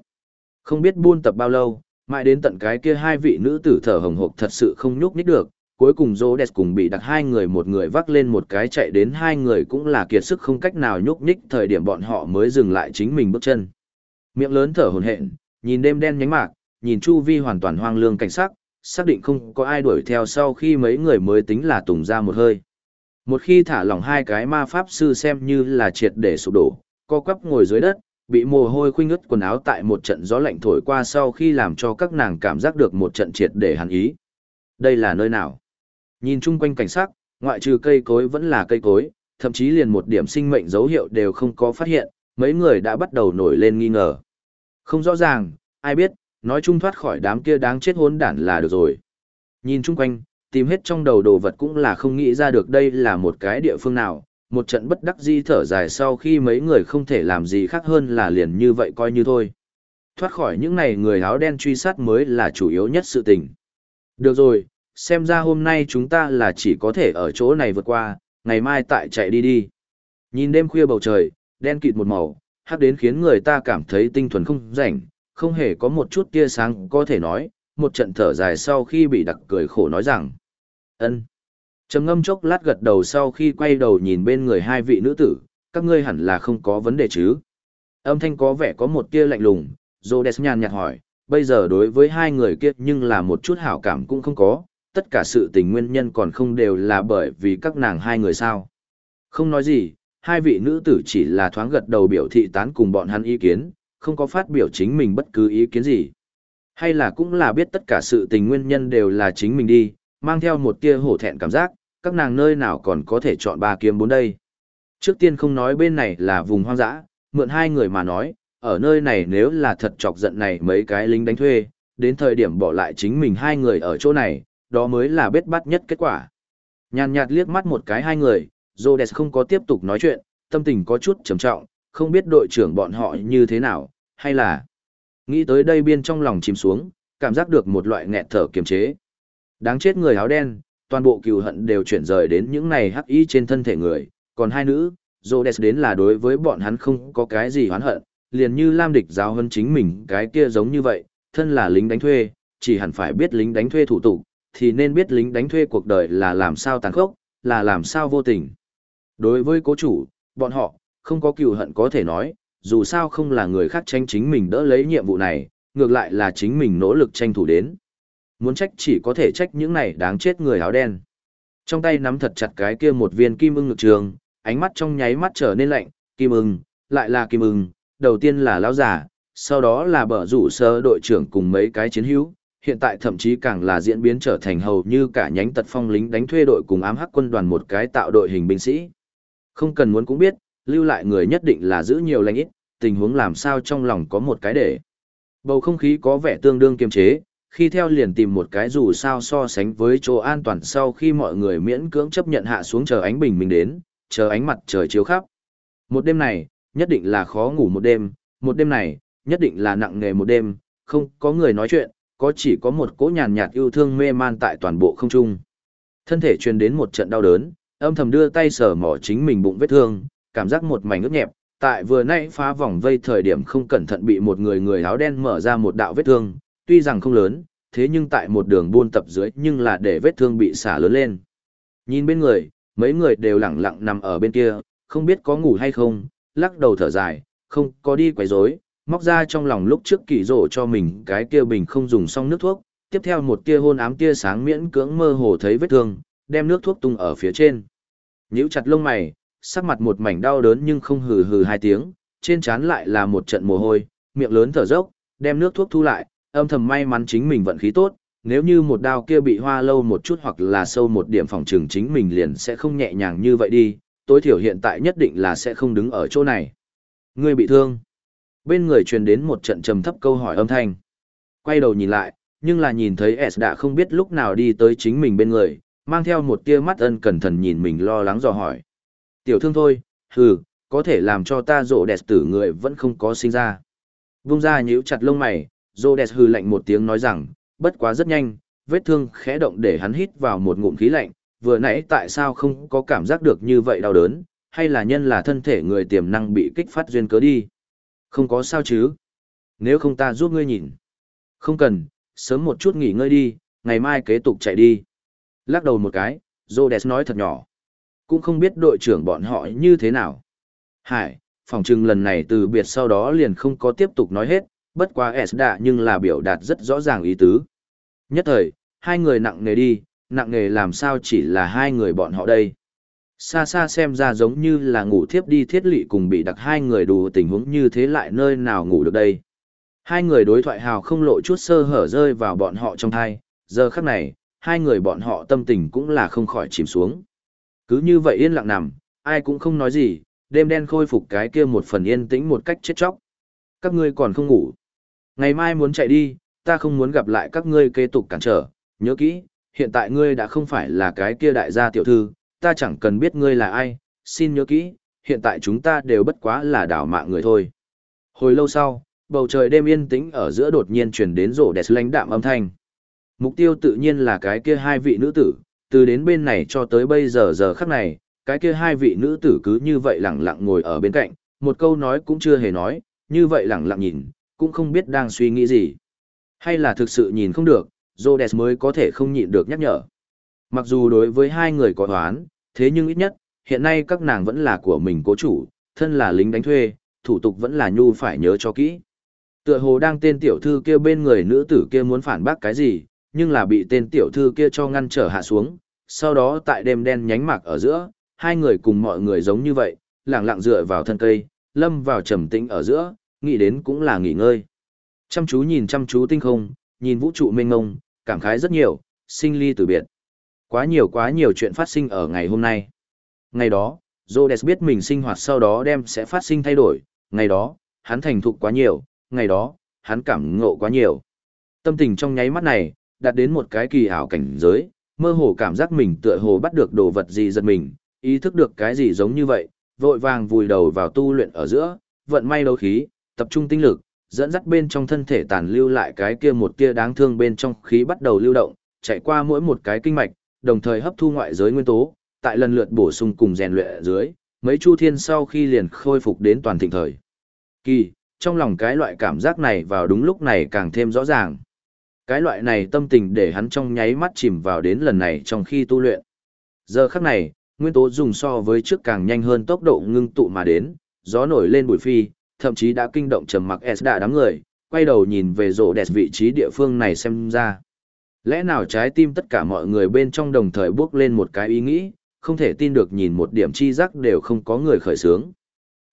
Không biết buôn tập bao lâu, mãi đến tận cái kia hai vị nữ tử thở hồng hộc thật sự không nhúc nhích được, cuối cùng Rhodes cùng bị đặt hai người một người vác lên một cái chạy đến hai người cũng là kiệt sức không cách nào nhúc nhích thời điểm bọn họ mới dừng lại chính mình bước chân. Miệng lớn thở hổn hển, nhìn đêm đen nhánh mạc, nhìn chu vi hoàn toàn hoang lương cảnh sắc, xác định không có ai đuổi theo sau khi mấy người mới tính là tùng ra một hơi. Một khi thả lỏng hai cái ma pháp sư xem như là triệt để sụp đổ, co quắp ngồi dưới đất, bị mồ hôi khuynh ướt quần áo tại một trận gió lạnh thổi qua sau khi làm cho các nàng cảm giác được một trận triệt để hàn ý. Đây là nơi nào? Nhìn chung quanh cảnh sắc, ngoại trừ cây cối vẫn là cây cối, thậm chí liền một điểm sinh mệnh dấu hiệu đều không có phát hiện, mấy người đã bắt đầu nổi lên nghi ngờ. Không rõ ràng, ai biết, nói chung thoát khỏi đám kia đáng chết hốn đản là được rồi. Nhìn chung quanh, tìm hết trong đầu đồ vật cũng là không nghĩ ra được đây là một cái địa phương nào, một trận bất đắc di thở dài sau khi mấy người không thể làm gì khác hơn là liền như vậy coi như thôi. Thoát khỏi những này người áo đen truy sát mới là chủ yếu nhất sự tình. Được rồi, xem ra hôm nay chúng ta là chỉ có thể ở chỗ này vượt qua, ngày mai tại chạy đi đi. Nhìn đêm khuya bầu trời, đen kịt một màu, hắc đến khiến người ta cảm thấy tinh thuần không rảnh, không hề có một chút tia sáng có thể nói, một trận thở dài sau khi bị đặc cười khổ nói rằng. ân trầm ngâm chốc lát gật đầu sau khi quay đầu nhìn bên người hai vị nữ tử, các ngươi hẳn là không có vấn đề chứ. Âm thanh có vẻ có một tia lạnh lùng, Rhodes nhàn nhạt hỏi, bây giờ đối với hai người kia nhưng là một chút hảo cảm cũng không có, tất cả sự tình nguyên nhân còn không đều là bởi vì các nàng hai người sao. Không nói gì, hai vị nữ tử chỉ là thoáng gật đầu biểu thị tán cùng bọn hắn ý kiến, không có phát biểu chính mình bất cứ ý kiến gì. Hay là cũng là biết tất cả sự tình nguyên nhân đều là chính mình đi, mang theo một tia hổ thẹn cảm giác, các nàng nơi nào còn có thể chọn ba kiếm bốn đây. Trước tiên không nói bên này là vùng hoang dã, mượn hai người mà nói, ở nơi này nếu là thật chọc giận này mấy cái lính đánh thuê, đến thời điểm bỏ lại chính mình hai người ở chỗ này, đó mới là bết bắt nhất kết quả. Nhàn nhạt liếc mắt một cái hai người, Rhodes không có tiếp tục nói chuyện, tâm tình có chút trầm trọng, không biết đội trưởng bọn họ như thế nào, hay là... Nghĩ tới đây biên trong lòng chìm xuống, cảm giác được một loại nghẹt thở kiềm chế. Đáng chết người áo đen, toàn bộ cừu hận đều chuyển rời đến những này hắc y trên thân thể người, còn hai nữ, Rhodes đến là đối với bọn hắn không có cái gì hoán hận, liền như Lam địch giáo hơn chính mình cái kia giống như vậy, thân là lính đánh thuê, chỉ hẳn phải biết lính đánh thuê thủ tục, thì nên biết lính đánh thuê cuộc đời là làm sao tàn khốc, là làm sao vô tình. Đối với cố chủ, bọn họ, không có cừu hận có thể nói, dù sao không là người khác tranh chính mình đỡ lấy nhiệm vụ này, ngược lại là chính mình nỗ lực tranh thủ đến. Muốn trách chỉ có thể trách những này đáng chết người áo đen. Trong tay nắm thật chặt cái kia một viên kim ưng ngực trường, ánh mắt trong nháy mắt trở nên lạnh, kim ưng, lại là kim ưng, đầu tiên là lão giả, sau đó là bở rủ sơ đội trưởng cùng mấy cái chiến hữu, hiện tại thậm chí càng là diễn biến trở thành hầu như cả nhánh tật phong lính đánh thuê đội cùng ám hắc quân đoàn một cái tạo đội hình binh sĩ. Không cần muốn cũng biết, lưu lại người nhất định là giữ nhiều lãnh ít, tình huống làm sao trong lòng có một cái để. Bầu không khí có vẻ tương đương kiềm chế, khi theo liền tìm một cái dù sao so sánh với chỗ an toàn sau khi mọi người miễn cưỡng chấp nhận hạ xuống chờ ánh bình minh đến, chờ ánh mặt trời chiếu khắp. Một đêm này, nhất định là khó ngủ một đêm, một đêm này, nhất định là nặng nề một đêm, không có người nói chuyện, có chỉ có một cỗ nhàn nhạt yêu thương mê man tại toàn bộ không trung. Thân thể truyền đến một trận đau đớn, âm thầm đưa tay sờ mỏ chính mình bụng vết thương, cảm giác một mảnh ướt nhẹp, tại vừa nãy phá vòng vây thời điểm không cẩn thận bị một người người áo đen mở ra một đạo vết thương, tuy rằng không lớn, thế nhưng tại một đường buôn tập dưới nhưng là để vết thương bị xả lớn lên. Nhìn bên người, mấy người đều lặng lặng nằm ở bên kia, không biết có ngủ hay không, lắc đầu thở dài, không có đi quấy rối, móc ra trong lòng lúc trước kỳ rổ cho mình cái kia bình không dùng xong nước thuốc, tiếp theo một tia hôn ám tia sáng miễn cưỡng mơ hồ thấy vết thương, đem nước thuốc tung ở phía trên. Nhíu chặt lông mày, sắc mặt một mảnh đau đớn nhưng không hừ hừ hai tiếng, trên trán lại là một trận mồ hôi, miệng lớn thở dốc, đem nước thuốc thu lại, âm thầm may mắn chính mình vận khí tốt, nếu như một đao kia bị hoa lâu một chút hoặc là sâu một điểm phòng trường chính mình liền sẽ không nhẹ nhàng như vậy đi, tối thiểu hiện tại nhất định là sẽ không đứng ở chỗ này. Ngươi bị thương. Bên người truyền đến một trận trầm thấp câu hỏi âm thanh. Quay đầu nhìn lại, nhưng là nhìn thấy S đã không biết lúc nào đi tới chính mình bên người, mang theo một tia mắt ân cẩn thận nhìn mình lo lắng dò hỏi. Tiểu thương thôi, hừ, có thể làm cho ta rộ đẹp tử người vẫn không có sinh ra. Vung ra nhíu chặt lông mày, rộ đẹp hừ lạnh một tiếng nói rằng, bất quá rất nhanh, vết thương khẽ động để hắn hít vào một ngụm khí lạnh, vừa nãy tại sao không có cảm giác được như vậy đau đớn, hay là nhân là thân thể người tiềm năng bị kích phát duyên cớ đi. Không có sao chứ. Nếu không ta giúp ngươi nhìn. Không cần, sớm một chút nghỉ ngơi đi, ngày mai kế tục chạy đi. Lắc đầu một cái, Rhodes nói thật nhỏ. Cũng không biết đội trưởng bọn họ như thế nào. Hải, phòng trừng lần này từ biệt sau đó liền không có tiếp tục nói hết, bất quá S đã nhưng là biểu đạt rất rõ ràng ý tứ. Nhất thời, hai người nặng nề đi, nặng nề làm sao chỉ là hai người bọn họ đây. Xa xa xem ra giống như là ngủ thiếp đi thiết lỵ cùng bị đặc hai người đủ tình huống như thế lại nơi nào ngủ được đây. Hai người đối thoại hào không lộ chút sơ hở rơi vào bọn họ trong thai, giờ khắc này, hai người bọn họ tâm tình cũng là không khỏi chìm xuống. Cứ như vậy yên lặng nằm, ai cũng không nói gì, đêm đen khôi phục cái kia một phần yên tĩnh một cách chết chóc. Các ngươi còn không ngủ. Ngày mai muốn chạy đi, ta không muốn gặp lại các ngươi kế tục cản trở, nhớ kỹ, hiện tại ngươi đã không phải là cái kia đại gia tiểu thư, ta chẳng cần biết ngươi là ai, xin nhớ kỹ, hiện tại chúng ta đều bất quá là đảo mạng người thôi. Hồi lâu sau, bầu trời đêm yên tĩnh ở giữa đột nhiên truyền đến rổ đẹp lãnh đạm âm thanh. Mục tiêu tự nhiên là cái kia hai vị nữ tử, từ đến bên này cho tới bây giờ giờ khắc này, cái kia hai vị nữ tử cứ như vậy lặng lặng ngồi ở bên cạnh, một câu nói cũng chưa hề nói, như vậy lặng lặng nhìn, cũng không biết đang suy nghĩ gì. Hay là thực sự nhìn không được, Rhodes mới có thể không nhịn được nhắc nhở. Mặc dù đối với hai người có hoán thế nhưng ít nhất, hiện nay các nàng vẫn là của mình cố chủ, thân là lính đánh thuê, thủ tục vẫn là nhu phải nhớ cho kỹ. Tựa hồ đang tên tiểu thư kia bên người nữ tử kia muốn phản bác cái gì, nhưng là bị tên tiểu thư kia cho ngăn trở hạ xuống, sau đó tại đêm đen nhánh mạc ở giữa, hai người cùng mọi người giống như vậy, lặng lặng dựa vào thân cây, lâm vào trầm tĩnh ở giữa, nghĩ đến cũng là nghỉ ngơi. Chăm chú nhìn chăm chú tinh không, nhìn vũ trụ mênh mông, cảm khái rất nhiều, sinh ly từ biệt. Quá nhiều quá nhiều chuyện phát sinh ở ngày hôm nay. Ngày đó, Rhodes biết mình sinh hoạt sau đó đem sẽ phát sinh thay đổi, ngày đó, hắn thành thục quá nhiều, ngày đó, hắn cảm ngộ quá nhiều. Tâm tình trong nháy mắt này, đạt đến một cái kỳ ảo cảnh giới, mơ hồ cảm giác mình tựa hồ bắt được đồ vật gì giật mình, ý thức được cái gì giống như vậy, vội vàng vùi đầu vào tu luyện ở giữa, vận may đấu khí, tập trung tinh lực, dẫn dắt bên trong thân thể tàn lưu lại cái kia một tia đáng thương bên trong khí bắt đầu lưu động, chạy qua mỗi một cái kinh mạch, đồng thời hấp thu ngoại giới nguyên tố, tại lần lượt bổ sung cùng rèn luyện ở dưới, mấy chu thiên sau khi liền khôi phục đến toàn thịnh thời. Kỳ, trong lòng cái loại cảm giác này vào đúng lúc này càng thêm rõ ràng. Cái loại này tâm tình để hắn trong nháy mắt chìm vào đến lần này trong khi tu luyện. Giờ khắc này, nguyên tố dùng so với trước càng nhanh hơn tốc độ ngưng tụ mà đến, gió nổi lên bụi phi, thậm chí đã kinh động trầm mặc S đã đám người, quay đầu nhìn về rộ đẹp vị trí địa phương này xem ra. Lẽ nào trái tim tất cả mọi người bên trong đồng thời bước lên một cái ý nghĩ, không thể tin được nhìn một điểm chi giác đều không có người khởi sướng.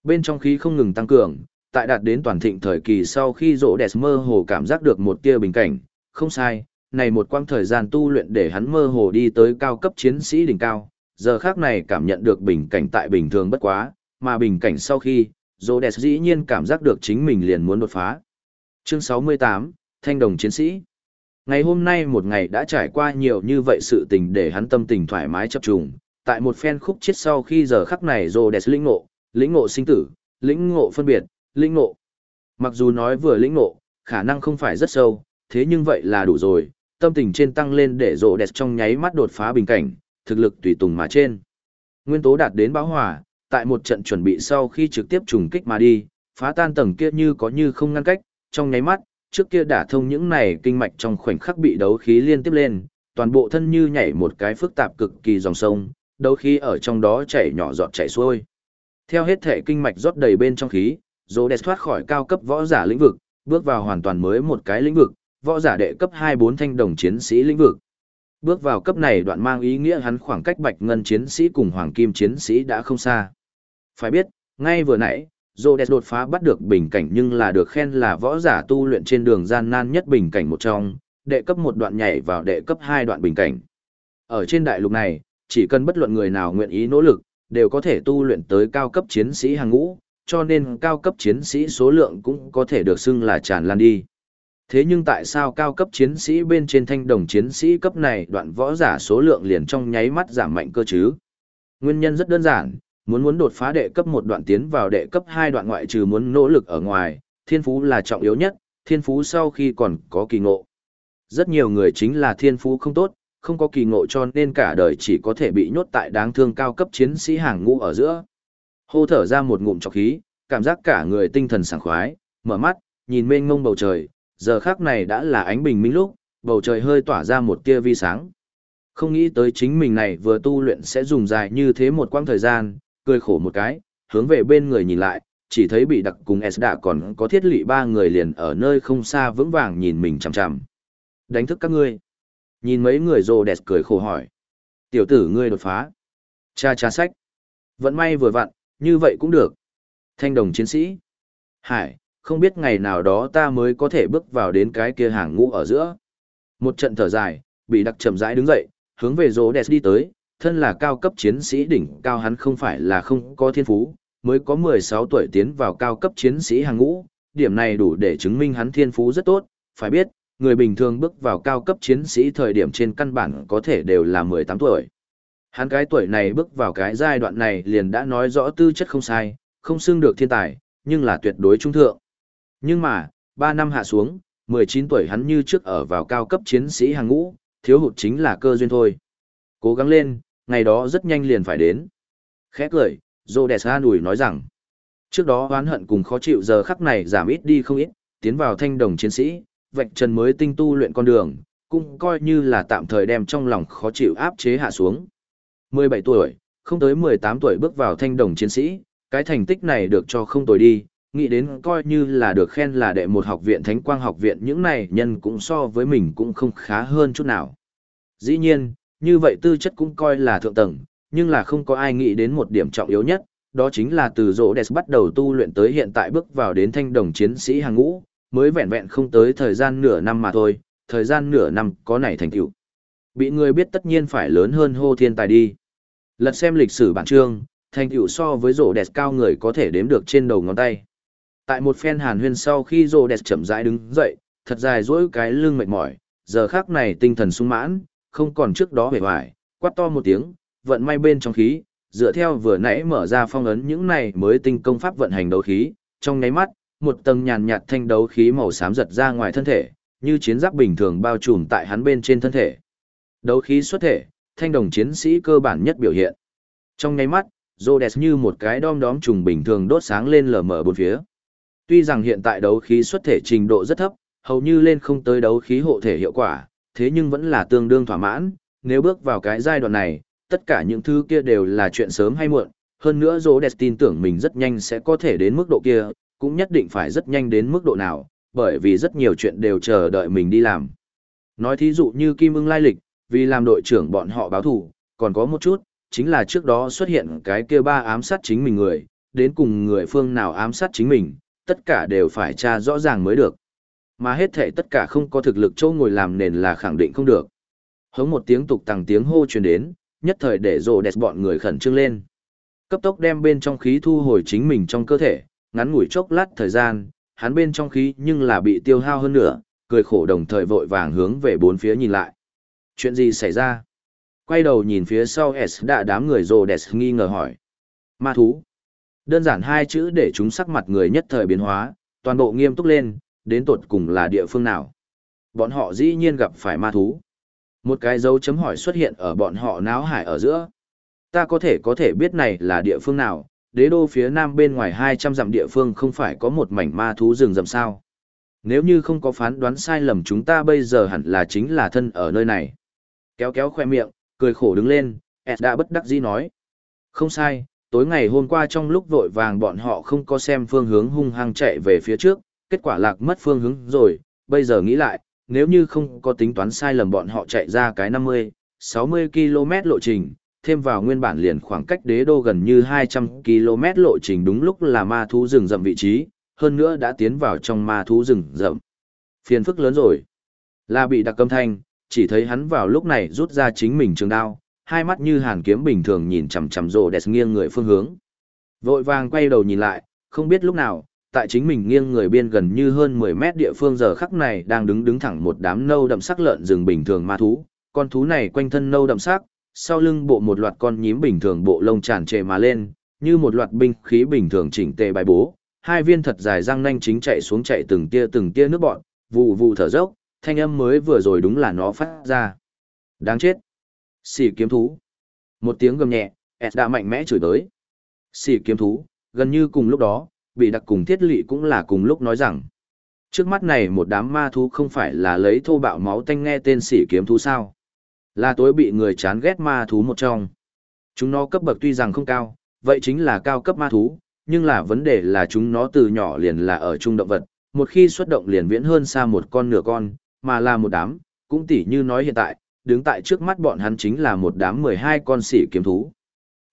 Bên trong khí không ngừng tăng cường, tại đạt đến toàn thịnh thời kỳ sau khi Rỗ đẹp mơ hồ cảm giác được một tia bình cảnh, không sai, này một quãng thời gian tu luyện để hắn mơ hồ đi tới cao cấp chiến sĩ đỉnh cao, giờ khác này cảm nhận được bình cảnh tại bình thường bất quá, mà bình cảnh sau khi, Rỗ đẹp dĩ nhiên cảm giác được chính mình liền muốn đột phá. Chương 68, Thanh đồng chiến sĩ Ngày hôm nay một ngày đã trải qua nhiều như vậy sự tình để hắn tâm tình thoải mái chấp trùng, tại một phen khúc chết sau khi giờ khắc này rồ đẹp lĩnh ngộ, lĩnh ngộ sinh tử, lĩnh ngộ phân biệt, lĩnh ngộ. Mặc dù nói vừa lĩnh ngộ, khả năng không phải rất sâu, thế nhưng vậy là đủ rồi, tâm tình trên tăng lên để rồ đẹp trong nháy mắt đột phá bình cảnh, thực lực tùy tùng mà trên. Nguyên tố đạt đến bão hòa, tại một trận chuẩn bị sau khi trực tiếp trùng kích mà đi, phá tan tầng kia như có như không ngăn cách, trong nháy mắt, trước kia đả thông những này kinh mạch trong khoảnh khắc bị đấu khí liên tiếp lên, toàn bộ thân như nhảy một cái phức tạp cực kỳ dòng sông, đấu khí ở trong đó chảy nhỏ giọt chảy xuôi. Theo hết thể kinh mạch rót đầy bên trong khí, Rhodes thoát khỏi cao cấp võ giả lĩnh vực, bước vào hoàn toàn mới một cái lĩnh vực, võ giả đệ cấp 24 thanh đồng chiến sĩ lĩnh vực. Bước vào cấp này đoạn mang ý nghĩa hắn khoảng cách bạch ngân chiến sĩ cùng hoàng kim chiến sĩ đã không xa. Phải biết, ngay vừa nãy, Rhodes đột phá bắt được bình cảnh nhưng là được khen là võ giả tu luyện trên đường gian nan nhất bình cảnh một trong, đệ cấp một đoạn nhảy vào đệ cấp hai đoạn bình cảnh. Ở trên đại lục này, chỉ cần bất luận người nào nguyện ý nỗ lực, đều có thể tu luyện tới cao cấp chiến sĩ hàng ngũ, cho nên cao cấp chiến sĩ số lượng cũng có thể được xưng là tràn lan đi. Thế nhưng tại sao cao cấp chiến sĩ bên trên thanh đồng chiến sĩ cấp này đoạn võ giả số lượng liền trong nháy mắt giảm mạnh cơ chứ? Nguyên nhân rất đơn giản, muốn muốn đột phá đệ cấp một đoạn tiến vào đệ cấp hai đoạn ngoại trừ muốn nỗ lực ở ngoài, thiên phú là trọng yếu nhất, thiên phú sau khi còn có kỳ ngộ. Rất nhiều người chính là thiên phú không tốt, không có kỳ ngộ cho nên cả đời chỉ có thể bị nhốt tại đáng thương cao cấp chiến sĩ hàng ngũ ở giữa. Hô thở ra một ngụm trọc khí, cảm giác cả người tinh thần sảng khoái, mở mắt, nhìn mênh mông bầu trời, giờ khác này đã là ánh bình minh lúc, bầu trời hơi tỏa ra một tia vi sáng. Không nghĩ tới chính mình này vừa tu luyện sẽ dùng dài như thế một quãng thời gian, cười khổ một cái, hướng về bên người nhìn lại, chỉ thấy bị đặc cùng S đã còn có thiết lị ba người liền ở nơi không xa vững vàng nhìn mình chằm chằm. Đánh thức các ngươi. Nhìn mấy người rồ đẹp cười khổ hỏi. Tiểu tử ngươi đột phá. Cha cha sách. Vẫn may vừa vặn, như vậy cũng được. Thanh đồng chiến sĩ. Hải, không biết ngày nào đó ta mới có thể bước vào đến cái kia hàng ngũ ở giữa. Một trận thở dài, bị đặc chậm rãi đứng dậy, hướng về rồ đẹp đi tới, thân là cao cấp chiến sĩ đỉnh cao hắn không phải là không có thiên phú, mới có 16 tuổi tiến vào cao cấp chiến sĩ hàng ngũ, điểm này đủ để chứng minh hắn thiên phú rất tốt, phải biết, người bình thường bước vào cao cấp chiến sĩ thời điểm trên căn bản có thể đều là 18 tuổi. Hắn cái tuổi này bước vào cái giai đoạn này liền đã nói rõ tư chất không sai, không xưng được thiên tài, nhưng là tuyệt đối trung thượng. Nhưng mà, 3 năm hạ xuống, 19 tuổi hắn như trước ở vào cao cấp chiến sĩ hàng ngũ, thiếu hụt chính là cơ duyên thôi. Cố gắng lên, ngày đó rất nhanh liền phải đến. Khẽ cười, Rhodes nủi nói rằng, trước đó oán hận cùng khó chịu giờ khắc này giảm ít đi không ít, tiến vào thanh đồng chiến sĩ, vạch trần mới tinh tu luyện con đường, cũng coi như là tạm thời đem trong lòng khó chịu áp chế hạ xuống. 17 tuổi, không tới 18 tuổi bước vào thanh đồng chiến sĩ, cái thành tích này được cho không tồi đi, nghĩ đến coi như là được khen là đệ một học viện thánh quang học viện những này nhân cũng so với mình cũng không khá hơn chút nào. Dĩ nhiên, như vậy tư chất cũng coi là thượng tầng, nhưng là không có ai nghĩ đến một điểm trọng yếu nhất, đó chính là từ rỗ đẹp bắt đầu tu luyện tới hiện tại bước vào đến thanh đồng chiến sĩ hàng ngũ, mới vẹn vẹn không tới thời gian nửa năm mà thôi, thời gian nửa năm có này thành tựu. Bị người biết tất nhiên phải lớn hơn hô thiên tài đi. Lật xem lịch sử bản chương, thành tựu so với rỗ đẹp cao người có thể đếm được trên đầu ngón tay. Tại một phen hàn huyên sau khi rỗ đẹp chậm rãi đứng dậy, thật dài dỗi cái lưng mệt mỏi, giờ khác này tinh thần sung mãn, không còn trước đó hề hoài, quát to một tiếng, vận may bên trong khí, dựa theo vừa nãy mở ra phong ấn những này mới tinh công pháp vận hành đấu khí, trong nháy mắt, một tầng nhàn nhạt thanh đấu khí màu xám giật ra ngoài thân thể, như chiến giáp bình thường bao trùm tại hắn bên trên thân thể. Đấu khí xuất thể, thanh đồng chiến sĩ cơ bản nhất biểu hiện. Trong nháy mắt, Rhodes như một cái đom đóm trùng bình thường đốt sáng lên lờ mờ bốn phía. Tuy rằng hiện tại đấu khí xuất thể trình độ rất thấp, hầu như lên không tới đấu khí hộ thể hiệu quả, thế nhưng vẫn là tương đương thỏa mãn, nếu bước vào cái giai đoạn này, tất cả những thứ kia đều là chuyện sớm hay muộn, hơn nữa Rhodes tin tưởng mình rất nhanh sẽ có thể đến mức độ kia, cũng nhất định phải rất nhanh đến mức độ nào, bởi vì rất nhiều chuyện đều chờ đợi mình đi làm. Nói thí dụ như Kim ưng lai lịch, vì làm đội trưởng bọn họ báo thủ, còn có một chút, chính là trước đó xuất hiện cái kia ba ám sát chính mình người, đến cùng người phương nào ám sát chính mình, tất cả đều phải tra rõ ràng mới được. Mà hết thể tất cả không có thực lực châu ngồi làm nền là khẳng định không được. Hống một tiếng tục tăng tiếng hô truyền đến, nhất thời để rồ đẹp bọn người khẩn trương lên. Cấp tốc đem bên trong khí thu hồi chính mình trong cơ thể, ngắn ngủi chốc lát thời gian, hắn bên trong khí nhưng là bị tiêu hao hơn nữa, cười khổ đồng thời vội vàng hướng về bốn phía nhìn lại. Chuyện gì xảy ra? Quay đầu nhìn phía sau S đã đám người rồ đẹp nghi ngờ hỏi. Ma thú. Đơn giản hai chữ để chúng sắc mặt người nhất thời biến hóa, toàn bộ nghiêm túc lên, đến tột cùng là địa phương nào. Bọn họ dĩ nhiên gặp phải ma thú. Một cái dấu chấm hỏi xuất hiện ở bọn họ náo hải ở giữa. Ta có thể có thể biết này là địa phương nào, đế đô phía nam bên ngoài 200 dặm địa phương không phải có một mảnh ma thú rừng rậm sao. Nếu như không có phán đoán sai lầm chúng ta bây giờ hẳn là chính là thân ở nơi này. Kéo kéo khoe miệng, cười khổ đứng lên, Ed đã bất đắc dĩ nói. Không sai, tối ngày hôm qua trong lúc vội vàng bọn họ không có xem phương hướng hung hăng chạy về phía trước, kết quả lạc mất phương hướng rồi, bây giờ nghĩ lại, nếu như không có tính toán sai lầm bọn họ chạy ra cái 50, 60 km lộ trình, thêm vào nguyên bản liền khoảng cách đế đô gần như 200 km lộ trình đúng lúc là ma thú rừng rậm vị trí, hơn nữa đã tiến vào trong ma thú rừng rậm. Phiền phức lớn rồi. Là bị đặc âm thanh, chỉ thấy hắn vào lúc này rút ra chính mình trường đao, hai mắt như hàn kiếm bình thường nhìn chằm chằm rồ đẹp nghiêng người phương hướng. Vội vàng quay đầu nhìn lại, không biết lúc nào, tại chính mình nghiêng người biên gần như hơn 10 mét địa phương giờ khắc này đang đứng đứng thẳng một đám nâu đậm sắc lợn rừng bình thường ma thú, con thú này quanh thân nâu đậm sắc, sau lưng bộ một loạt con nhím bình thường bộ lông tràn trề mà lên, như một loạt binh khí bình thường chỉnh tề bài bố, hai viên thật dài răng nanh chính chạy xuống chạy từng tia từng tia nước bọn, vụ vụ thở dốc, thanh âm mới vừa rồi đúng là nó phát ra. Đáng chết. Xỉ kiếm thú. Một tiếng gầm nhẹ, Ed đã mạnh mẽ chửi tới. Xỉ kiếm thú, gần như cùng lúc đó, bị đặc cùng thiết lỵ cũng là cùng lúc nói rằng. Trước mắt này một đám ma thú không phải là lấy thô bạo máu tanh nghe tên xỉ kiếm thú sao. Là tối bị người chán ghét ma thú một trong. Chúng nó cấp bậc tuy rằng không cao, vậy chính là cao cấp ma thú, nhưng là vấn đề là chúng nó từ nhỏ liền là ở trung động vật, một khi xuất động liền viễn hơn xa một con nửa con, mà là một đám, cũng tỉ như nói hiện tại, đứng tại trước mắt bọn hắn chính là một đám 12 con sỉ kiếm thú.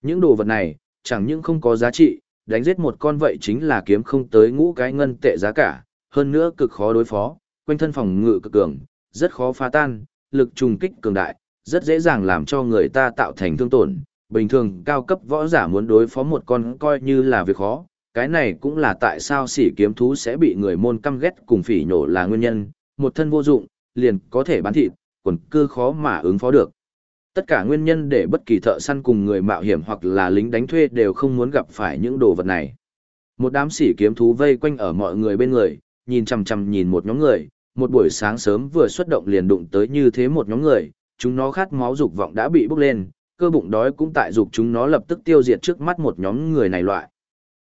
Những đồ vật này, chẳng những không có giá trị, đánh giết một con vậy chính là kiếm không tới ngũ cái ngân tệ giá cả, hơn nữa cực khó đối phó, quanh thân phòng ngự cực cường, rất khó phá tan, lực trùng kích cường đại, rất dễ dàng làm cho người ta tạo thành thương tổn. Bình thường cao cấp võ giả muốn đối phó một con coi như là việc khó, cái này cũng là tại sao sỉ kiếm thú sẽ bị người môn căm ghét cùng phỉ nhổ là nguyên nhân, một thân vô dụng, liền có thể bán thịt, quần cư khó mà ứng phó được. Tất cả nguyên nhân để bất kỳ thợ săn cùng người mạo hiểm hoặc là lính đánh thuê đều không muốn gặp phải những đồ vật này. Một đám sỉ kiếm thú vây quanh ở mọi người bên người, nhìn chằm chằm nhìn một nhóm người, một buổi sáng sớm vừa xuất động liền đụng tới như thế một nhóm người, chúng nó khát máu dục vọng đã bị bốc lên, cơ bụng đói cũng tại dục chúng nó lập tức tiêu diệt trước mắt một nhóm người này loại.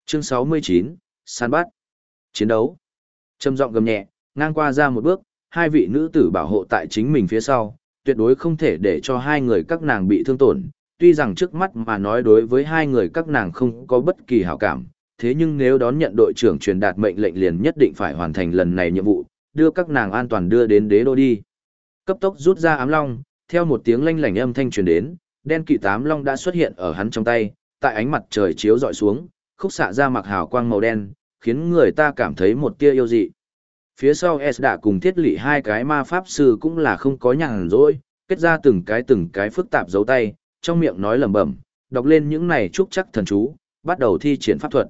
Chương 69, săn bắt. Chiến đấu. Trầm giọng gầm nhẹ, ngang qua ra một bước, hai vị nữ tử bảo hộ tại chính mình phía sau, tuyệt đối không thể để cho hai người các nàng bị thương tổn. Tuy rằng trước mắt mà nói đối với hai người các nàng không có bất kỳ hảo cảm, thế nhưng nếu đón nhận đội trưởng truyền đạt mệnh lệnh liền nhất định phải hoàn thành lần này nhiệm vụ, đưa các nàng an toàn đưa đến đế đô đi. Cấp tốc rút ra ám long, theo một tiếng lanh lảnh âm thanh truyền đến, đen kỵ tám long đã xuất hiện ở hắn trong tay, tại ánh mặt trời chiếu dọi xuống, khúc xạ ra mặc hào quang màu đen, khiến người ta cảm thấy một tia yêu dị. Phía sau S đã cùng thiết lị hai cái ma pháp sư cũng là không có nhàn rỗi, kết ra từng cái từng cái phức tạp dấu tay, trong miệng nói lẩm bẩm, đọc lên những này chúc chắc thần chú, bắt đầu thi triển pháp thuật.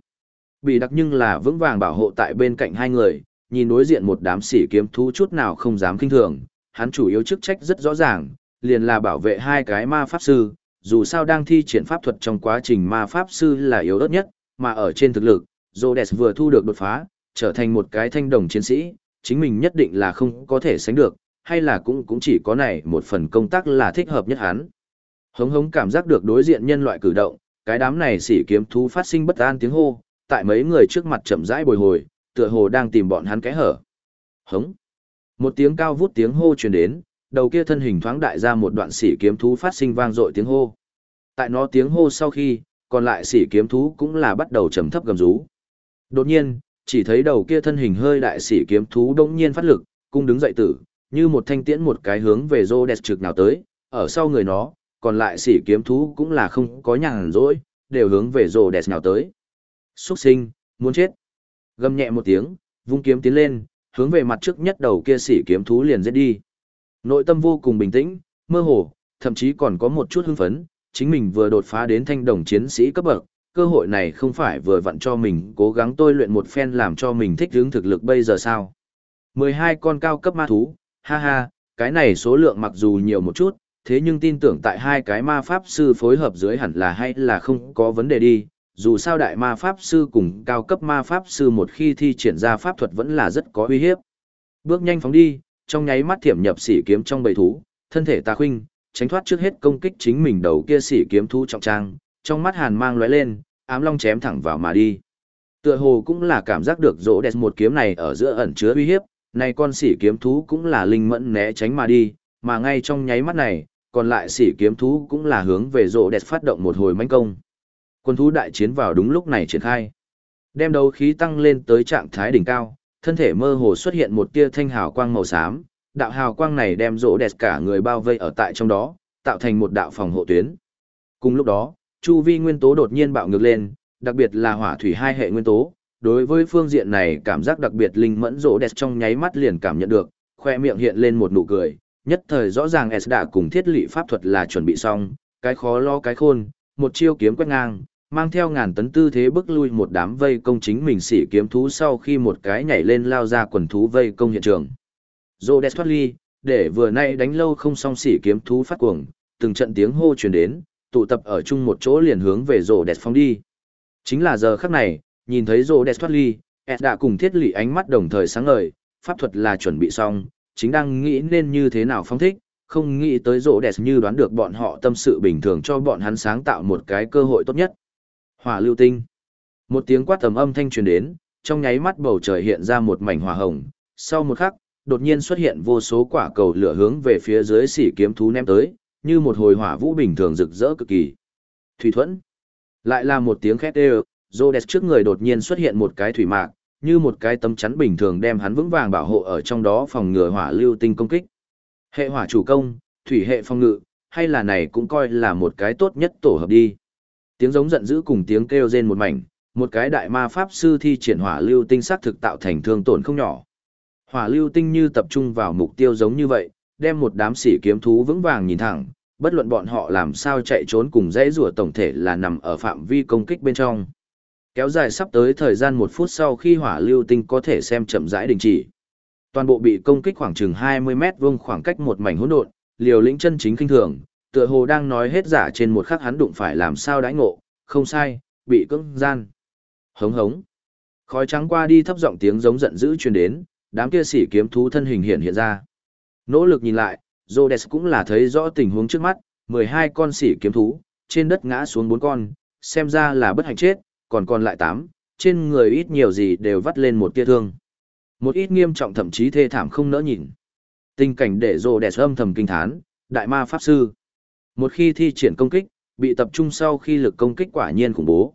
Bị đặc nhưng là vững vàng bảo hộ tại bên cạnh hai người, nhìn đối diện một đám sĩ kiếm thú chút nào không dám kinh thường, hắn chủ yếu chức trách rất rõ ràng, liền là bảo vệ hai cái ma pháp sư, dù sao đang thi triển pháp thuật trong quá trình ma pháp sư là yếu ớt nhất, mà ở trên thực lực, Rhodes vừa thu được đột phá, trở thành một cái thanh đồng chiến sĩ, chính mình nhất định là không có thể sánh được, hay là cũng cũng chỉ có này một phần công tác là thích hợp nhất hắn. Hống hống cảm giác được đối diện nhân loại cử động, cái đám này sỉ kiếm thú phát sinh bất an tiếng hô, tại mấy người trước mặt chậm rãi bồi hồi, tựa hồ đang tìm bọn hắn cái hở. Hống. Một tiếng cao vút tiếng hô truyền đến, đầu kia thân hình thoáng đại ra một đoạn sỉ kiếm thú phát sinh vang dội tiếng hô. Tại nó tiếng hô sau khi, còn lại sỉ kiếm thú cũng là bắt đầu trầm thấp gầm rú. Đột nhiên, chỉ thấy đầu kia thân hình hơi đại sĩ kiếm thú đông nhiên phát lực, cung đứng dậy tử, như một thanh tiễn một cái hướng về rô đẹp trực nào tới, ở sau người nó, còn lại sĩ kiếm thú cũng là không có nhàn rỗi, đều hướng về rô đẹp nào tới. Xuất sinh, muốn chết. Gầm nhẹ một tiếng, vung kiếm tiến lên, hướng về mặt trước nhất đầu kia sĩ kiếm thú liền giết đi. Nội tâm vô cùng bình tĩnh, mơ hồ, thậm chí còn có một chút hưng phấn, chính mình vừa đột phá đến thanh đồng chiến sĩ cấp bậc, cơ hội này không phải vừa vặn cho mình cố gắng tôi luyện một phen làm cho mình thích hướng thực lực bây giờ sao. 12 con cao cấp ma thú, ha ha, cái này số lượng mặc dù nhiều một chút, thế nhưng tin tưởng tại hai cái ma pháp sư phối hợp dưới hẳn là hay là không có vấn đề đi, dù sao đại ma pháp sư cùng cao cấp ma pháp sư một khi thi triển ra pháp thuật vẫn là rất có uy hiếp. Bước nhanh phóng đi, trong nháy mắt thiểm nhập sĩ kiếm trong bầy thú, thân thể ta khuynh, tránh thoát trước hết công kích chính mình đầu kia sĩ kiếm thú trọng trang, trong mắt hàn mang lóe lên, ám long chém thẳng vào mà đi. Tựa hồ cũng là cảm giác được rỗ đẹp một kiếm này ở giữa ẩn chứa uy hiếp, này con sỉ kiếm thú cũng là linh mẫn né tránh mà đi, mà ngay trong nháy mắt này, còn lại sỉ kiếm thú cũng là hướng về rỗ đẹp phát động một hồi mãnh công. Quân thú đại chiến vào đúng lúc này triển khai. Đem đấu khí tăng lên tới trạng thái đỉnh cao, thân thể mơ hồ xuất hiện một tia thanh hào quang màu xám, đạo hào quang này đem rỗ đẹp cả người bao vây ở tại trong đó, tạo thành một đạo phòng hộ tuyến. Cùng lúc đó, chu vi nguyên tố đột nhiên bạo ngược lên, đặc biệt là hỏa thủy hai hệ nguyên tố. Đối với phương diện này cảm giác đặc biệt linh mẫn rỗ đẹp trong nháy mắt liền cảm nhận được, khoe miệng hiện lên một nụ cười, nhất thời rõ ràng S đã cùng thiết lị pháp thuật là chuẩn bị xong, cái khó lo cái khôn, một chiêu kiếm quét ngang, mang theo ngàn tấn tư thế bức lui một đám vây công chính mình xỉ kiếm thú sau khi một cái nhảy lên lao ra quần thú vây công hiện trường. Rô Đẹp thoát ly, để vừa nay đánh lâu không xong xỉ kiếm thú phát cuồng, từng trận tiếng hô truyền đến, tụ tập ở chung một chỗ liền hướng về Rô Đẹp phóng đi. Chính là giờ khắc này, nhìn thấy Rô Đẹp thoát ly, Ed đã cùng thiết lị ánh mắt đồng thời sáng ngời, pháp thuật là chuẩn bị xong, chính đang nghĩ nên như thế nào phong thích, không nghĩ tới Rô Đẹp như đoán được bọn họ tâm sự bình thường cho bọn hắn sáng tạo một cái cơ hội tốt nhất. Hỏa lưu tinh. Một tiếng quát tầm âm thanh truyền đến, trong nháy mắt bầu trời hiện ra một mảnh hỏa hồng, sau một khắc, đột nhiên xuất hiện vô số quả cầu lửa hướng về phía dưới xỉ kiếm thú ném tới, như một hồi hỏa vũ bình thường rực rỡ cực kỳ. Thủy thuẫn. Lại là một tiếng khét đều, Rhodes trước người đột nhiên xuất hiện một cái thủy mạc, như một cái tấm chắn bình thường đem hắn vững vàng bảo hộ ở trong đó phòng ngừa hỏa lưu tinh công kích. Hệ hỏa chủ công, thủy hệ phong ngự, hay là này cũng coi là một cái tốt nhất tổ hợp đi. Tiếng giống giận dữ cùng tiếng kêu rên một mảnh, một cái đại ma pháp sư thi triển hỏa lưu tinh sát thực tạo thành thương tổn không nhỏ. Hỏa lưu tinh như tập trung vào mục tiêu giống như vậy, đem một đám sĩ kiếm thú vững vàng nhìn thẳng, bất luận bọn họ làm sao chạy trốn cùng dãy rùa tổng thể là nằm ở phạm vi công kích bên trong. Kéo dài sắp tới thời gian một phút sau khi hỏa lưu tinh có thể xem chậm rãi đình chỉ. Toàn bộ bị công kích khoảng chừng 20 mét vuông khoảng cách một mảnh hỗn độn, liều lĩnh chân chính kinh thường, tựa hồ đang nói hết giả trên một khắc hắn đụng phải làm sao đãi ngộ, không sai, bị cưỡng gian. Hống hống. Khói trắng qua đi thấp giọng tiếng giống giận dữ truyền đến, đám kia sĩ kiếm thú thân hình hiện hiện ra. Nỗ lực nhìn lại, Rhodes cũng là thấy rõ tình huống trước mắt, 12 con sỉ kiếm thú, trên đất ngã xuống 4 con, xem ra là bất hạnh chết, còn còn lại 8, trên người ít nhiều gì đều vắt lên một tia thương. Một ít nghiêm trọng thậm chí thê thảm không nỡ nhìn. Tình cảnh để Rhodes âm thầm kinh thán, đại ma pháp sư. Một khi thi triển công kích, bị tập trung sau khi lực công kích quả nhiên khủng bố.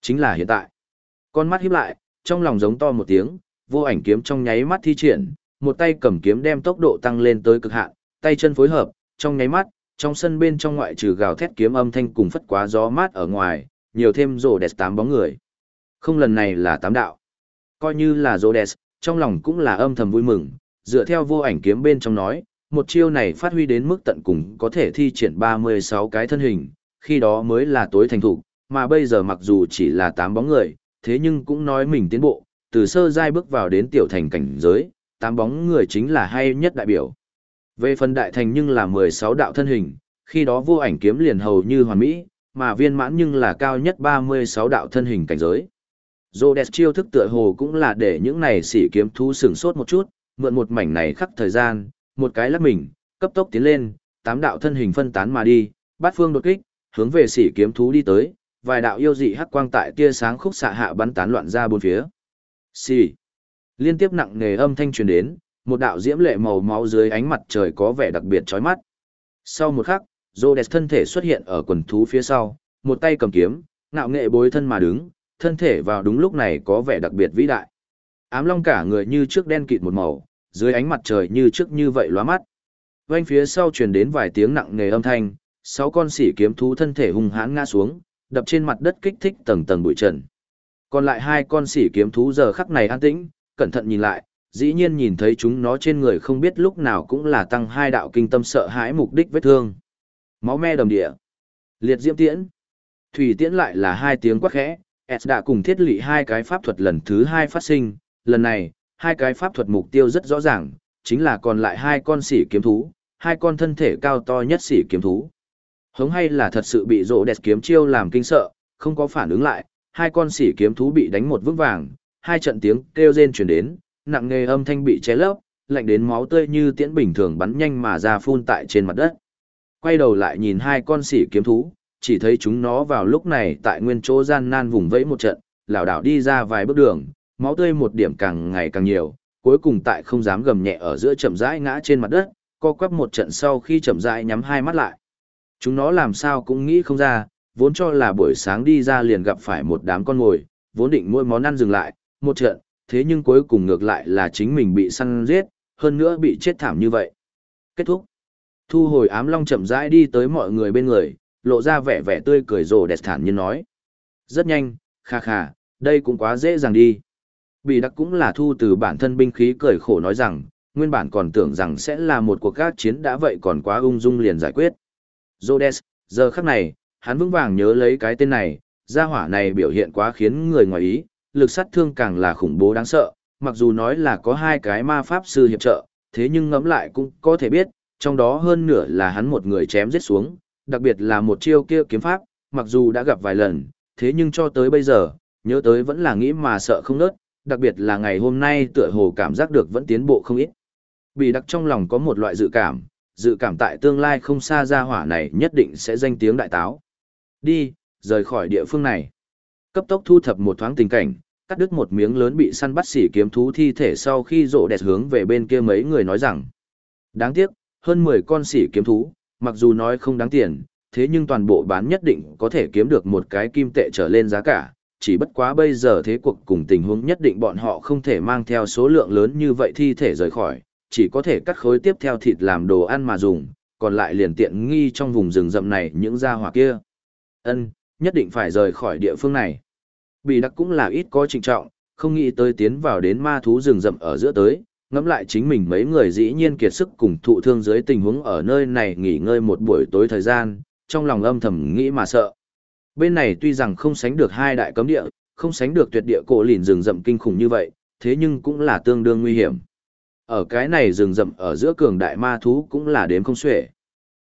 Chính là hiện tại. Con mắt híp lại, trong lòng giống to một tiếng, vô ảnh kiếm trong nháy mắt thi triển, một tay cầm kiếm đem tốc độ tăng lên tới cực hạn, tay chân phối hợp, trong nháy mắt, trong sân bên trong ngoại trừ gào thét kiếm âm thanh cùng phất quá gió mát ở ngoài, nhiều thêm rồ đẹp tám bóng người. Không lần này là tám đạo. Coi như là rồ đẹp, trong lòng cũng là âm thầm vui mừng, dựa theo vô ảnh kiếm bên trong nói, một chiêu này phát huy đến mức tận cùng có thể thi triển 36 cái thân hình, khi đó mới là tối thành thủ, mà bây giờ mặc dù chỉ là 8 bóng người, thế nhưng cũng nói mình tiến bộ, từ sơ giai bước vào đến tiểu thành cảnh giới, tám bóng người chính là hay nhất đại biểu. Về phần đại thành nhưng là 16 đạo thân hình, khi đó vô ảnh kiếm liền hầu như hoàn mỹ, mà viên mãn nhưng là cao nhất 36 đạo thân hình cảnh giới. Zodes chiêu thức tựa hồ cũng là để những này sĩ kiếm thú sừng sốt một chút, mượn một mảnh này khắc thời gian, một cái lắc mình, cấp tốc tiến lên, tám đạo thân hình phân tán mà đi, bát phương đột kích, hướng về sĩ kiếm thú đi tới, vài đạo yêu dị hắc quang tại tia sáng khúc xạ hạ bắn tán loạn ra bốn phía. Xì. Liên tiếp nặng nề âm thanh truyền đến, một đạo diễm lệ màu máu dưới ánh mặt trời có vẻ đặc biệt chói mắt. Sau một khắc, Rhodes thân thể xuất hiện ở quần thú phía sau, một tay cầm kiếm, ngạo nghệ bối thân mà đứng, thân thể vào đúng lúc này có vẻ đặc biệt vĩ đại. Ám long cả người như trước đen kịt một màu, dưới ánh mặt trời như trước như vậy lóa mắt. Vành phía sau truyền đến vài tiếng nặng nề âm thanh, sáu con sỉ kiếm thú thân thể hung hãn ngã xuống, đập trên mặt đất kích thích tầng tầng bụi trần. Còn lại hai con sỉ kiếm thú giờ khắc này an tĩnh, cẩn thận nhìn lại, dĩ nhiên nhìn thấy chúng nó trên người không biết lúc nào cũng là tăng hai đạo kinh tâm sợ hãi mục đích vết thương. Máu me đầm địa. Liệt diễm tiễn. Thủy tiễn lại là hai tiếng quắc khẽ, S đã cùng thiết lị hai cái pháp thuật lần thứ hai phát sinh, lần này, hai cái pháp thuật mục tiêu rất rõ ràng, chính là còn lại hai con sỉ kiếm thú, hai con thân thể cao to nhất sỉ kiếm thú. Hống hay là thật sự bị rỗ đẹp kiếm chiêu làm kinh sợ, không có phản ứng lại, hai con sỉ kiếm thú bị đánh một vững vàng, hai trận tiếng kêu rên chuyển đến, nặng nghề âm thanh bị che lấp, lạnh đến máu tươi như tiễn bình thường bắn nhanh mà ra phun tại trên mặt đất. Quay đầu lại nhìn hai con sỉ kiếm thú, chỉ thấy chúng nó vào lúc này tại nguyên chỗ gian nan vùng vẫy một trận, lảo đảo đi ra vài bước đường, máu tươi một điểm càng ngày càng nhiều, cuối cùng tại không dám gầm nhẹ ở giữa chậm rãi ngã trên mặt đất, co quắp một trận sau khi chậm rãi nhắm hai mắt lại. Chúng nó làm sao cũng nghĩ không ra, vốn cho là buổi sáng đi ra liền gặp phải một đám con ngồi, vốn định mỗi món ăn dừng lại, một trận, thế nhưng cuối cùng ngược lại là chính mình bị săn giết, hơn nữa bị chết thảm như vậy. Kết thúc. Thu hồi ám long chậm rãi đi tới mọi người bên người, lộ ra vẻ vẻ tươi cười rồ đẹp thản như nói. Rất nhanh, kha kha, đây cũng quá dễ dàng đi. Bị đặc cũng là thu từ bản thân binh khí cười khổ nói rằng, nguyên bản còn tưởng rằng sẽ là một cuộc các chiến đã vậy còn quá ung dung liền giải quyết. Rhodes, giờ khắc này, hắn vững vàng nhớ lấy cái tên này, gia hỏa này biểu hiện quá khiến người ngoài ý, lực sát thương càng là khủng bố đáng sợ, mặc dù nói là có hai cái ma pháp sư hiệp trợ, thế nhưng ngẫm lại cũng có thể biết, trong đó hơn nửa là hắn một người chém giết xuống, đặc biệt là một chiêu kia kiếm pháp, mặc dù đã gặp vài lần, thế nhưng cho tới bây giờ, nhớ tới vẫn là nghĩ mà sợ không nớt, đặc biệt là ngày hôm nay tựa hồ cảm giác được vẫn tiến bộ không ít. Bị đặc trong lòng có một loại dự cảm, dự cảm tại tương lai không xa ra hỏa này nhất định sẽ danh tiếng đại táo. Đi, rời khỏi địa phương này. Cấp tốc thu thập một thoáng tình cảnh, cắt đứt một miếng lớn bị săn bắt xỉ kiếm thú thi thể sau khi rộ đẹp hướng về bên kia mấy người nói rằng. Đáng tiếc, hơn 10 con xỉ kiếm thú, mặc dù nói không đáng tiền, thế nhưng toàn bộ bán nhất định có thể kiếm được một cái kim tệ trở lên giá cả. Chỉ bất quá bây giờ thế cuộc cùng tình huống nhất định bọn họ không thể mang theo số lượng lớn như vậy thi thể rời khỏi, chỉ có thể cắt khối tiếp theo thịt làm đồ ăn mà dùng, còn lại liền tiện nghi trong vùng rừng rậm này những gia hỏa kia. Ân, nhất định phải rời khỏi địa phương này. Bị đặc cũng là ít có trịnh trọng, không nghĩ tới tiến vào đến ma thú rừng rậm ở giữa tới, ngẫm lại chính mình mấy người dĩ nhiên kiệt sức cùng thụ thương dưới tình huống ở nơi này nghỉ ngơi một buổi tối thời gian, trong lòng âm thầm nghĩ mà sợ. Bên này tuy rằng không sánh được hai đại cấm địa, không sánh được tuyệt địa cổ lìn rừng rậm kinh khủng như vậy, thế nhưng cũng là tương đương nguy hiểm. Ở cái này rừng rậm ở giữa cường đại ma thú cũng là đếm không xuể.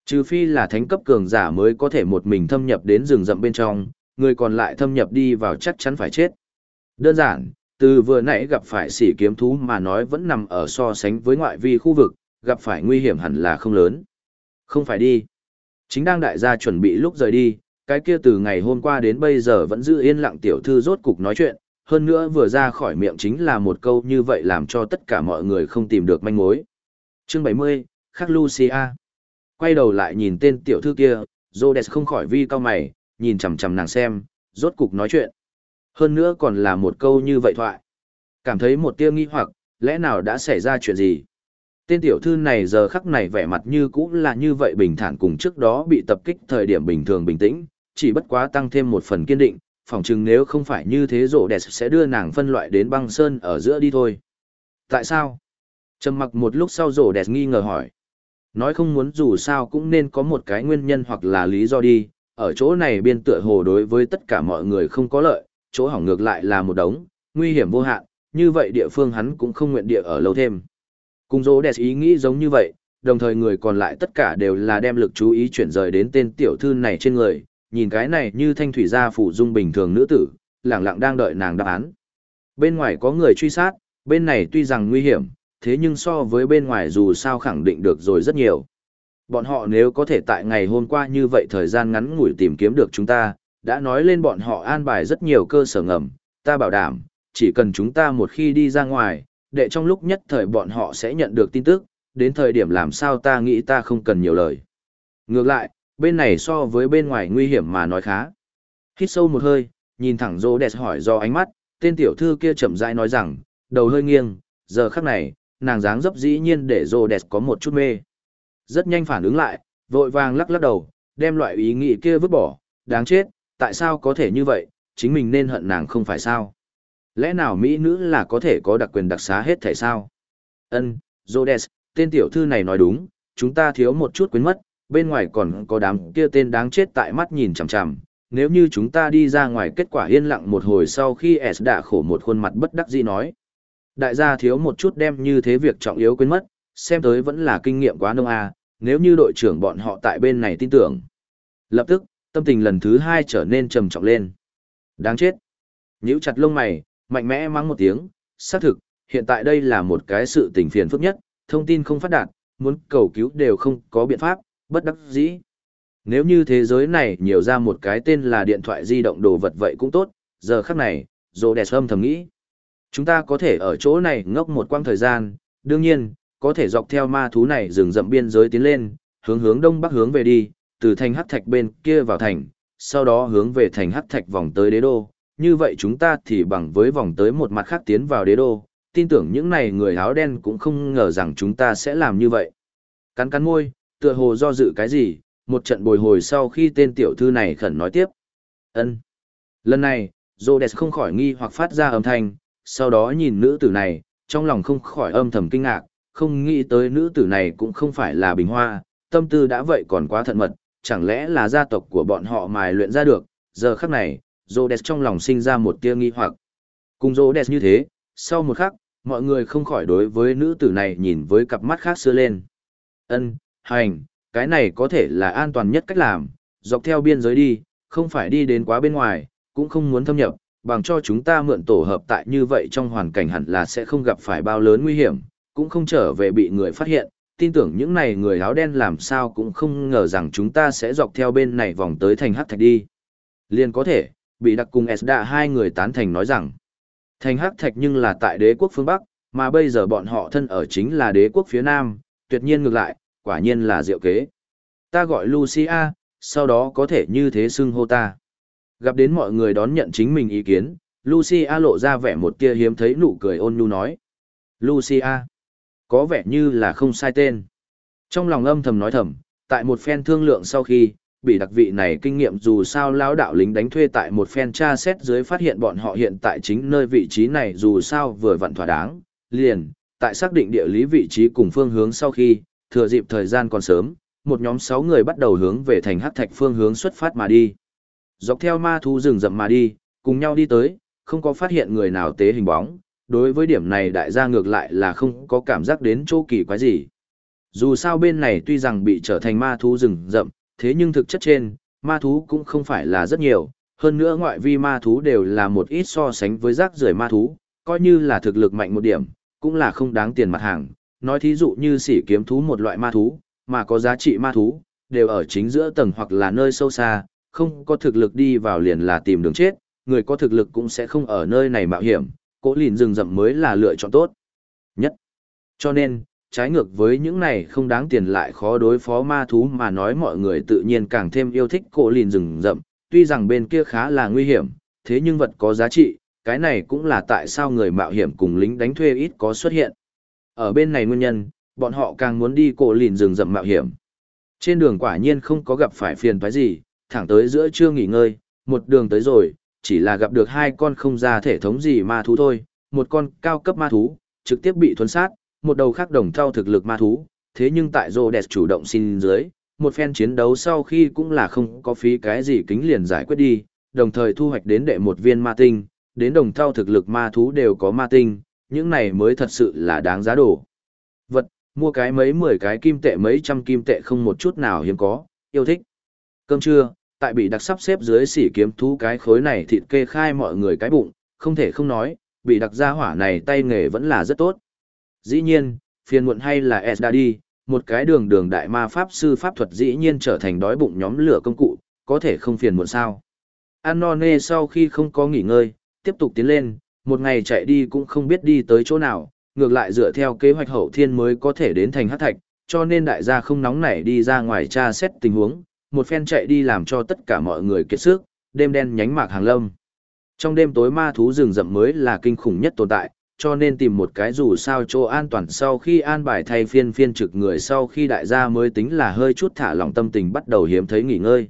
Trừ phi là thánh cấp cường giả mới có thể một mình thâm nhập đến rừng rậm bên trong, người còn lại thâm nhập đi vào chắc chắn phải chết. Đơn giản, từ vừa nãy gặp phải sỉ kiếm thú mà nói vẫn nằm ở so sánh với ngoại vi khu vực, gặp phải nguy hiểm hẳn là không lớn. Không phải đi. Chính đang đại gia chuẩn bị lúc rời đi, cái kia từ ngày hôm qua đến bây giờ vẫn giữ yên lặng tiểu thư rốt cục nói chuyện, hơn nữa vừa ra khỏi miệng chính là một câu như vậy làm cho tất cả mọi người không tìm được manh mối. Chương 70, Khắc Lucia. Quay đầu lại nhìn tên tiểu thư kia, Rhodes không khỏi vi cao mày, nhìn chằm chằm nàng xem, rốt cục nói chuyện. Hơn nữa còn là một câu như vậy thoại. Cảm thấy một tia nghi hoặc, lẽ nào đã xảy ra chuyện gì? Tên tiểu thư này giờ khắc này vẻ mặt như cũ là như vậy bình thản cùng trước đó bị tập kích thời điểm bình thường bình tĩnh, chỉ bất quá tăng thêm một phần kiên định, phỏng chừng nếu không phải như thế rổ đẹp sẽ đưa nàng phân loại đến băng sơn ở giữa đi thôi. Tại sao? Trầm mặc một lúc sau rổ đẹp nghi ngờ hỏi. Nói không muốn dù sao cũng nên có một cái nguyên nhân hoặc là lý do đi, ở chỗ này biên tựa hồ đối với tất cả mọi người không có lợi, chỗ hỏng ngược lại là một đống, nguy hiểm vô hạn, như vậy địa phương hắn cũng không nguyện địa ở lâu thêm. Cùng dỗ đẹp ý nghĩ giống như vậy, đồng thời người còn lại tất cả đều là đem lực chú ý chuyển rời đến tên tiểu thư này trên người, nhìn cái này như thanh thủy gia phủ dung bình thường nữ tử, lẳng lặng đang đợi nàng đáp án. Bên ngoài có người truy sát, bên này tuy rằng nguy hiểm, thế nhưng so với bên ngoài dù sao khẳng định được rồi rất nhiều. Bọn họ nếu có thể tại ngày hôm qua như vậy thời gian ngắn ngủi tìm kiếm được chúng ta, đã nói lên bọn họ an bài rất nhiều cơ sở ngầm, ta bảo đảm, chỉ cần chúng ta một khi đi ra ngoài, để trong lúc nhất thời bọn họ sẽ nhận được tin tức, đến thời điểm làm sao ta nghĩ ta không cần nhiều lời. Ngược lại, bên này so với bên ngoài nguy hiểm mà nói khá. Hít sâu một hơi, nhìn thẳng rô đẹp hỏi do ánh mắt, tên tiểu thư kia chậm rãi nói rằng, đầu hơi nghiêng, giờ khắc này, nàng dáng dấp dĩ nhiên để rô đẹp có một chút mê. Rất nhanh phản ứng lại, vội vàng lắc lắc đầu, đem loại ý nghĩ kia vứt bỏ, đáng chết, tại sao có thể như vậy, chính mình nên hận nàng không phải sao. Lẽ nào Mỹ nữ là có thể có đặc quyền đặc xá hết thể sao? Ân, Rhodes, tên tiểu thư này nói đúng, chúng ta thiếu một chút quên mất, bên ngoài còn có đám kia tên đáng chết tại mắt nhìn chằm chằm. Nếu như chúng ta đi ra ngoài kết quả yên lặng một hồi sau khi S đã khổ một khuôn mặt bất đắc dĩ nói. Đại gia thiếu một chút đem như thế việc trọng yếu quên mất, xem tới vẫn là kinh nghiệm quá nông a nếu như đội trưởng bọn họ tại bên này tin tưởng. Lập tức, tâm tình lần thứ hai trở nên trầm trọng lên. Đáng chết. Nhíu chặt lông mày, mạnh mẽ mắng một tiếng, xác thực, hiện tại đây là một cái sự tình phiền phức nhất, thông tin không phát đạt, muốn cầu cứu đều không có biện pháp, bất đắc dĩ. Nếu như thế giới này nhiều ra một cái tên là điện thoại di động đồ vật vậy cũng tốt, giờ khắc này, dồ đẹp âm thầm nghĩ. Chúng ta có thể ở chỗ này ngốc một quãng thời gian, đương nhiên, có thể dọc theo ma thú này rừng rậm biên giới tiến lên, hướng hướng đông bắc hướng về đi, từ thành hắc thạch bên kia vào thành, sau đó hướng về thành hắc thạch vòng tới đế đô. Như vậy chúng ta thì bằng với vòng tới một mặt khác tiến vào đế đô, tin tưởng những này người áo đen cũng không ngờ rằng chúng ta sẽ làm như vậy. Cắn cắn môi, tựa hồ do dự cái gì, một trận bồi hồi sau khi tên tiểu thư này khẩn nói tiếp. ân Lần này, Rhodes không khỏi nghi hoặc phát ra âm thanh, sau đó nhìn nữ tử này, trong lòng không khỏi âm thầm kinh ngạc, không nghĩ tới nữ tử này cũng không phải là bình hoa, tâm tư đã vậy còn quá thận mật, chẳng lẽ là gia tộc của bọn họ mài luyện ra được, giờ khắc này, Rhodes trong lòng sinh ra một tia nghi hoặc. Cùng Rhodes như thế, sau một khắc, mọi người không khỏi đối với nữ tử này nhìn với cặp mắt khác xưa lên. Ân, hành, cái này có thể là an toàn nhất cách làm, dọc theo biên giới đi, không phải đi đến quá bên ngoài, cũng không muốn thâm nhập, bằng cho chúng ta mượn tổ hợp tại như vậy trong hoàn cảnh hẳn là sẽ không gặp phải bao lớn nguy hiểm, cũng không trở về bị người phát hiện, tin tưởng những này người áo đen làm sao cũng không ngờ rằng chúng ta sẽ dọc theo bên này vòng tới thành hắc thạch đi. Liền có thể, bị đặc cùng Esda hai người tán thành nói rằng, thành hắc thạch nhưng là tại đế quốc phương Bắc, mà bây giờ bọn họ thân ở chính là đế quốc phía Nam, tuyệt nhiên ngược lại, quả nhiên là diệu kế. Ta gọi Lucia, sau đó có thể như thế xưng hô ta. Gặp đến mọi người đón nhận chính mình ý kiến, Lucia lộ ra vẻ một tia hiếm thấy nụ cười ôn nhu nói. Lucia, có vẻ như là không sai tên. Trong lòng âm thầm nói thầm, tại một phen thương lượng sau khi, bị đặc vị này kinh nghiệm dù sao lão đạo lính đánh thuê tại một phen tra xét dưới phát hiện bọn họ hiện tại chính nơi vị trí này dù sao vừa vặn thỏa đáng, liền, tại xác định địa lý vị trí cùng phương hướng sau khi, thừa dịp thời gian còn sớm, một nhóm 6 người bắt đầu hướng về thành hắc thạch phương hướng xuất phát mà đi. Dọc theo ma thú rừng rậm mà đi, cùng nhau đi tới, không có phát hiện người nào tế hình bóng, đối với điểm này đại gia ngược lại là không có cảm giác đến chỗ kỳ quái gì. Dù sao bên này tuy rằng bị trở thành ma thú rừng rậm, thế nhưng thực chất trên, ma thú cũng không phải là rất nhiều, hơn nữa ngoại vi ma thú đều là một ít so sánh với rác rưởi ma thú, coi như là thực lực mạnh một điểm, cũng là không đáng tiền mặt hàng, nói thí dụ như sỉ kiếm thú một loại ma thú, mà có giá trị ma thú, đều ở chính giữa tầng hoặc là nơi sâu xa, không có thực lực đi vào liền là tìm đường chết, người có thực lực cũng sẽ không ở nơi này mạo hiểm, Cỗ lìn rừng rậm mới là lựa chọn tốt nhất. Cho nên, trái ngược với những này không đáng tiền lại khó đối phó ma thú mà nói mọi người tự nhiên càng thêm yêu thích cỗ lìn rừng rậm, tuy rằng bên kia khá là nguy hiểm, thế nhưng vật có giá trị, cái này cũng là tại sao người mạo hiểm cùng lính đánh thuê ít có xuất hiện. Ở bên này nguyên nhân, bọn họ càng muốn đi cỗ lìn rừng rậm mạo hiểm. Trên đường quả nhiên không có gặp phải phiền toái gì, thẳng tới giữa trưa nghỉ ngơi, một đường tới rồi, chỉ là gặp được hai con không ra thể thống gì ma thú thôi, một con cao cấp ma thú, trực tiếp bị thuấn sát, một đầu khác đồng thao thực lực ma thú, thế nhưng tại Rhodes chủ động xin dưới, một phen chiến đấu sau khi cũng là không có phí cái gì kính liền giải quyết đi, đồng thời thu hoạch đến đệ một viên ma tinh, đến đồng thao thực lực ma thú đều có ma tinh, những này mới thật sự là đáng giá đổ. Vật, mua cái mấy mười cái kim tệ mấy trăm kim tệ không một chút nào hiếm có, yêu thích. Cơm trưa, tại bị đặc sắp xếp dưới sỉ kiếm thú cái khối này thịt kê khai mọi người cái bụng, không thể không nói, bị đặc gia hỏa này tay nghề vẫn là rất tốt. Dĩ nhiên, phiền muộn hay là Esda đi, một cái đường đường đại ma pháp sư pháp thuật dĩ nhiên trở thành đói bụng nhóm lửa công cụ, có thể không phiền muộn sao. An nê sau khi không có nghỉ ngơi, tiếp tục tiến lên, một ngày chạy đi cũng không biết đi tới chỗ nào, ngược lại dựa theo kế hoạch hậu thiên mới có thể đến thành hát thạch, cho nên đại gia không nóng nảy đi ra ngoài tra xét tình huống, một phen chạy đi làm cho tất cả mọi người kiệt sức, đêm đen nhánh mạc hàng lâm. Trong đêm tối ma thú rừng rậm mới là kinh khủng nhất tồn tại, cho nên tìm một cái dù sao chỗ an toàn sau khi an bài thay phiên phiên trực người sau khi đại gia mới tính là hơi chút thả lỏng tâm tình bắt đầu hiếm thấy nghỉ ngơi.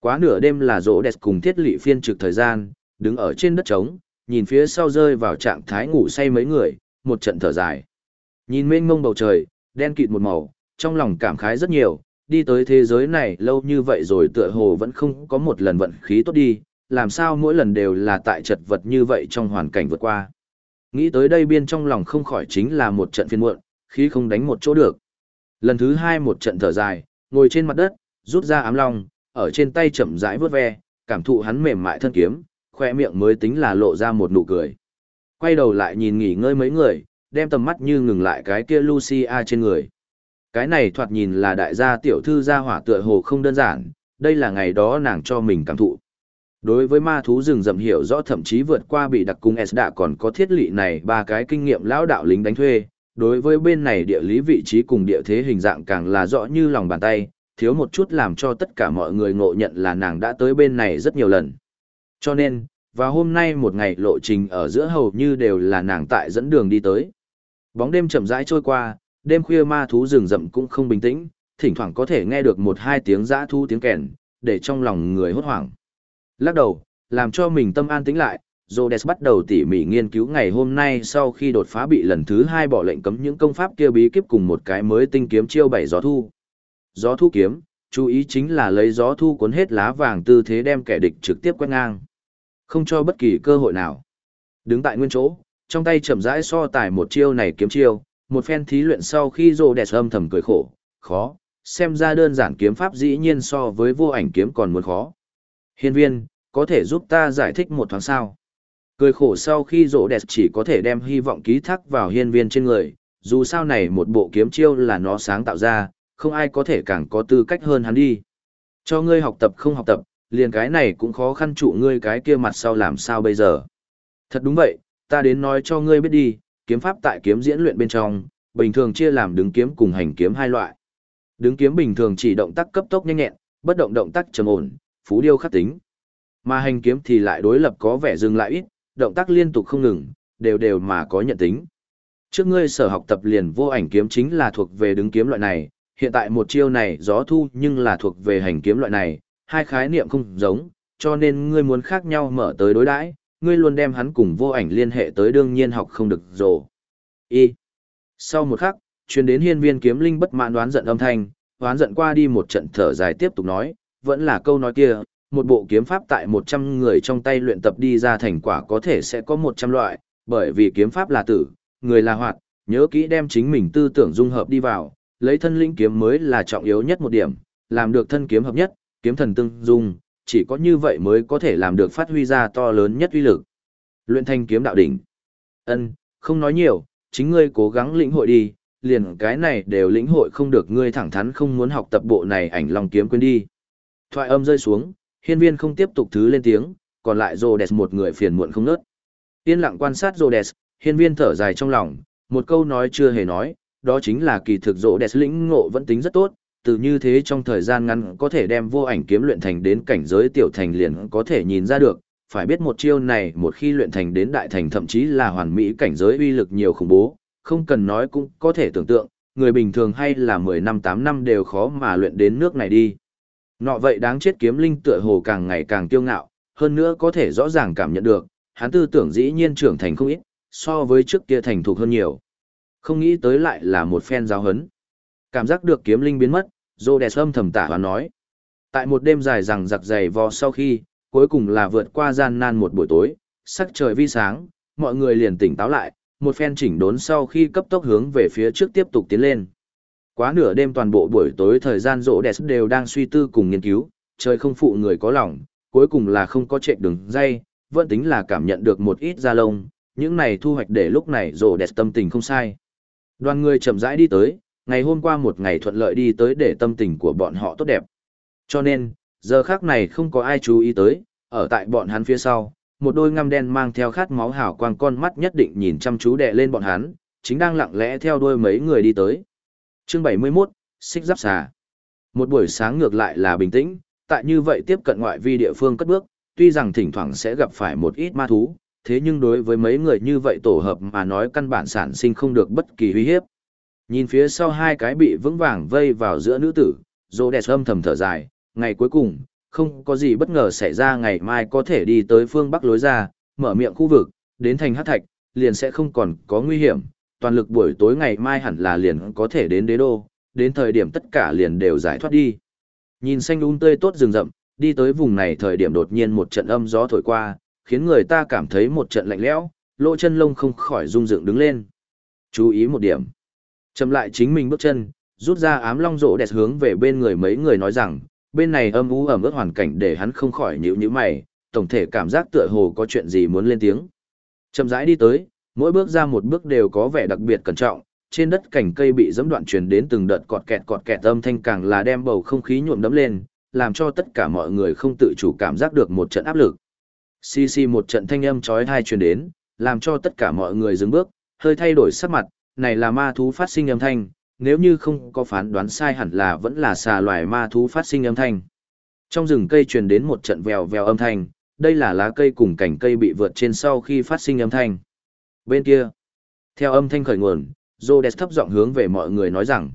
Quá nửa đêm là rỗ đẹp cùng thiết lị phiên trực thời gian, đứng ở trên đất trống, nhìn phía sau rơi vào trạng thái ngủ say mấy người, một trận thở dài. Nhìn mênh mông bầu trời, đen kịt một màu, trong lòng cảm khái rất nhiều, đi tới thế giới này lâu như vậy rồi tựa hồ vẫn không có một lần vận khí tốt đi, làm sao mỗi lần đều là tại chật vật như vậy trong hoàn cảnh vượt qua. Nghĩ tới đây biên trong lòng không khỏi chính là một trận phiên muộn, khi không đánh một chỗ được. Lần thứ hai một trận thở dài, ngồi trên mặt đất, rút ra ám long, ở trên tay chậm rãi vớt ve, cảm thụ hắn mềm mại thân kiếm, khoe miệng mới tính là lộ ra một nụ cười. Quay đầu lại nhìn nghỉ ngơi mấy người, đem tầm mắt như ngừng lại cái kia Lucia trên người. Cái này thoạt nhìn là đại gia tiểu thư gia hỏa tựa hồ không đơn giản, đây là ngày đó nàng cho mình cảm thụ. Đối với ma thú rừng rậm hiểu rõ thậm chí vượt qua bị đặc cung S đã còn có thiết lị này ba cái kinh nghiệm lão đạo lính đánh thuê. Đối với bên này địa lý vị trí cùng địa thế hình dạng càng là rõ như lòng bàn tay, thiếu một chút làm cho tất cả mọi người ngộ nhận là nàng đã tới bên này rất nhiều lần. Cho nên, và hôm nay một ngày lộ trình ở giữa hầu như đều là nàng tại dẫn đường đi tới. Bóng đêm chậm rãi trôi qua, đêm khuya ma thú rừng rậm cũng không bình tĩnh, thỉnh thoảng có thể nghe được một hai tiếng dã thu tiếng kèn, để trong lòng người hốt hoảng. Lắc đầu, làm cho mình tâm an tĩnh lại, Rhodes bắt đầu tỉ mỉ nghiên cứu ngày hôm nay sau khi đột phá bị lần thứ hai bỏ lệnh cấm những công pháp kia bí kíp cùng một cái mới tinh kiếm chiêu bảy gió thu. Gió thu kiếm, chú ý chính là lấy gió thu cuốn hết lá vàng tư thế đem kẻ địch trực tiếp quét ngang. Không cho bất kỳ cơ hội nào. Đứng tại nguyên chỗ, trong tay chậm rãi so tải một chiêu này kiếm chiêu, một phen thí luyện sau khi Rhodes âm thầm cười khổ, khó, xem ra đơn giản kiếm pháp dĩ nhiên so với vô ảnh kiếm còn muốn khó. Hiên viên, có thể giúp ta giải thích một thoáng sao? Cười khổ sau khi rộ đẹp chỉ có thể đem hy vọng ký thác vào hiên viên trên người, dù sao này một bộ kiếm chiêu là nó sáng tạo ra, không ai có thể càng có tư cách hơn hắn đi. Cho ngươi học tập không học tập, liền cái này cũng khó khăn trụ ngươi cái kia mặt sau làm sao bây giờ. Thật đúng vậy, ta đến nói cho ngươi biết đi, kiếm pháp tại kiếm diễn luyện bên trong, bình thường chia làm đứng kiếm cùng hành kiếm hai loại. Đứng kiếm bình thường chỉ động tác cấp tốc nhanh nhẹn, bất động động tác trầm ổn, phú điêu khắc tính. Mà hành kiếm thì lại đối lập có vẻ dừng lại ít, động tác liên tục không ngừng, đều đều mà có nhận tính. Trước ngươi sở học tập liền vô ảnh kiếm chính là thuộc về đứng kiếm loại này, hiện tại một chiêu này gió thu nhưng là thuộc về hành kiếm loại này, hai khái niệm không giống, cho nên ngươi muốn khác nhau mở tới đối đãi, ngươi luôn đem hắn cùng vô ảnh liên hệ tới đương nhiên học không được rồi. Y. Sau một khắc, truyền đến hiên viên kiếm linh bất mãn đoán giận âm thanh, đoán giận qua đi một trận thở dài tiếp tục nói, vẫn là câu nói kia, một bộ kiếm pháp tại 100 người trong tay luyện tập đi ra thành quả có thể sẽ có 100 loại, bởi vì kiếm pháp là tử, người là hoạt, nhớ kỹ đem chính mình tư tưởng dung hợp đi vào, lấy thân linh kiếm mới là trọng yếu nhất một điểm, làm được thân kiếm hợp nhất, kiếm thần tương dung, chỉ có như vậy mới có thể làm được phát huy ra to lớn nhất uy lực. Luyện thanh kiếm đạo đỉnh. Ân, không nói nhiều, chính ngươi cố gắng lĩnh hội đi, liền cái này đều lĩnh hội không được ngươi thẳng thắn không muốn học tập bộ này ảnh long kiếm quên đi. Thoại âm rơi xuống, hiên viên không tiếp tục thứ lên tiếng, còn lại Rhodes một người phiền muộn không nớt. Yên lặng quan sát Rhodes, hiên viên thở dài trong lòng, một câu nói chưa hề nói, đó chính là kỳ thực Rhodes lĩnh ngộ vẫn tính rất tốt, từ như thế trong thời gian ngắn có thể đem vô ảnh kiếm luyện thành đến cảnh giới tiểu thành liền có thể nhìn ra được, phải biết một chiêu này một khi luyện thành đến đại thành thậm chí là hoàn mỹ cảnh giới uy lực nhiều khủng bố, không cần nói cũng có thể tưởng tượng, người bình thường hay là 10 năm 8 năm đều khó mà luyện đến nước này đi. Nọ vậy đáng chết kiếm linh tựa hồ càng ngày càng kiêu ngạo, hơn nữa có thể rõ ràng cảm nhận được, hắn tư tưởng dĩ nhiên trưởng thành không ít, so với trước kia thành thục hơn nhiều. Không nghĩ tới lại là một phen giáo hấn. Cảm giác được kiếm linh biến mất, Rhodes âm thầm tả và nói. Tại một đêm dài rằng giặc dày vò sau khi, cuối cùng là vượt qua gian nan một buổi tối, sắc trời vi sáng, mọi người liền tỉnh táo lại, một phen chỉnh đốn sau khi cấp tốc hướng về phía trước tiếp tục tiến lên. Quá nửa đêm toàn bộ buổi tối thời gian rỗ đẹp đều đang suy tư cùng nghiên cứu, trời không phụ người có lòng, cuối cùng là không có chạy đường dây, vẫn tính là cảm nhận được một ít da lông, những này thu hoạch để lúc này rỗ đẹp tâm tình không sai. Đoàn người chậm rãi đi tới, ngày hôm qua một ngày thuận lợi đi tới để tâm tình của bọn họ tốt đẹp. Cho nên, giờ khác này không có ai chú ý tới, ở tại bọn hắn phía sau, một đôi ngăm đen mang theo khát máu hào quang con mắt nhất định nhìn chăm chú đè lên bọn hắn, chính đang lặng lẽ theo đuôi mấy người đi tới. Chương 71, Xích Giáp Xà. Một buổi sáng ngược lại là bình tĩnh, tại như vậy tiếp cận ngoại vi địa phương cất bước, tuy rằng thỉnh thoảng sẽ gặp phải một ít ma thú, thế nhưng đối với mấy người như vậy tổ hợp mà nói căn bản sản sinh không được bất kỳ uy hiếp. Nhìn phía sau hai cái bị vững vàng vây vào giữa nữ tử, Rhodes âm thầm thở dài, ngày cuối cùng, không có gì bất ngờ xảy ra ngày mai có thể đi tới phương Bắc lối ra, mở miệng khu vực, đến thành hát thạch, liền sẽ không còn có nguy hiểm, toàn lực buổi tối ngày mai hẳn là liền có thể đến đế đô, đến thời điểm tất cả liền đều giải thoát đi. Nhìn xanh um tươi tốt rừng rậm, đi tới vùng này thời điểm đột nhiên một trận âm gió thổi qua, khiến người ta cảm thấy một trận lạnh lẽo, lỗ chân lông không khỏi rung dựng đứng lên. Chú ý một điểm. Chậm lại chính mình bước chân, rút ra ám long rộ đẹp hướng về bên người mấy người nói rằng, bên này âm u ẩm ướt hoàn cảnh để hắn không khỏi nhíu nhíu mày, tổng thể cảm giác tựa hồ có chuyện gì muốn lên tiếng. Chậm rãi đi tới, mỗi bước ra một bước đều có vẻ đặc biệt cẩn trọng, trên đất cành cây bị dẫm đoạn truyền đến từng đợt cọt kẹt cọt kẹt âm thanh càng là đem bầu không khí nhuộm đẫm lên, làm cho tất cả mọi người không tự chủ cảm giác được một trận áp lực. Xì xì một trận thanh âm chói tai truyền đến, làm cho tất cả mọi người dừng bước, hơi thay đổi sắc mặt, này là ma thú phát sinh âm thanh, nếu như không có phán đoán sai hẳn là vẫn là xà loài ma thú phát sinh âm thanh. Trong rừng cây truyền đến một trận vèo vèo âm thanh, đây là lá cây cùng cành cây bị vượt trên sau khi phát sinh âm thanh. Bên kia, theo âm thanh khởi nguồn, Rhodes thấp giọng hướng về mọi người nói rằng,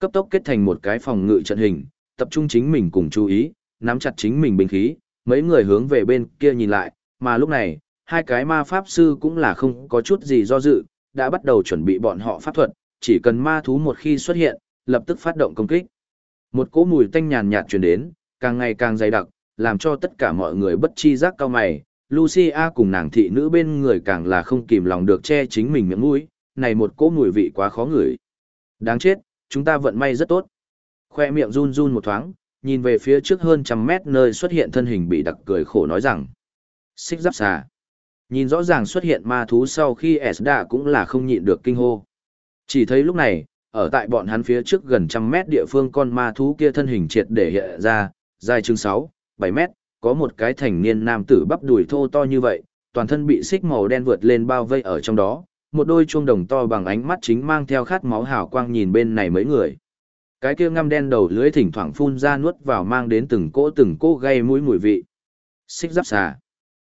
cấp tốc kết thành một cái phòng ngự trận hình, tập trung chính mình cùng chú ý, nắm chặt chính mình binh khí, mấy người hướng về bên kia nhìn lại, mà lúc này, hai cái ma pháp sư cũng là không có chút gì do dự, đã bắt đầu chuẩn bị bọn họ pháp thuật, chỉ cần ma thú một khi xuất hiện, lập tức phát động công kích. Một cỗ mùi tanh nhàn nhạt truyền đến, càng ngày càng dày đặc, làm cho tất cả mọi người bất chi giác cao mày. Lucia cùng nàng thị nữ bên người càng là không kìm lòng được che chính mình miệng mũi, này một cỗ mùi vị quá khó ngửi. Đáng chết, chúng ta vận may rất tốt. Khoe miệng run run một thoáng, nhìn về phía trước hơn trăm mét nơi xuất hiện thân hình bị đặc cười khổ nói rằng. Xích giáp xà. Nhìn rõ ràng xuất hiện ma thú sau khi Esda cũng là không nhịn được kinh hô. Chỉ thấy lúc này, ở tại bọn hắn phía trước gần trăm mét địa phương con ma thú kia thân hình triệt để hiện ra, dài chừng 6, 7 mét, có một cái thành niên nam tử bắp đùi thô to như vậy, toàn thân bị xích màu đen vượt lên bao vây ở trong đó, một đôi chuông đồng to bằng ánh mắt chính mang theo khát máu hào quang nhìn bên này mấy người. Cái kia ngăm đen đầu lưới thỉnh thoảng phun ra nuốt vào mang đến từng cỗ từng cỗ gây mũi mùi vị. Xích giáp xà.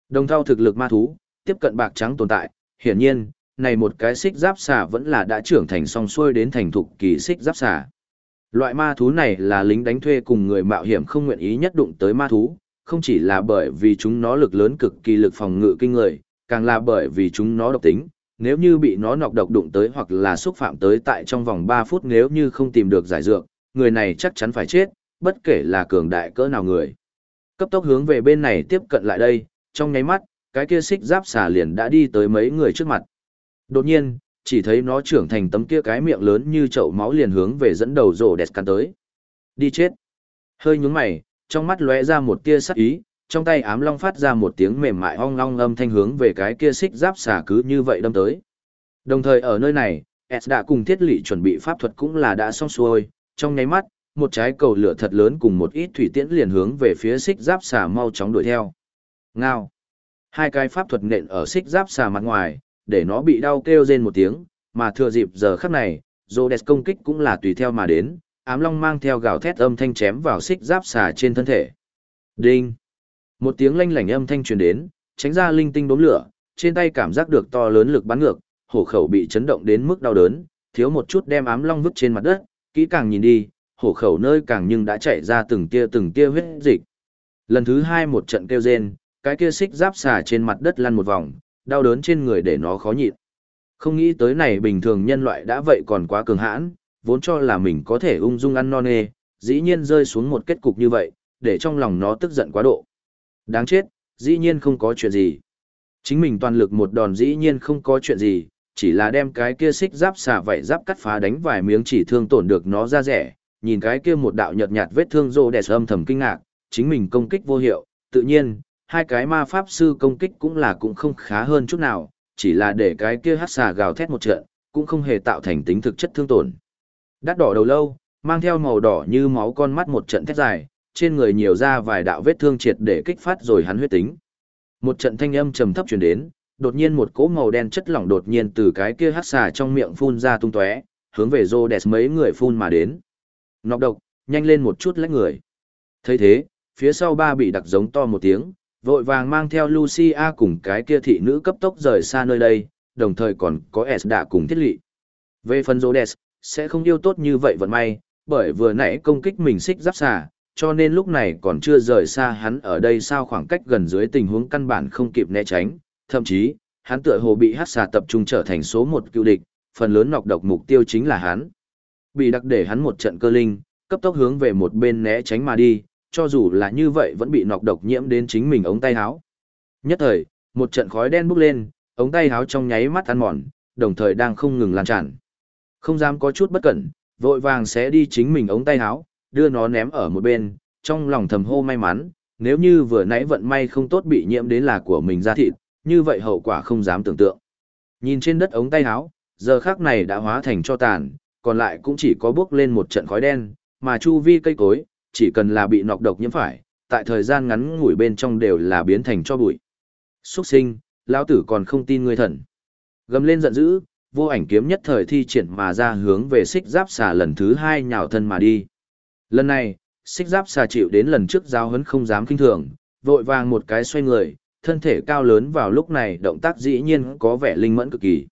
Đồng thao thực lực ma thú, tiếp cận bạc trắng tồn tại, hiển nhiên, này một cái xích giáp xà vẫn là đã trưởng thành song xuôi đến thành thục kỳ xích giáp xà. Loại ma thú này là lính đánh thuê cùng người mạo hiểm không nguyện ý nhất đụng tới ma thú, không chỉ là bởi vì chúng nó lực lớn cực kỳ lực phòng ngự kinh người, càng là bởi vì chúng nó độc tính, nếu như bị nó nọc độc đụng tới hoặc là xúc phạm tới tại trong vòng 3 phút nếu như không tìm được giải dược, người này chắc chắn phải chết, bất kể là cường đại cỡ nào người. Cấp tốc hướng về bên này tiếp cận lại đây, trong nháy mắt, cái kia xích giáp xà liền đã đi tới mấy người trước mặt. Đột nhiên, chỉ thấy nó trưởng thành tấm kia cái miệng lớn như chậu máu liền hướng về dẫn đầu rổ đẹp cắn tới. Đi chết. Hơi nhúng mày, trong mắt lóe ra một tia sắc ý, trong tay ám long phát ra một tiếng mềm mại ong long âm thanh hướng về cái kia xích giáp xà cứ như vậy đâm tới. Đồng thời ở nơi này, S đã cùng thiết lị chuẩn bị pháp thuật cũng là đã xong xuôi, trong nháy mắt, một trái cầu lửa thật lớn cùng một ít thủy tiễn liền hướng về phía xích giáp xà mau chóng đuổi theo. Ngao. Hai cái pháp thuật nện ở xích giáp xà mặt ngoài, để nó bị đau kêu rên một tiếng, mà thừa dịp giờ khắc này, Rhodes công kích cũng là tùy theo mà đến, ám long mang theo gào thét âm thanh chém vào xích giáp xà trên thân thể. Đinh! Một tiếng lanh lảnh âm thanh truyền đến, tránh ra linh tinh đốm lửa, trên tay cảm giác được to lớn lực bắn ngược, hổ khẩu bị chấn động đến mức đau đớn, thiếu một chút đem ám long vứt trên mặt đất, kỹ càng nhìn đi, hổ khẩu nơi càng nhưng đã chạy ra từng tia từng tia huyết dịch. Lần thứ hai một trận kêu rên, cái kia xích giáp xà trên mặt đất lăn một vòng, đau đớn trên người để nó khó nhịn. Không nghĩ tới này bình thường nhân loại đã vậy còn quá cường hãn, vốn cho là mình có thể ung dung ăn non nê, dĩ nhiên rơi xuống một kết cục như vậy, để trong lòng nó tức giận quá độ. Đáng chết, dĩ nhiên không có chuyện gì. Chính mình toàn lực một đòn dĩ nhiên không có chuyện gì, chỉ là đem cái kia xích giáp xà vảy giáp cắt phá đánh vài miếng chỉ thương tổn được nó ra rẻ, nhìn cái kia một đạo nhợt nhạt vết thương rô đẹp âm thầm kinh ngạc, chính mình công kích vô hiệu, tự nhiên, hai cái ma pháp sư công kích cũng là cũng không khá hơn chút nào, chỉ là để cái kia hát xà gào thét một trận, cũng không hề tạo thành tính thực chất thương tổn. Đắt đỏ đầu lâu, mang theo màu đỏ như máu con mắt một trận thét dài, trên người nhiều ra vài đạo vết thương triệt để kích phát rồi hắn huyết tính. Một trận thanh âm trầm thấp truyền đến, đột nhiên một cỗ màu đen chất lỏng đột nhiên từ cái kia hát xà trong miệng phun ra tung tóe, hướng về Rhodes mấy người phun mà đến. Nọc độc, nhanh lên một chút lách người. thấy thế, phía sau ba bị đặc giống to một tiếng, vội vàng mang theo Lucia cùng cái kia thị nữ cấp tốc rời xa nơi đây, đồng thời còn có S đã cùng thiết lị. Về phần Rhodes, sẽ không yêu tốt như vậy vận may, bởi vừa nãy công kích mình xích giáp xà, cho nên lúc này còn chưa rời xa hắn ở đây sao khoảng cách gần dưới tình huống căn bản không kịp né tránh, thậm chí, hắn tựa hồ bị hát xà tập trung trở thành số một cựu địch, phần lớn nọc độc mục tiêu chính là hắn. Bị đặc để hắn một trận cơ linh, cấp tốc hướng về một bên né tránh mà đi, cho dù là như vậy vẫn bị nọc độc nhiễm đến chính mình ống tay áo. Nhất thời, một trận khói đen bốc lên, ống tay áo trong nháy mắt ăn mòn, đồng thời đang không ngừng lan tràn. Không dám có chút bất cẩn, vội vàng sẽ đi chính mình ống tay áo, đưa nó ném ở một bên, trong lòng thầm hô may mắn, nếu như vừa nãy vận may không tốt bị nhiễm đến là của mình ra thịt, như vậy hậu quả không dám tưởng tượng. Nhìn trên đất ống tay áo, giờ khắc này đã hóa thành cho tàn, còn lại cũng chỉ có bước lên một trận khói đen, mà chu vi cây cối, chỉ cần là bị nọc độc nhiễm phải, tại thời gian ngắn ngủi bên trong đều là biến thành cho bụi. Xuất sinh, lão tử còn không tin ngươi thần. Gầm lên giận dữ, vô ảnh kiếm nhất thời thi triển mà ra hướng về xích giáp xà lần thứ hai nhào thân mà đi. Lần này, xích giáp xà chịu đến lần trước giao hấn không dám kinh thường, vội vàng một cái xoay người, thân thể cao lớn vào lúc này động tác dĩ nhiên có vẻ linh mẫn cực kỳ.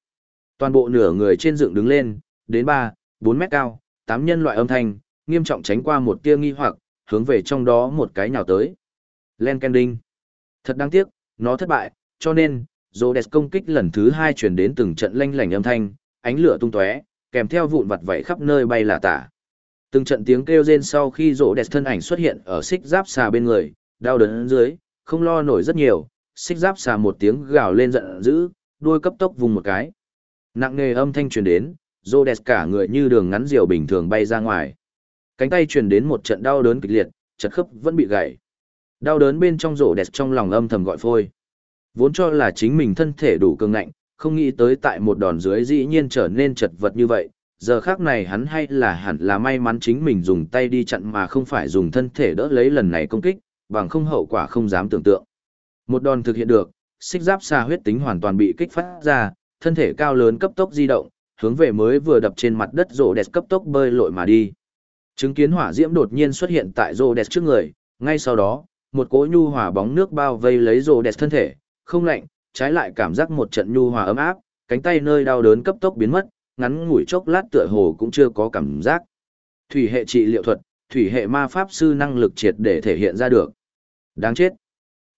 Toàn bộ nửa người trên dựng đứng lên, đến 3, 4 mét cao, tám nhân loại âm thanh, nghiêm trọng tránh qua một tia nghi hoặc, hướng về trong đó một cái nhào tới. Len Kending. Thật đáng tiếc, nó thất bại, cho nên, Rhodes công kích lần thứ hai chuyển đến từng trận lanh lảnh âm thanh, ánh lửa tung tóe, kèm theo vụn vặt vảy khắp nơi bay là tả. Từng trận tiếng kêu rên sau khi Rhodes thân ảnh xuất hiện ở xích giáp xà bên người, đau đớn dưới, không lo nổi rất nhiều, xích giáp xà một tiếng gào lên giận dữ, đuôi cấp tốc vùng một cái. Nặng nề âm thanh truyền đến, Rhodes cả người như đường ngắn diều bình thường bay ra ngoài. Cánh tay truyền đến một trận đau đớn kịch liệt, chật khớp vẫn bị gãy. Đau đớn bên trong Rhodes trong lòng âm thầm gọi phôi. Vốn cho là chính mình thân thể đủ cường ngạnh, không nghĩ tới tại một đòn dưới dĩ nhiên trở nên chật vật như vậy. Giờ khác này hắn hay là hẳn là may mắn chính mình dùng tay đi chặn mà không phải dùng thân thể đỡ lấy lần này công kích, bằng không hậu quả không dám tưởng tượng. Một đòn thực hiện được, xích giáp xa huyết tính hoàn toàn bị kích phát ra, thân thể cao lớn cấp tốc di động, hướng về mới vừa đập trên mặt đất rổ đẹp cấp tốc bơi lội mà đi. Chứng kiến hỏa diễm đột nhiên xuất hiện tại Rô đẹp trước người, ngay sau đó, một cỗ nhu hòa bóng nước bao vây lấy Rô đẹp thân thể, không lạnh, trái lại cảm giác một trận nhu hòa ấm áp, cánh tay nơi đau đớn cấp tốc biến mất, ngắn ngủi chốc lát tựa hồ cũng chưa có cảm giác. Thủy hệ trị liệu thuật, thủy hệ ma pháp sư năng lực triệt để thể hiện ra được. Đáng chết.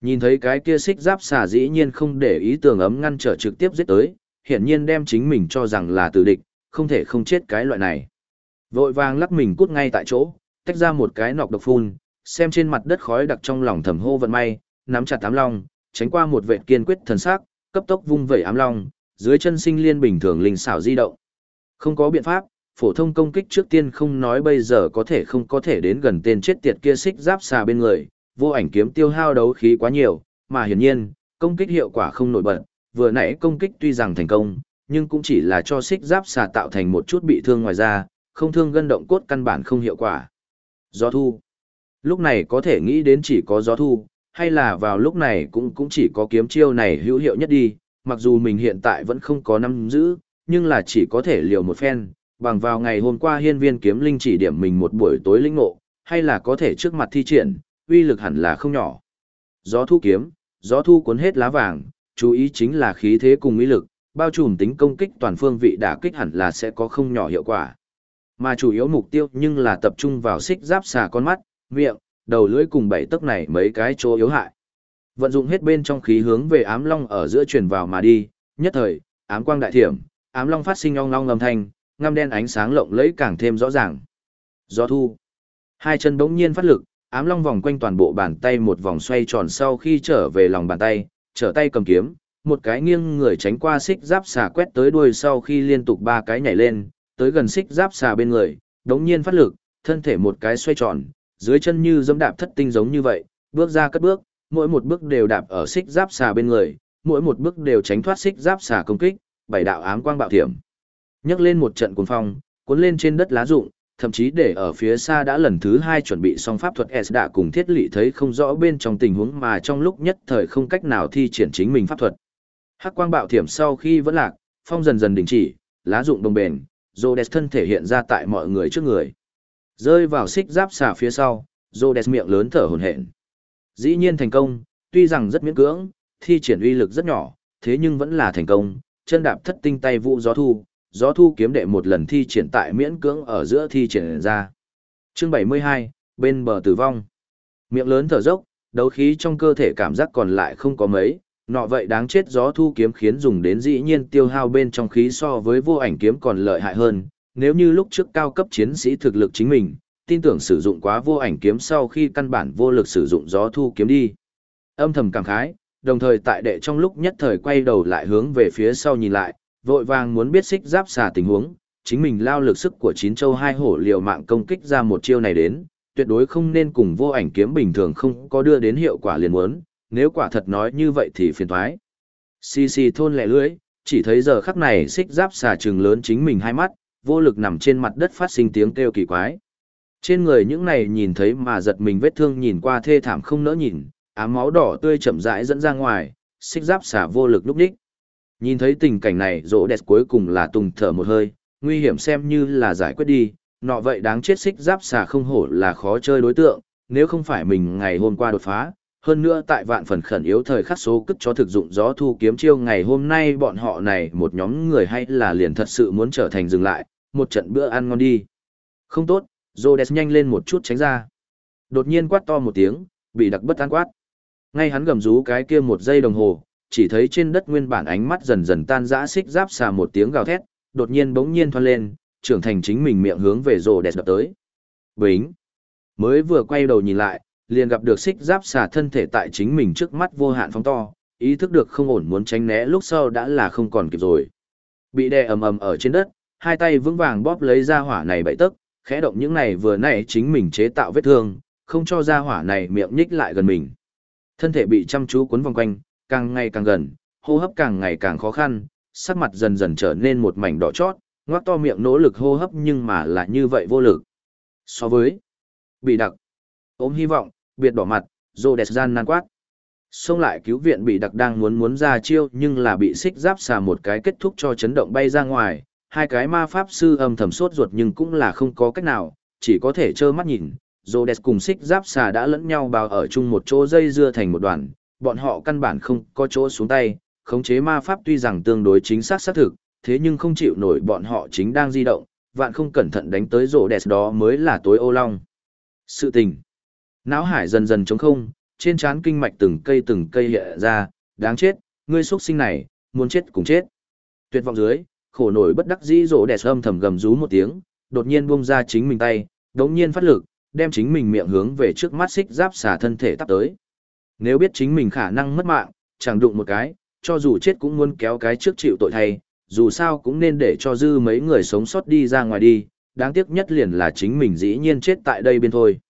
Nhìn thấy cái kia xích giáp xà dĩ nhiên không để ý tường ấm ngăn trở trực tiếp giết tới, hiển nhiên đem chính mình cho rằng là tử địch, không thể không chết cái loại này. Vội vàng lắc mình cút ngay tại chỗ, tách ra một cái nọc độc phun, xem trên mặt đất khói đặc trong lòng thầm hô vận may, nắm chặt ám long, tránh qua một vệ kiên quyết thần sắc, cấp tốc vung vẩy ám long, dưới chân sinh liên bình thường linh xảo di động. Không có biện pháp, phổ thông công kích trước tiên không nói bây giờ có thể không có thể đến gần tên chết tiệt kia xích giáp xà bên người, vô ảnh kiếm tiêu hao đấu khí quá nhiều, mà hiển nhiên, công kích hiệu quả không nổi bật, vừa nãy công kích tuy rằng thành công, nhưng cũng chỉ là cho xích giáp xà tạo thành một chút bị thương ngoài ra, không thương gân động cốt căn bản không hiệu quả. Gió thu. Lúc này có thể nghĩ đến chỉ có gió thu, hay là vào lúc này cũng cũng chỉ có kiếm chiêu này hữu hiệu nhất đi, mặc dù mình hiện tại vẫn không có nắm giữ, nhưng là chỉ có thể liều một phen, bằng vào ngày hôm qua hiên viên kiếm linh chỉ điểm mình một buổi tối linh ngộ, hay là có thể trước mặt thi triển, uy lực hẳn là không nhỏ. gió thu kiếm, gió thu cuốn hết lá vàng, chú ý chính là khí thế cùng uy lực, bao trùm tính công kích toàn phương vị đả kích hẳn là sẽ có không nhỏ hiệu quả. Mà chủ yếu mục tiêu nhưng là tập trung vào xích giáp xà con mắt, miệng, đầu lưỡi cùng bảy tấc này mấy cái chỗ yếu hại. Vận dụng hết bên trong khí hướng về ám long ở giữa truyền vào mà đi, nhất thời, ám quang đại thiểm, ám long phát sinh ong long âm thanh, ngăm đen ánh sáng lộng lẫy càng thêm rõ ràng. Gió thu. Hai chân bỗng nhiên phát lực, ám long vòng quanh toàn bộ bàn tay một vòng xoay tròn sau khi trở về lòng bàn tay, trở tay cầm kiếm, một cái nghiêng người tránh qua xích giáp xà quét tới đuôi sau khi liên tục ba cái nhảy lên, tới gần xích giáp xà bên người, đống nhiên phát lực, thân thể một cái xoay tròn, dưới chân như dẫm đạp thất tinh giống như vậy, bước ra cất bước, mỗi một bước đều đạp ở xích giáp xà bên người, mỗi một bước đều tránh thoát xích giáp xà công kích, bảy đạo ám quang bạo thiểm. Nhấc lên một trận cuồng phong, cuốn lên trên đất lá rụng, thậm chí để ở phía xa đã lần thứ hai chuẩn bị xong pháp thuật S đã cùng thiết lị thấy không rõ bên trong tình huống mà trong lúc nhất thời không cách nào thi triển chính mình pháp thuật. Hắc quang bạo thiểm sau khi vẫn lạc, phong dần dần đình chỉ, lá rụng đồng bền, Rhodes thân thể hiện ra tại mọi người trước người. Rơi vào xích giáp xà phía sau, Rhodes miệng lớn thở hổn hển. Dĩ nhiên thành công, tuy rằng rất miễn cưỡng, thi triển uy lực rất nhỏ, thế nhưng vẫn là thành công, chân đạp thất tinh tay vụ gió thu, gió thu kiếm đệ một lần thi triển tại miễn cưỡng ở giữa thi triển ra. Chương 72, bên bờ tử vong. Miệng lớn thở dốc, đấu khí trong cơ thể cảm giác còn lại không có mấy, nọ vậy đáng chết gió thu kiếm khiến dùng đến dĩ nhiên tiêu hao bên trong khí so với vô ảnh kiếm còn lợi hại hơn, nếu như lúc trước cao cấp chiến sĩ thực lực chính mình, tin tưởng sử dụng quá vô ảnh kiếm sau khi căn bản vô lực sử dụng gió thu kiếm đi. Âm thầm cảm khái, đồng thời tại đệ trong lúc nhất thời quay đầu lại hướng về phía sau nhìn lại, vội vàng muốn biết xích giáp xà tình huống, chính mình lao lực sức của chín châu hai hổ liều mạng công kích ra một chiêu này đến, tuyệt đối không nên cùng vô ảnh kiếm bình thường không có đưa đến hiệu quả liền muốn, nếu quả thật nói như vậy thì phiền thoái. Xì xì thôn lẻ lưỡi, chỉ thấy giờ khắc này xích giáp xà trừng lớn chính mình hai mắt, vô lực nằm trên mặt đất phát sinh tiếng kêu kỳ quái. Trên người những này nhìn thấy mà giật mình vết thương nhìn qua thê thảm không nỡ nhìn, ám máu đỏ tươi chậm rãi dẫn ra ngoài, xích giáp xà vô lực lúc đích. Nhìn thấy tình cảnh này rỗ đẹp cuối cùng là tùng thở một hơi, nguy hiểm xem như là giải quyết đi, nọ vậy đáng chết xích giáp xà không hổ là khó chơi đối tượng, nếu không phải mình ngày hôm qua đột phá, hơn nữa tại vạn phần khẩn yếu thời khắc số cất cho thực dụng gió thu kiếm chiêu ngày hôm nay bọn họ này một nhóm người hay là liền thật sự muốn trở thành dừng lại, một trận bữa ăn ngon đi. Không tốt, Rhodes nhanh lên một chút tránh ra. Đột nhiên quát to một tiếng, bị đặc bất an quát. Ngay hắn gầm rú cái kia một giây đồng hồ, chỉ thấy trên đất nguyên bản ánh mắt dần dần tan rã xích giáp xà một tiếng gào thét, đột nhiên bỗng nhiên thoăn lên, trưởng thành chính mình miệng hướng về Rhodes đập tới. Bính! Mới vừa quay đầu nhìn lại, liền gặp được xích giáp xà thân thể tại chính mình trước mắt vô hạn phóng to, ý thức được không ổn muốn tránh né lúc sau đã là không còn kịp rồi. Bị đè ầm ầm ở trên đất, hai tay vững vàng bóp lấy ra hỏa này bậy tấc, khẽ động những này vừa nãy chính mình chế tạo vết thương, không cho ra hỏa này miệng nhích lại gần mình. Thân thể bị chăm chú cuốn vòng quanh, càng ngày càng gần, hô hấp càng ngày càng khó khăn, sắc mặt dần dần trở nên một mảnh đỏ chót, ngoác to miệng nỗ lực hô hấp nhưng mà là như vậy vô lực. So với bị đặc, ôm hy vọng, biệt đỏ mặt, rô đẹp gian nan quát. Xông lại cứu viện bị đặc đang muốn muốn ra chiêu nhưng là bị xích giáp xà một cái kết thúc cho chấn động bay ra ngoài, hai cái ma pháp sư âm thầm sốt ruột nhưng cũng là không có cách nào, chỉ có thể trơ mắt nhìn. Rhodes cùng xích giáp xà đã lẫn nhau bào ở chung một chỗ dây dưa thành một đoàn, bọn họ căn bản không có chỗ xuống tay, khống chế ma pháp tuy rằng tương đối chính xác xác thực, thế nhưng không chịu nổi bọn họ chính đang di động, vạn không cẩn thận đánh tới rổ đẹp đó mới là tối ô long. Sự tình. Náo hải dần dần trống không, trên trán kinh mạch từng cây từng cây hiện ra, đáng chết, ngươi xuất sinh này, muốn chết cùng chết. Tuyệt vọng dưới, khổ nổi bất đắc dĩ rỗ đẹp âm thầm gầm rú một tiếng, đột nhiên buông ra chính mình tay, đống nhiên phát lực, đem chính mình miệng hướng về trước mắt xích giáp xả thân thể tắp tới. Nếu biết chính mình khả năng mất mạng, chẳng đụng một cái, cho dù chết cũng muốn kéo cái trước chịu tội thay, dù sao cũng nên để cho dư mấy người sống sót đi ra ngoài đi, đáng tiếc nhất liền là chính mình dĩ nhiên chết tại đây bên thôi.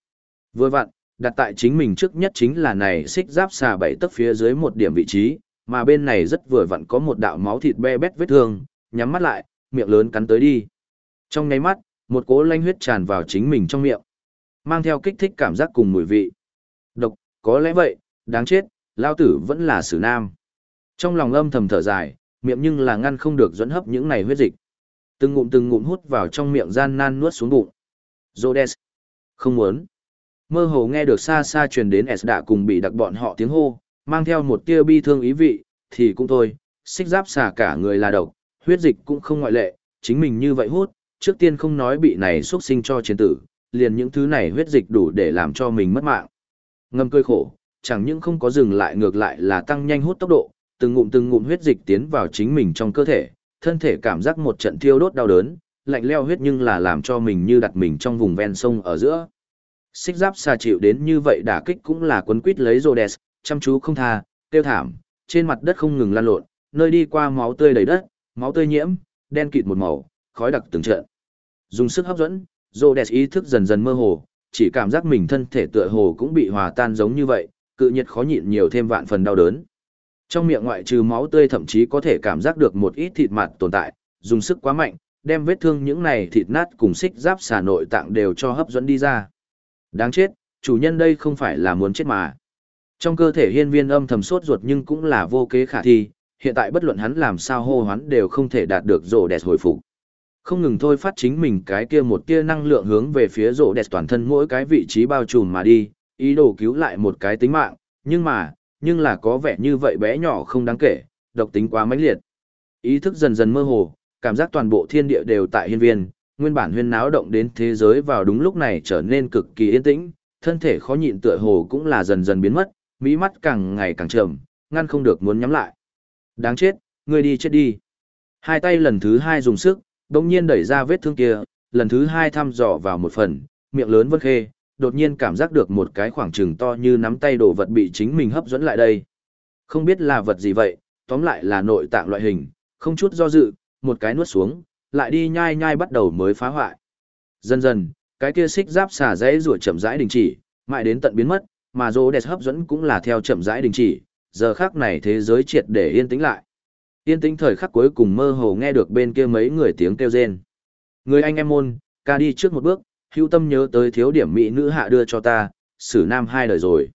Vừa vặn, đặt tại chính mình trước nhất chính là này xích giáp xà bảy tấc phía dưới một điểm vị trí, mà bên này rất vừa vặn có một đạo máu thịt be bét vết thương, nhắm mắt lại, miệng lớn cắn tới đi. Trong nháy mắt, một cỗ lanh huyết tràn vào chính mình trong miệng, mang theo kích thích cảm giác cùng mùi vị. Độc, có lẽ vậy, đáng chết, lao tử vẫn là sử nam. Trong lòng âm thầm thở dài, miệng nhưng là ngăn không được dẫn hấp những này huyết dịch. Từng ngụm từng ngụm hút vào trong miệng gian nan nuốt xuống bụng. Rhodes. Không muốn. Mơ hồ nghe được xa xa truyền đến S đã cùng bị đặc bọn họ tiếng hô, mang theo một tia bi thương ý vị, thì cũng thôi, xích giáp xà cả người là độc, huyết dịch cũng không ngoại lệ, chính mình như vậy hút, trước tiên không nói bị này xuất sinh cho chiến tử, liền những thứ này huyết dịch đủ để làm cho mình mất mạng. Ngâm cơi khổ, chẳng những không có dừng lại ngược lại là tăng nhanh hút tốc độ, từng ngụm từng ngụm huyết dịch tiến vào chính mình trong cơ thể, thân thể cảm giác một trận thiêu đốt đau đớn, lạnh leo huyết nhưng là làm cho mình như đặt mình trong vùng ven sông ở giữa. Xích giáp xà chịu đến như vậy đả kích cũng là quấn quýt lấy Rhodes, chăm chú không tha, tiêu thảm, trên mặt đất không ngừng lan lộn, nơi đi qua máu tươi đầy đất, máu tươi nhiễm, đen kịt một màu, khói đặc từng trận. Dùng sức hấp dẫn, Rhodes ý thức dần dần mơ hồ, chỉ cảm giác mình thân thể tựa hồ cũng bị hòa tan giống như vậy, cự nhiệt khó nhịn nhiều thêm vạn phần đau đớn. Trong miệng ngoại trừ máu tươi thậm chí có thể cảm giác được một ít thịt mặt tồn tại, dùng sức quá mạnh, đem vết thương những này thịt nát cùng xích giáp xà nội tạng đều cho hấp dẫn đi ra. Đáng chết, chủ nhân đây không phải là muốn chết mà. Trong cơ thể hiên viên âm thầm sốt ruột nhưng cũng là vô kế khả thi, hiện tại bất luận hắn làm sao hô hoán đều không thể đạt được rổ đẹp hồi phục. Không ngừng thôi phát chính mình cái kia một tia năng lượng hướng về phía rổ đẹp toàn thân mỗi cái vị trí bao trùm mà đi, ý đồ cứu lại một cái tính mạng, nhưng mà, nhưng là có vẻ như vậy bé nhỏ không đáng kể, độc tính quá mãnh liệt. Ý thức dần dần mơ hồ, cảm giác toàn bộ thiên địa đều tại hiên viên, nguyên bản huyên náo động đến thế giới vào đúng lúc này trở nên cực kỳ yên tĩnh, thân thể khó nhịn tựa hồ cũng là dần dần biến mất, mỹ mắt càng ngày càng trầm, ngăn không được muốn nhắm lại. Đáng chết, ngươi đi chết đi. Hai tay lần thứ hai dùng sức, đồng nhiên đẩy ra vết thương kia, lần thứ hai thăm dò vào một phần, miệng lớn vân khê, đột nhiên cảm giác được một cái khoảng trừng to như nắm tay đồ vật bị chính mình hấp dẫn lại đây. Không biết là vật gì vậy, tóm lại là nội tạng loại hình, không chút do dự, một cái nuốt xuống, lại đi nhai nhai bắt đầu mới phá hoại. Dần dần, cái kia xích giáp xà dãy rủa chậm rãi đình chỉ, mãi đến tận biến mất, mà rô đẹp hấp dẫn cũng là theo chậm rãi đình chỉ, giờ khắc này thế giới triệt để yên tĩnh lại. Yên tĩnh thời khắc cuối cùng mơ hồ nghe được bên kia mấy người tiếng kêu rên. Người anh em môn, ca đi trước một bước, hữu tâm nhớ tới thiếu điểm mỹ nữ hạ đưa cho ta, xử nam hai đời rồi.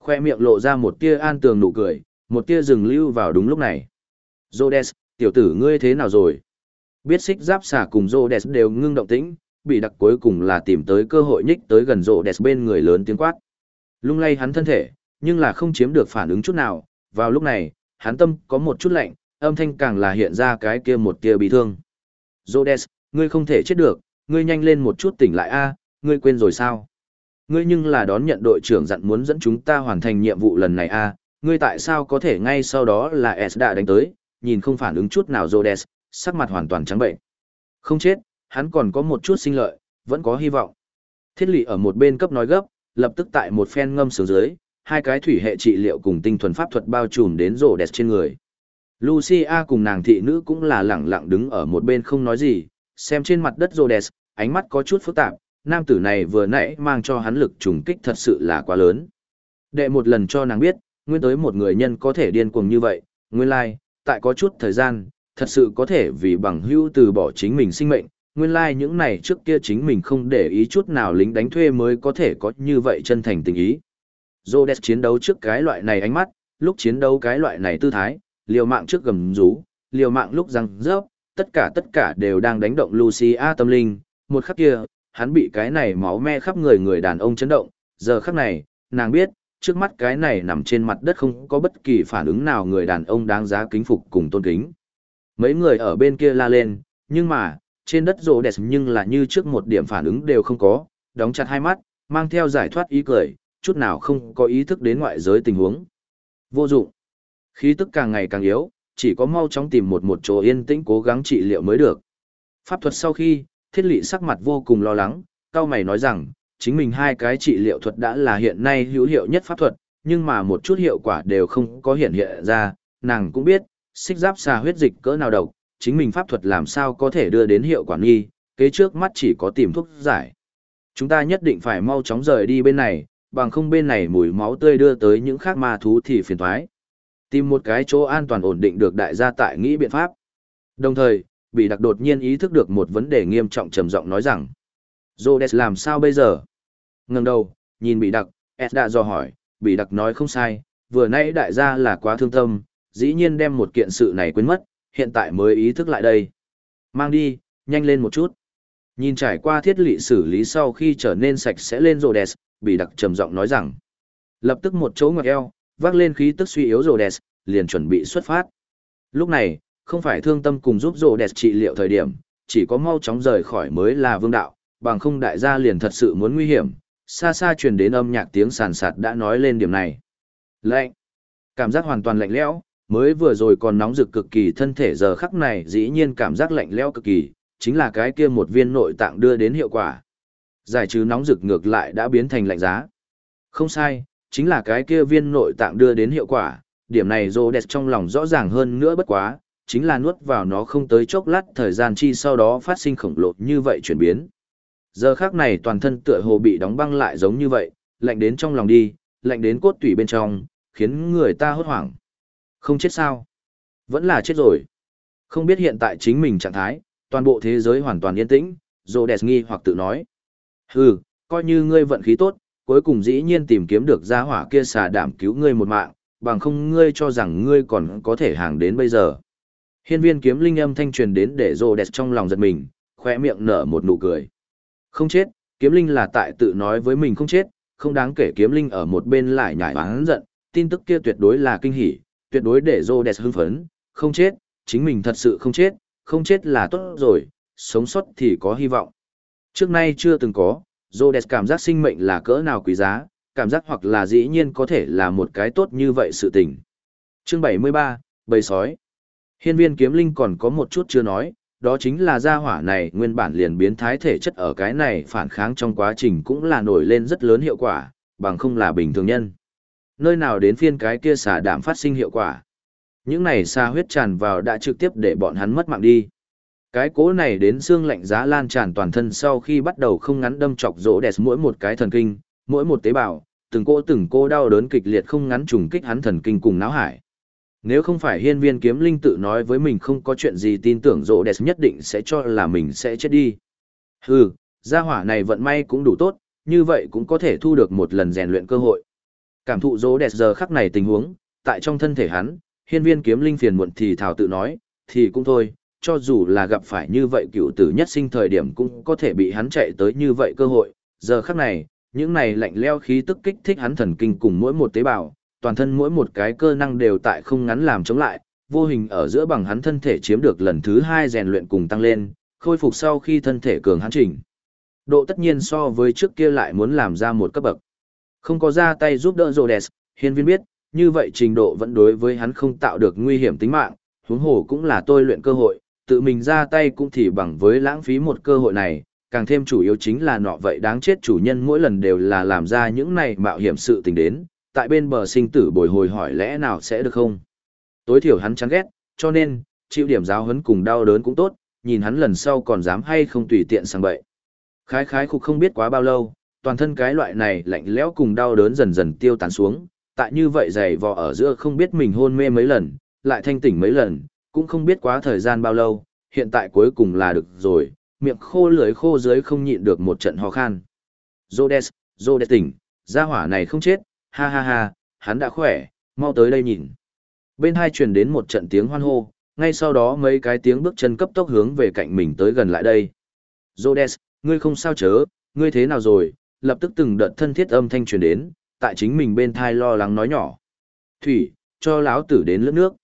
Khoe miệng lộ ra một tia an tường nụ cười, một tia dừng lưu vào đúng lúc này. Rhodes, tiểu tử ngươi thế nào rồi? Biết xích giáp xả cùng rô đẹp đều ngưng động tĩnh, bị đặc cuối cùng là tìm tới cơ hội nhích tới gần rô đẹp bên người lớn tiếng quát. Lung lay hắn thân thể, nhưng là không chiếm được phản ứng chút nào, vào lúc này, hắn tâm có một chút lạnh, âm thanh càng là hiện ra cái kia một tia bị thương. rô đẹp ngươi không thể chết được, ngươi nhanh lên một chút tỉnh lại a, ngươi quên rồi sao? Ngươi nhưng là đón nhận đội trưởng dặn muốn dẫn chúng ta hoàn thành nhiệm vụ lần này a, ngươi tại sao có thể ngay sau đó là S đã đánh tới, nhìn không phản ứng chút nào rô đẹp sắc mặt hoàn toàn trắng bệnh. Không chết, hắn còn có một chút sinh lợi, vẫn có hy vọng. Thiết lị ở một bên cấp nói gấp, lập tức tại một phen ngâm sướng dưới, hai cái thủy hệ trị liệu cùng tinh thuần pháp thuật bao trùm đến Rhodes trên người. Lucia cùng nàng thị nữ cũng là lẳng lặng đứng ở một bên không nói gì, xem trên mặt đất Rhodes, ánh mắt có chút phức tạp, nam tử này vừa nãy mang cho hắn lực trùng kích thật sự là quá lớn. Đệ một lần cho nàng biết, nguyên tới một người nhân có thể điên cuồng như vậy, nguyên lai, like, tại có chút thời gian, thật sự có thể vì bằng hữu từ bỏ chính mình sinh mệnh, nguyên lai like những này trước kia chính mình không để ý chút nào lính đánh thuê mới có thể có như vậy chân thành tình ý. Rhodes chiến đấu trước cái loại này ánh mắt, lúc chiến đấu cái loại này tư thái, liều mạng trước gầm rú, liều mạng lúc răng rớp, tất cả tất cả đều đang đánh động Lucia tâm linh, một khắc kia, hắn bị cái này máu me khắp người người đàn ông chấn động, giờ khắc này, nàng biết, trước mắt cái này nằm trên mặt đất không có bất kỳ phản ứng nào người đàn ông đáng giá kính phục cùng tôn kính. Mấy người ở bên kia la lên, nhưng mà, trên đất rồ đẹp nhưng là như trước một điểm phản ứng đều không có, đóng chặt hai mắt, mang theo giải thoát ý cười, chút nào không có ý thức đến ngoại giới tình huống. Vô dụng. Khí tức càng ngày càng yếu, chỉ có mau chóng tìm một một chỗ yên tĩnh cố gắng trị liệu mới được. Pháp thuật sau khi, thiết lị sắc mặt vô cùng lo lắng, cao mày nói rằng, chính mình hai cái trị liệu thuật đã là hiện nay hữu hiệu nhất pháp thuật, nhưng mà một chút hiệu quả đều không có hiện hiện ra, nàng cũng biết, xích giáp xà huyết dịch cỡ nào độc, chính mình pháp thuật làm sao có thể đưa đến hiệu quả nghi, kế trước mắt chỉ có tìm thuốc giải. Chúng ta nhất định phải mau chóng rời đi bên này, bằng không bên này mùi máu tươi đưa tới những khác ma thú thì phiền thoái. Tìm một cái chỗ an toàn ổn định được đại gia tại nghĩ biện pháp. Đồng thời, bị đặc đột nhiên ý thức được một vấn đề nghiêm trọng trầm giọng nói rằng. Zodes làm sao bây giờ? Ngừng đầu, nhìn bị đặc, S đã dò hỏi, bị đặc nói không sai, vừa nãy đại gia là quá thương tâm, dĩ nhiên đem một kiện sự này quên mất, hiện tại mới ý thức lại đây. Mang đi, nhanh lên một chút. Nhìn trải qua thiết lị xử lý sau khi trở nên sạch sẽ lên Rhodes, bị đặc trầm giọng nói rằng. Lập tức một chỗ ngoặc eo, vác lên khí tức suy yếu rồ đẹp, liền chuẩn bị xuất phát. Lúc này, không phải thương tâm cùng giúp rồ đẹp trị liệu thời điểm, chỉ có mau chóng rời khỏi mới là vương đạo, bằng không đại gia liền thật sự muốn nguy hiểm, xa xa truyền đến âm nhạc tiếng sàn sạt đã nói lên điểm này. Lạnh. Cảm giác hoàn toàn lạnh lẽo, mới vừa rồi còn nóng rực cực kỳ thân thể giờ khắc này dĩ nhiên cảm giác lạnh lẽo cực kỳ, chính là cái kia một viên nội tạng đưa đến hiệu quả. Giải trừ nóng rực ngược lại đã biến thành lạnh giá. Không sai, chính là cái kia viên nội tạng đưa đến hiệu quả, điểm này Rhodes trong lòng rõ ràng hơn nữa bất quá, chính là nuốt vào nó không tới chốc lát thời gian chi sau đó phát sinh khổng lồ như vậy chuyển biến. Giờ khác này toàn thân tựa hồ bị đóng băng lại giống như vậy, lạnh đến trong lòng đi, lạnh đến cốt tủy bên trong, khiến người ta hốt hoảng. Không chết sao? Vẫn là chết rồi. Không biết hiện tại chính mình trạng thái, toàn bộ thế giới hoàn toàn yên tĩnh, Rhodes nghi hoặc tự nói. Hừ, coi như ngươi vận khí tốt, cuối cùng dĩ nhiên tìm kiếm được gia hỏa kia xà đảm cứu ngươi một mạng, bằng không ngươi cho rằng ngươi còn có thể hàng đến bây giờ. Hiên viên kiếm linh âm thanh truyền đến để rồ đẹp trong lòng giật mình, khỏe miệng nở một nụ cười. Không chết, kiếm linh là tại tự nói với mình không chết, không đáng kể kiếm linh ở một bên lại nhảy oán giận, tin tức kia tuyệt đối là kinh hỉ, tuyệt đối để Rhodes hưng phấn, không chết, chính mình thật sự không chết, không chết là tốt rồi, sống sót thì có hy vọng. Trước nay chưa từng có, Rhodes cảm giác sinh mệnh là cỡ nào quý giá, cảm giác hoặc là dĩ nhiên có thể là một cái tốt như vậy sự tình. Chương 73, Bầy sói. Hiên viên kiếm linh còn có một chút chưa nói, đó chính là gia hỏa này nguyên bản liền biến thái thể chất ở cái này phản kháng trong quá trình cũng là nổi lên rất lớn hiệu quả, bằng không là bình thường nhân. Nơi nào đến phiên cái kia xà đảm phát sinh hiệu quả. Những này xà huyết tràn vào đã trực tiếp để bọn hắn mất mạng đi. Cái cố này đến xương lạnh giá lan tràn toàn thân sau khi bắt đầu không ngắn đâm chọc rỗ đẹp mỗi một cái thần kinh, mỗi một tế bào, từng cô từng cô đau đớn kịch liệt không ngắn trùng kích hắn thần kinh cùng náo hải. Nếu không phải hiên viên kiếm linh tự nói với mình không có chuyện gì tin tưởng rỗ đẹp nhất định sẽ cho là mình sẽ chết đi. Hừ, gia hỏa này vận may cũng đủ tốt, như vậy cũng có thể thu được một lần rèn luyện cơ hội. Cảm thụ rỗ đẹp giờ khắc này tình huống, tại trong thân thể hắn, hiên viên kiếm linh phiền muộn thì thảo tự nói, thì cũng thôi, cho dù là gặp phải như vậy cựu tử nhất sinh thời điểm cũng có thể bị hắn chạy tới như vậy cơ hội. Giờ khắc này, những này lạnh leo khí tức kích thích hắn thần kinh cùng mỗi một tế bào, toàn thân mỗi một cái cơ năng đều tại không ngắn làm chống lại, vô hình ở giữa bằng hắn thân thể chiếm được lần thứ hai rèn luyện cùng tăng lên, khôi phục sau khi thân thể cường hắn chỉnh. Độ tất nhiên so với trước kia lại muốn làm ra một cấp bậc. Không có ra tay giúp đỡ Rhodes, hiên viên biết, như vậy trình độ vẫn đối với hắn không tạo được nguy hiểm tính mạng, huống hồ cũng là tôi luyện cơ hội, tự mình ra tay cũng thì bằng với lãng phí một cơ hội này, càng thêm chủ yếu chính là nọ vậy đáng chết chủ nhân mỗi lần đều là làm ra những này mạo hiểm sự tình đến, tại bên bờ sinh tử bồi hồi hỏi lẽ nào sẽ được không? Tối thiểu hắn chán ghét, cho nên, chịu điểm giáo hấn cùng đau đớn cũng tốt, nhìn hắn lần sau còn dám hay không tùy tiện sang bậy. Khái khái khục không biết quá bao lâu, toàn thân cái loại này lạnh lẽo cùng đau đớn dần dần tiêu tán xuống, tại như vậy dày vò ở giữa không biết mình hôn mê mấy lần, lại thanh tỉnh mấy lần, cũng không biết quá thời gian bao lâu, hiện tại cuối cùng là được rồi, miệng khô lưỡi khô dưới không nhịn được một trận ho khan. Rhodes, Rhodes tỉnh, gia hỏa này không chết, ha ha ha, hắn đã khỏe, mau tới đây nhìn. Bên hai truyền đến một trận tiếng hoan hô, ngay sau đó mấy cái tiếng bước chân cấp tốc hướng về cạnh mình tới gần lại đây. Rhodes, ngươi không sao chớ, ngươi thế nào rồi, lập tức từng đợt thân thiết âm thanh truyền đến, tại chính mình bên thai lo lắng nói nhỏ. Thủy, cho lão tử đến lướt nước.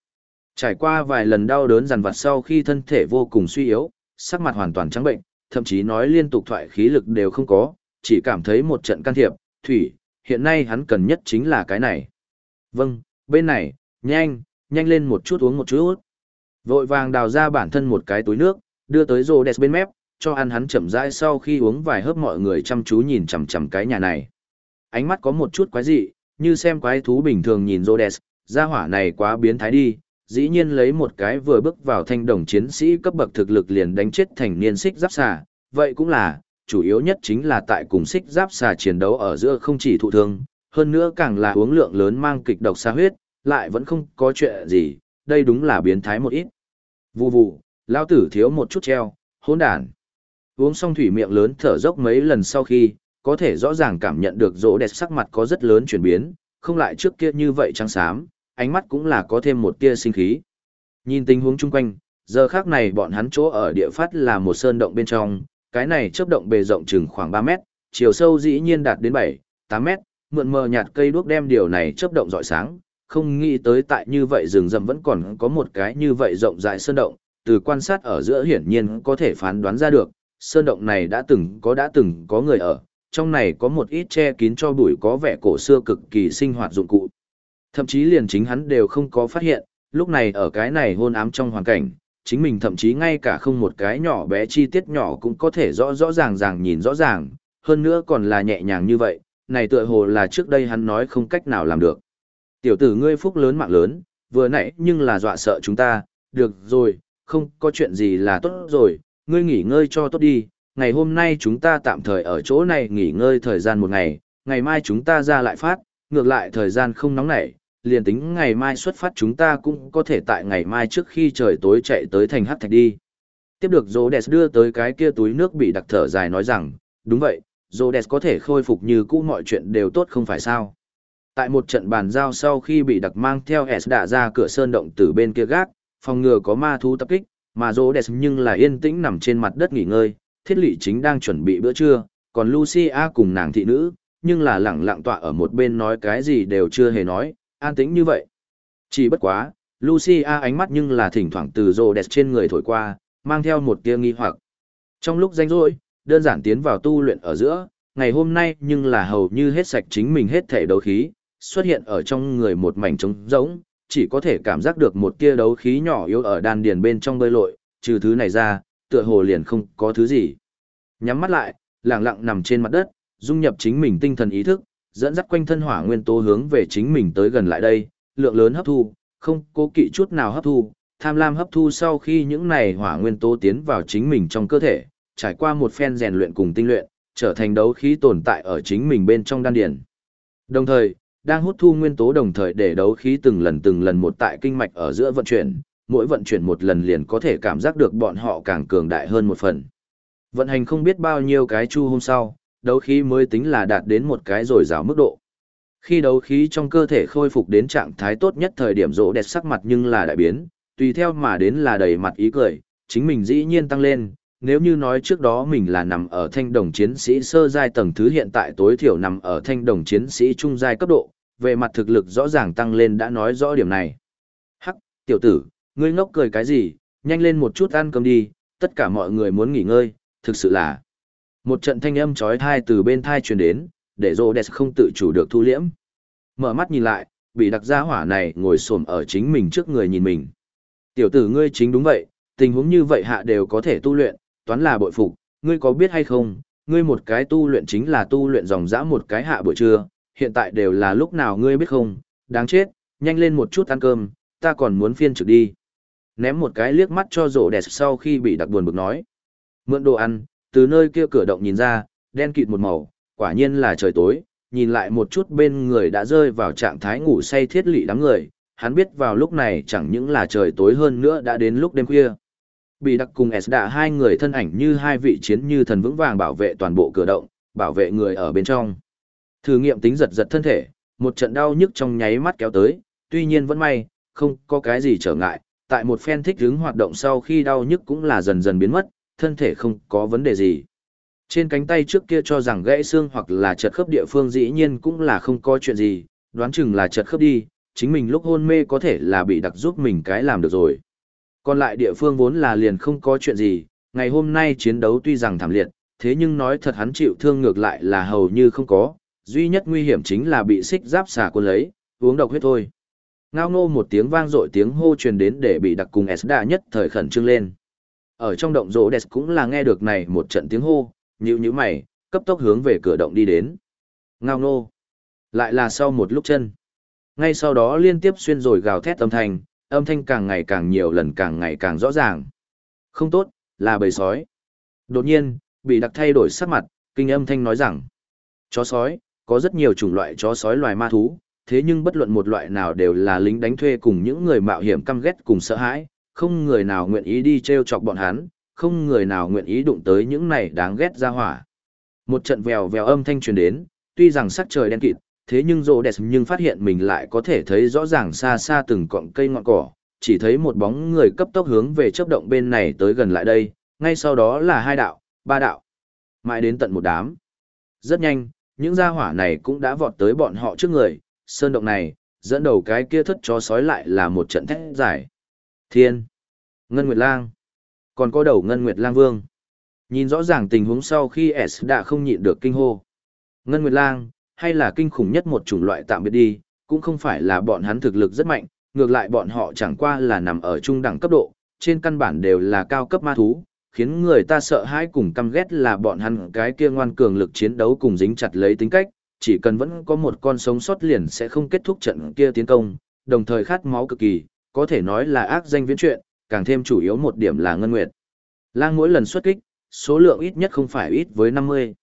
Trải qua vài lần đau đớn dằn vặt sau khi thân thể vô cùng suy yếu, sắc mặt hoàn toàn trắng bệnh, thậm chí nói liên tục thoại khí lực đều không có, chỉ cảm thấy một trận can thiệp, thủy, hiện nay hắn cần nhất chính là cái này. Vâng, bên này, nhanh, nhanh lên một chút uống một chút. Vội vàng đào ra bản thân một cái túi nước, đưa tới rồ đẹp bên mép, cho ăn hắn chậm rãi sau khi uống vài hớp mọi người chăm chú nhìn chằm chằm cái nhà này. Ánh mắt có một chút quái dị, như xem quái thú bình thường nhìn rô gia hỏa này quá biến thái đi, dĩ nhiên lấy một cái vừa bước vào thanh đồng chiến sĩ cấp bậc thực lực liền đánh chết thành niên xích giáp xà, vậy cũng là, chủ yếu nhất chính là tại cùng xích giáp xà chiến đấu ở giữa không chỉ thụ thương, hơn nữa càng là uống lượng lớn mang kịch độc xa huyết, lại vẫn không có chuyện gì, đây đúng là biến thái một ít. Vù vù, lao tử thiếu một chút treo, hỗn đàn. Uống xong thủy miệng lớn thở dốc mấy lần sau khi, có thể rõ ràng cảm nhận được rỗ đẹp sắc mặt có rất lớn chuyển biến, không lại trước kia như vậy trắng xám, ánh mắt cũng là có thêm một tia sinh khí. Nhìn tình huống chung quanh, giờ khác này bọn hắn chỗ ở địa phát là một sơn động bên trong, cái này chớp động bề rộng chừng khoảng 3 mét, chiều sâu dĩ nhiên đạt đến 7, 8 mét, mượn mờ nhạt cây đuốc đem điều này chớp động rọi sáng, không nghĩ tới tại như vậy rừng rậm vẫn còn có một cái như vậy rộng rãi sơn động, từ quan sát ở giữa hiển nhiên có thể phán đoán ra được, sơn động này đã từng có đã từng có người ở, trong này có một ít che kín cho bụi có vẻ cổ xưa cực kỳ sinh hoạt dụng cụ. Thậm chí liền chính hắn đều không có phát hiện, lúc này ở cái này hôn ám trong hoàn cảnh, chính mình thậm chí ngay cả không một cái nhỏ bé chi tiết nhỏ cũng có thể rõ rõ ràng ràng nhìn rõ ràng, hơn nữa còn là nhẹ nhàng như vậy, này tựa hồ là trước đây hắn nói không cách nào làm được. Tiểu tử ngươi phúc lớn mạng lớn, vừa nãy nhưng là dọa sợ chúng ta, được rồi, không có chuyện gì là tốt rồi, ngươi nghỉ ngơi cho tốt đi, ngày hôm nay chúng ta tạm thời ở chỗ này nghỉ ngơi thời gian một ngày, ngày mai chúng ta ra lại phát, ngược lại thời gian không nóng nảy, liền tính ngày mai xuất phát chúng ta cũng có thể tại ngày mai trước khi trời tối chạy tới thành hát thạch đi. Tiếp được Rhodes đưa tới cái kia túi nước bị đặc thở dài nói rằng, đúng vậy, Rhodes có thể khôi phục như cũ mọi chuyện đều tốt không phải sao. Tại một trận bàn giao sau khi bị đặc mang theo S đã ra cửa sơn động từ bên kia gác, phòng ngừa có ma thú tập kích, mà Rhodes nhưng là yên tĩnh nằm trên mặt đất nghỉ ngơi, thiết lỵ chính đang chuẩn bị bữa trưa, còn Lucia cùng nàng thị nữ, nhưng là lẳng lặng tọa ở một bên nói cái gì đều chưa hề nói, an tĩnh như vậy. Chỉ bất quá, Lucia ánh mắt nhưng là thỉnh thoảng từ rô đẹp trên người thổi qua, mang theo một tia nghi hoặc. Trong lúc ranh rỗi, đơn giản tiến vào tu luyện ở giữa, ngày hôm nay nhưng là hầu như hết sạch chính mình hết thể đấu khí, xuất hiện ở trong người một mảnh trống rỗng, chỉ có thể cảm giác được một tia đấu khí nhỏ yếu ở đan điền bên trong bơi lội, trừ thứ này ra, tựa hồ liền không có thứ gì. Nhắm mắt lại, lặng lặng nằm trên mặt đất, dung nhập chính mình tinh thần ý thức, dẫn dắt quanh thân hỏa nguyên tố hướng về chính mình tới gần lại đây, lượng lớn hấp thu, không cố kỵ chút nào hấp thu, tham lam hấp thu sau khi những này hỏa nguyên tố tiến vào chính mình trong cơ thể, trải qua một phen rèn luyện cùng tinh luyện, trở thành đấu khí tồn tại ở chính mình bên trong đan điền. Đồng thời, đang hút thu nguyên tố đồng thời để đấu khí từng lần từng lần một tại kinh mạch ở giữa vận chuyển, mỗi vận chuyển một lần liền có thể cảm giác được bọn họ càng cường đại hơn một phần. Vận hành không biết bao nhiêu cái chu hôm sau, đấu khí mới tính là đạt đến một cái rồi rào mức độ. Khi đấu khí trong cơ thể khôi phục đến trạng thái tốt nhất thời điểm rỗ đẹp sắc mặt nhưng là đại biến, tùy theo mà đến là đầy mặt ý cười, chính mình dĩ nhiên tăng lên, nếu như nói trước đó mình là nằm ở thanh đồng chiến sĩ sơ giai tầng thứ hiện tại tối thiểu nằm ở thanh đồng chiến sĩ trung giai cấp độ, về mặt thực lực rõ ràng tăng lên đã nói rõ điểm này. Hắc, tiểu tử, ngươi ngốc cười cái gì, nhanh lên một chút ăn cơm đi, tất cả mọi người muốn nghỉ ngơi, thực sự là. Một trận thanh âm chói tai từ bên thai truyền đến, để Rhodes không tự chủ được thu liễm. Mở mắt nhìn lại, bị đặc gia hỏa này ngồi xổm ở chính mình trước người nhìn mình. Tiểu tử ngươi chính đúng vậy, tình huống như vậy hạ đều có thể tu luyện, toán là bội phục, ngươi có biết hay không, ngươi một cái tu luyện chính là tu luyện dòng dã một cái hạ buổi trưa, hiện tại đều là lúc nào ngươi biết không, đáng chết, nhanh lên một chút ăn cơm, ta còn muốn phiên trực đi. Ném một cái liếc mắt cho rổ đẹp sau khi bị đặc buồn bực nói. Mượn đồ ăn, từ nơi kia cửa động nhìn ra, đen kịt một màu, quả nhiên là trời tối, nhìn lại một chút bên người đã rơi vào trạng thái ngủ say thiết lị đám người, hắn biết vào lúc này chẳng những là trời tối hơn nữa đã đến lúc đêm khuya. Bị đặc cùng S đã hai người thân ảnh như hai vị chiến như thần vững vàng bảo vệ toàn bộ cửa động, bảo vệ người ở bên trong. Thử nghiệm tính giật giật thân thể, một trận đau nhức trong nháy mắt kéo tới, tuy nhiên vẫn may, không có cái gì trở ngại, tại một phen thích hứng hoạt động sau khi đau nhức cũng là dần dần biến mất, thân thể không có vấn đề gì. Trên cánh tay trước kia cho rằng gãy xương hoặc là chật khớp địa phương dĩ nhiên cũng là không có chuyện gì, đoán chừng là chật khớp đi, chính mình lúc hôn mê có thể là bị đặc giúp mình cái làm được rồi. Còn lại địa phương vốn là liền không có chuyện gì, ngày hôm nay chiến đấu tuy rằng thảm liệt, thế nhưng nói thật hắn chịu thương ngược lại là hầu như không có, duy nhất nguy hiểm chính là bị xích giáp xà quân lấy, uống độc huyết thôi. Ngao ngô một tiếng vang dội tiếng hô truyền đến để bị đặc cùng Esda nhất thời khẩn trương lên. Ở trong động rỗ đẹp cũng là nghe được này một trận tiếng hô, nhíu nhíu mày, cấp tốc hướng về cửa động đi đến. Ngao ngô. Lại là sau một lúc chân. Ngay sau đó liên tiếp xuyên rồi gào thét âm thanh, âm thanh càng ngày càng nhiều lần càng ngày càng rõ ràng. Không tốt, là bầy sói. Đột nhiên, bị đặc thay đổi sắc mặt, kinh âm thanh nói rằng, chó sói, có rất nhiều chủng loại chó sói loài ma thú, thế nhưng bất luận một loại nào đều là lính đánh thuê cùng những người mạo hiểm căm ghét cùng sợ hãi, không người nào nguyện ý đi treo chọc bọn hắn, không người nào nguyện ý đụng tới những này đáng ghét ra hỏa. Một trận vèo vèo âm thanh truyền đến, tuy rằng sắc trời đen kịt, thế nhưng rồ đẹp nhưng phát hiện mình lại có thể thấy rõ ràng xa xa từng cọng cây ngọn cỏ, chỉ thấy một bóng người cấp tốc hướng về chấp động bên này tới gần lại đây, ngay sau đó là hai đạo, ba đạo, mãi đến tận một đám. Rất nhanh, những gia hỏa này cũng đã vọt tới bọn họ trước người, sơn động này, dẫn đầu cái kia thất chó sói lại là một trận thét giải. Thiên, Ngân Nguyệt Lang, còn có đầu Ngân Nguyệt Lang Vương. Nhìn rõ ràng tình huống sau khi S đã không nhịn được kinh hô. Ngân Nguyệt Lang, hay là kinh khủng nhất một chủng loại tạm biệt đi, cũng không phải là bọn hắn thực lực rất mạnh, ngược lại bọn họ chẳng qua là nằm ở trung đẳng cấp độ, trên căn bản đều là cao cấp ma thú, khiến người ta sợ hãi cùng căm ghét là bọn hắn cái kia ngoan cường lực chiến đấu cùng dính chặt lấy tính cách, chỉ cần vẫn có một con sống sót liền sẽ không kết thúc trận kia tiến công, đồng thời khát máu cực kỳ, có thể nói là ác danh viễn truyện càng thêm chủ yếu một điểm là ngân nguyệt. Lang mỗi lần xuất kích, số lượng ít nhất không phải ít với 50.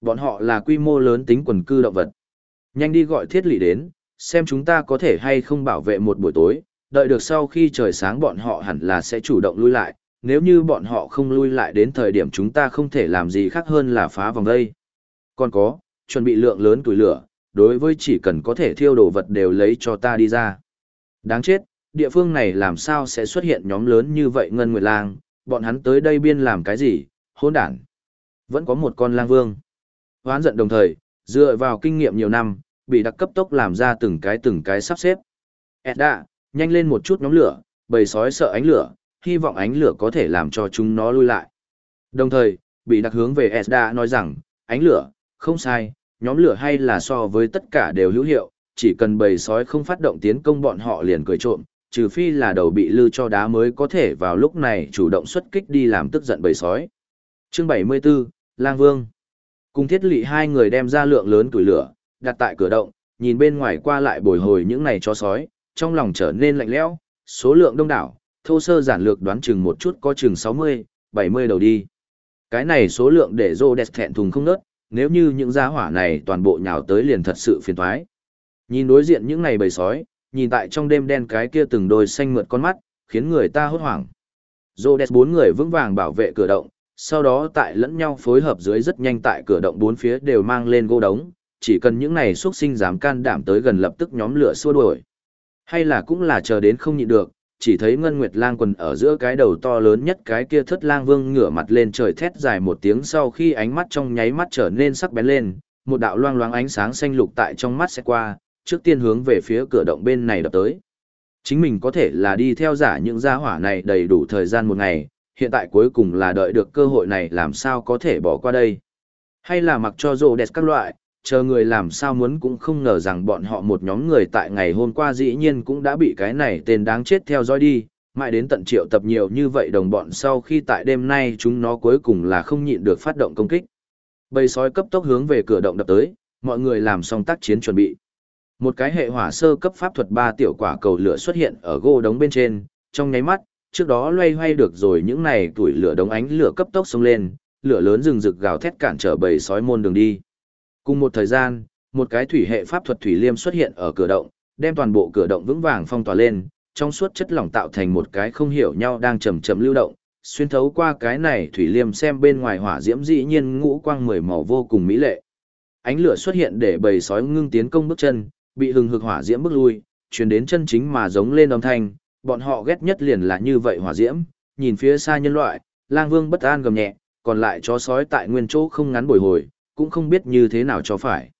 Bọn họ là quy mô lớn tính quần cư động vật. Nhanh đi gọi thiết lỵ đến, xem chúng ta có thể hay không bảo vệ một buổi tối, đợi được sau khi trời sáng bọn họ hẳn là sẽ chủ động lui lại, nếu như bọn họ không lui lại đến thời điểm chúng ta không thể làm gì khác hơn là phá vòng đây. Còn có, chuẩn bị lượng lớn tuổi lửa, đối với chỉ cần có thể thiêu đồ vật đều lấy cho ta đi ra. Đáng chết, địa phương này làm sao sẽ xuất hiện nhóm lớn như vậy Ngân Nguyệt Lang, bọn hắn tới đây biên làm cái gì, hỗn đản. Vẫn có một con lang vương. Hoán giận đồng thời, dựa vào kinh nghiệm nhiều năm, bị đặc cấp tốc làm ra từng cái từng cái sắp xếp. Edda, nhanh lên một chút nhóm lửa, bầy sói sợ ánh lửa, hy vọng ánh lửa có thể làm cho chúng nó lui lại. Đồng thời, bị đặc hướng về Edda nói rằng, ánh lửa, không sai, nhóm lửa hay là so với tất cả đều hữu hiệu, chỉ cần bầy sói không phát động tiến công bọn họ liền cười trộm, trừ phi là đầu bị lư cho đá mới có thể vào lúc này chủ động xuất kích đi làm tức giận bầy sói. Chương 74, Lang Vương Cùng thiết lị hai người đem ra lượng lớn tuổi lửa, đặt tại cửa động, nhìn bên ngoài qua lại bồi hồi những này chó sói, trong lòng trở nên lạnh lẽo, số lượng đông đảo, thô sơ giản lược đoán chừng một chút có chừng 60, 70 đầu đi. Cái này số lượng để rô đẹp thẹn thùng không nớt, nếu như những gia hỏa này toàn bộ nhào tới liền thật sự phiền thoái. Nhìn đối diện những này bầy sói, nhìn tại trong đêm đen cái kia từng đôi xanh mượt con mắt, khiến người ta hốt hoảng. Rhodes bốn người vững vàng bảo vệ cửa động, sau đó tại lẫn nhau phối hợp dưới rất nhanh tại cửa động bốn phía đều mang lên gỗ đống, chỉ cần những này xuất sinh dám can đảm tới gần lập tức nhóm lửa xua đuổi. Hay là cũng là chờ đến không nhịn được, chỉ thấy Ngân Nguyệt Lang quần ở giữa cái đầu to lớn nhất cái kia thất lang vương ngửa mặt lên trời thét dài một tiếng sau khi ánh mắt trong nháy mắt trở nên sắc bén lên, một đạo loang loáng ánh sáng xanh lục tại trong mắt sẽ qua, trước tiên hướng về phía cửa động bên này đập tới. Chính mình có thể là đi theo giả những gia hỏa này đầy đủ thời gian một ngày, hiện tại cuối cùng là đợi được cơ hội này làm sao có thể bỏ qua đây. Hay là mặc cho rô đẹp các loại, chờ người làm sao muốn cũng không ngờ rằng bọn họ một nhóm người tại ngày hôm qua dĩ nhiên cũng đã bị cái này tên đáng chết theo dõi đi, mãi đến tận triệu tập nhiều như vậy đồng bọn sau khi tại đêm nay chúng nó cuối cùng là không nhịn được phát động công kích. Bầy sói cấp tốc hướng về cửa động đập tới, mọi người làm xong tác chiến chuẩn bị. Một cái hệ hỏa sơ cấp pháp thuật ba tiểu quả cầu lửa xuất hiện ở gô đống bên trên, trong nháy mắt, trước đó loay hoay được rồi những này tuổi lửa đống ánh lửa cấp tốc xông lên, lửa lớn rừng rực gào thét cản trở bầy sói môn đường đi. Cùng một thời gian, một cái thủy hệ pháp thuật thủy liêm xuất hiện ở cửa động, đem toàn bộ cửa động vững vàng phong tỏa lên, trong suốt chất lỏng tạo thành một cái không hiểu nhau đang chậm chậm lưu động, xuyên thấu qua cái này thủy liêm xem bên ngoài hỏa diễm dĩ nhiên ngũ quang mười màu vô cùng mỹ lệ. Ánh lửa xuất hiện để bầy sói ngưng tiến công bước chân, bị hừng hực hỏa diễm bước lui, truyền đến chân chính mà giống lên âm thanh, bọn họ ghét nhất liền là như vậy hỏa diễm, nhìn phía xa nhân loại, lang vương bất an gầm nhẹ, còn lại chó sói tại nguyên chỗ không ngắn bồi hồi, cũng không biết như thế nào cho phải.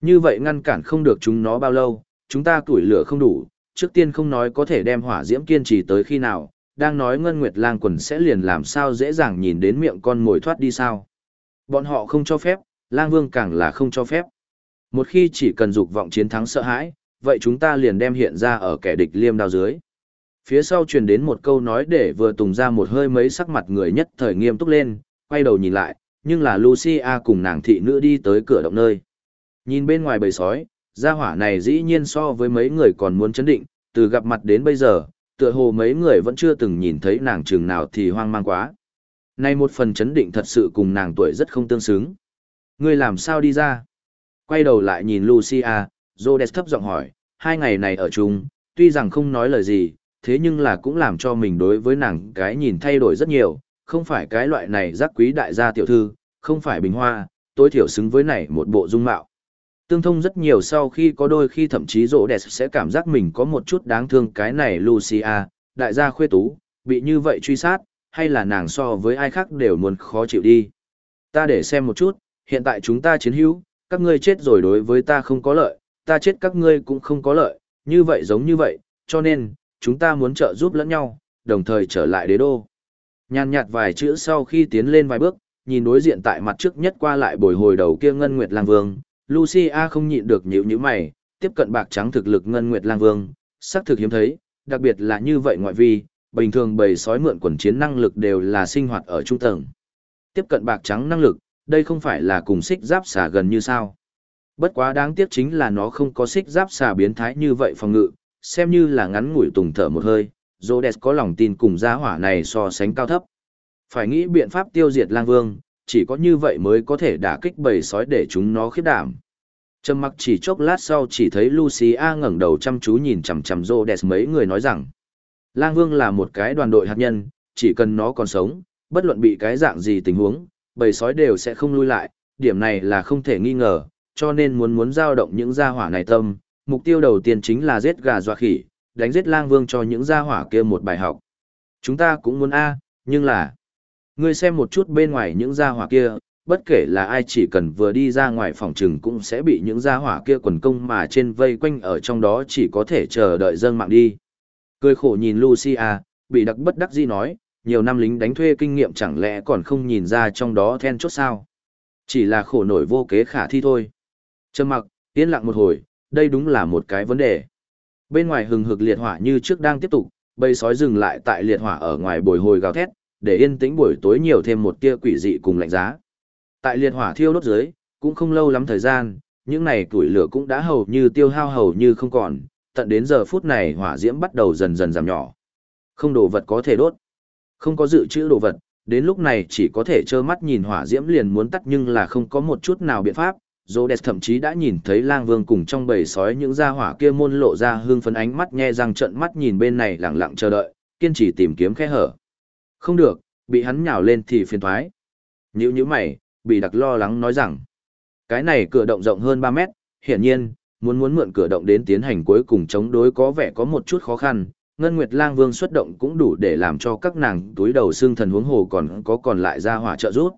Như vậy ngăn cản không được chúng nó bao lâu, chúng ta tuổi lửa không đủ, trước tiên không nói có thể đem hỏa diễm kiên trì tới khi nào, đang nói ngân nguyệt lang quần sẽ liền làm sao dễ dàng nhìn đến miệng con mồi thoát đi sao. Bọn họ không cho phép, lang vương càng là không cho phép. Một khi chỉ cần dục vọng chiến thắng sợ hãi, vậy chúng ta liền đem hiện ra ở kẻ địch liêm đao dưới. Phía sau truyền đến một câu nói để vừa tùng ra một hơi mấy sắc mặt người nhất thời nghiêm túc lên, quay đầu nhìn lại, nhưng là Lucia cùng nàng thị nữ đi tới cửa động nơi. Nhìn bên ngoài bầy sói, gia hỏa này dĩ nhiên so với mấy người còn muốn chấn định, từ gặp mặt đến bây giờ, tựa hồ mấy người vẫn chưa từng nhìn thấy nàng trường nào thì hoang mang quá. Nay một phần chấn định thật sự cùng nàng tuổi rất không tương xứng. Ngươi làm sao đi ra? Quay đầu lại nhìn Lucia, Rhodes thấp giọng hỏi, hai ngày này ở chung, tuy rằng không nói lời gì, thế nhưng là cũng làm cho mình đối với nàng cái nhìn thay đổi rất nhiều, không phải cái loại này giác quý đại gia tiểu thư, không phải bình hoa, tối thiểu xứng với này một bộ dung mạo. Tương thông rất nhiều sau khi có đôi khi thậm chí rỗ đẹp sẽ cảm giác mình có một chút đáng thương cái này Lucia, đại gia khuê tú, bị như vậy truy sát, hay là nàng so với ai khác đều muốn khó chịu đi. Ta để xem một chút, hiện tại chúng ta chiến hữu, các ngươi chết rồi đối với ta không có lợi, ta chết các ngươi cũng không có lợi, như vậy giống như vậy, cho nên, chúng ta muốn trợ giúp lẫn nhau, đồng thời trở lại đế đô. Nhàn nhạt vài chữ sau khi tiến lên vài bước, nhìn đối diện tại mặt trước nhất qua lại bồi hồi đầu kia Ngân Nguyệt Lang Vương, Lucia không nhịn được nhíu nhíu mày, tiếp cận bạc trắng thực lực Ngân Nguyệt Lang Vương, xác thực hiếm thấy, đặc biệt là như vậy ngoại vi, bình thường bầy sói mượn quần chiến năng lực đều là sinh hoạt ở trung tầng. Tiếp cận bạc trắng năng lực, đây không phải là cùng xích giáp xà gần như sao. Bất quá đáng tiếc chính là nó không có xích giáp xà biến thái như vậy phòng ngự, xem như là ngắn ngủi tùng thở một hơi, Rhodes có lòng tin cùng gia hỏa này so sánh cao thấp. Phải nghĩ biện pháp tiêu diệt lang vương, chỉ có như vậy mới có thể đả kích bầy sói để chúng nó khiếp đảm. Trầm mặc chỉ chốc lát sau chỉ thấy Lucia ngẩng đầu chăm chú nhìn chằm chằm Rhodes mấy người nói rằng, Lang Vương là một cái đoàn đội hạt nhân, chỉ cần nó còn sống, bất luận bị cái dạng gì tình huống, bầy sói đều sẽ không lui lại, điểm này là không thể nghi ngờ, cho nên muốn muốn giao động những gia hỏa này tâm, mục tiêu đầu tiên chính là giết gà dọa khỉ, đánh giết lang vương cho những gia hỏa kia một bài học. Chúng ta cũng muốn A, nhưng là... Ngươi xem một chút bên ngoài những gia hỏa kia, bất kể là ai chỉ cần vừa đi ra ngoài phòng trừng cũng sẽ bị những gia hỏa kia quần công mà trên vây quanh ở trong đó chỉ có thể chờ đợi dâng mạng đi. Cười khổ nhìn Lucia, bị đặc bất đắc dĩ nói, nhiều năm lính đánh thuê kinh nghiệm chẳng lẽ còn không nhìn ra trong đó then chốt sao. Chỉ là khổ nổi vô kế khả thi thôi. Trầm mặc, yên lặng một hồi, đây đúng là một cái vấn đề. Bên ngoài hừng hực liệt hỏa như trước đang tiếp tục, bầy sói dừng lại tại liệt hỏa ở ngoài bồi hồi gào thét, để yên tĩnh buổi tối nhiều thêm một tia quỷ dị cùng lạnh giá. Tại liệt hỏa thiêu đốt dưới, cũng không lâu lắm thời gian, những này tuổi lửa cũng đã hầu như tiêu hao hầu như không còn, tận đến giờ phút này hỏa diễm bắt đầu dần dần giảm nhỏ. Không đồ vật có thể đốt, không có dự trữ đồ vật, đến lúc này chỉ có thể trơ mắt nhìn hỏa diễm liền muốn tắt nhưng là không có một chút nào biện pháp, Rhodes thậm chí đã nhìn thấy lang vương cùng trong bầy sói những gia hỏa kia môn lộ ra hương phấn ánh mắt nhe răng trận mắt nhìn bên này lẳng lặng chờ đợi, kiên trì tìm kiếm khe hở. Không được, bị hắn nhào lên thì phiền thoái. Nhữ nhữ mày, bị đặc lo lắng nói rằng, cái này cửa động rộng hơn ba mét, hiển nhiên, muốn muốn mượn cửa động đến tiến hành cuối cùng chống đối có vẻ có một chút khó khăn. Ngân Nguyệt Lang Vương xuất động cũng đủ để làm cho các nàng túi đầu xương thần huống hồ còn có còn lại ra hỏa trợ giúp.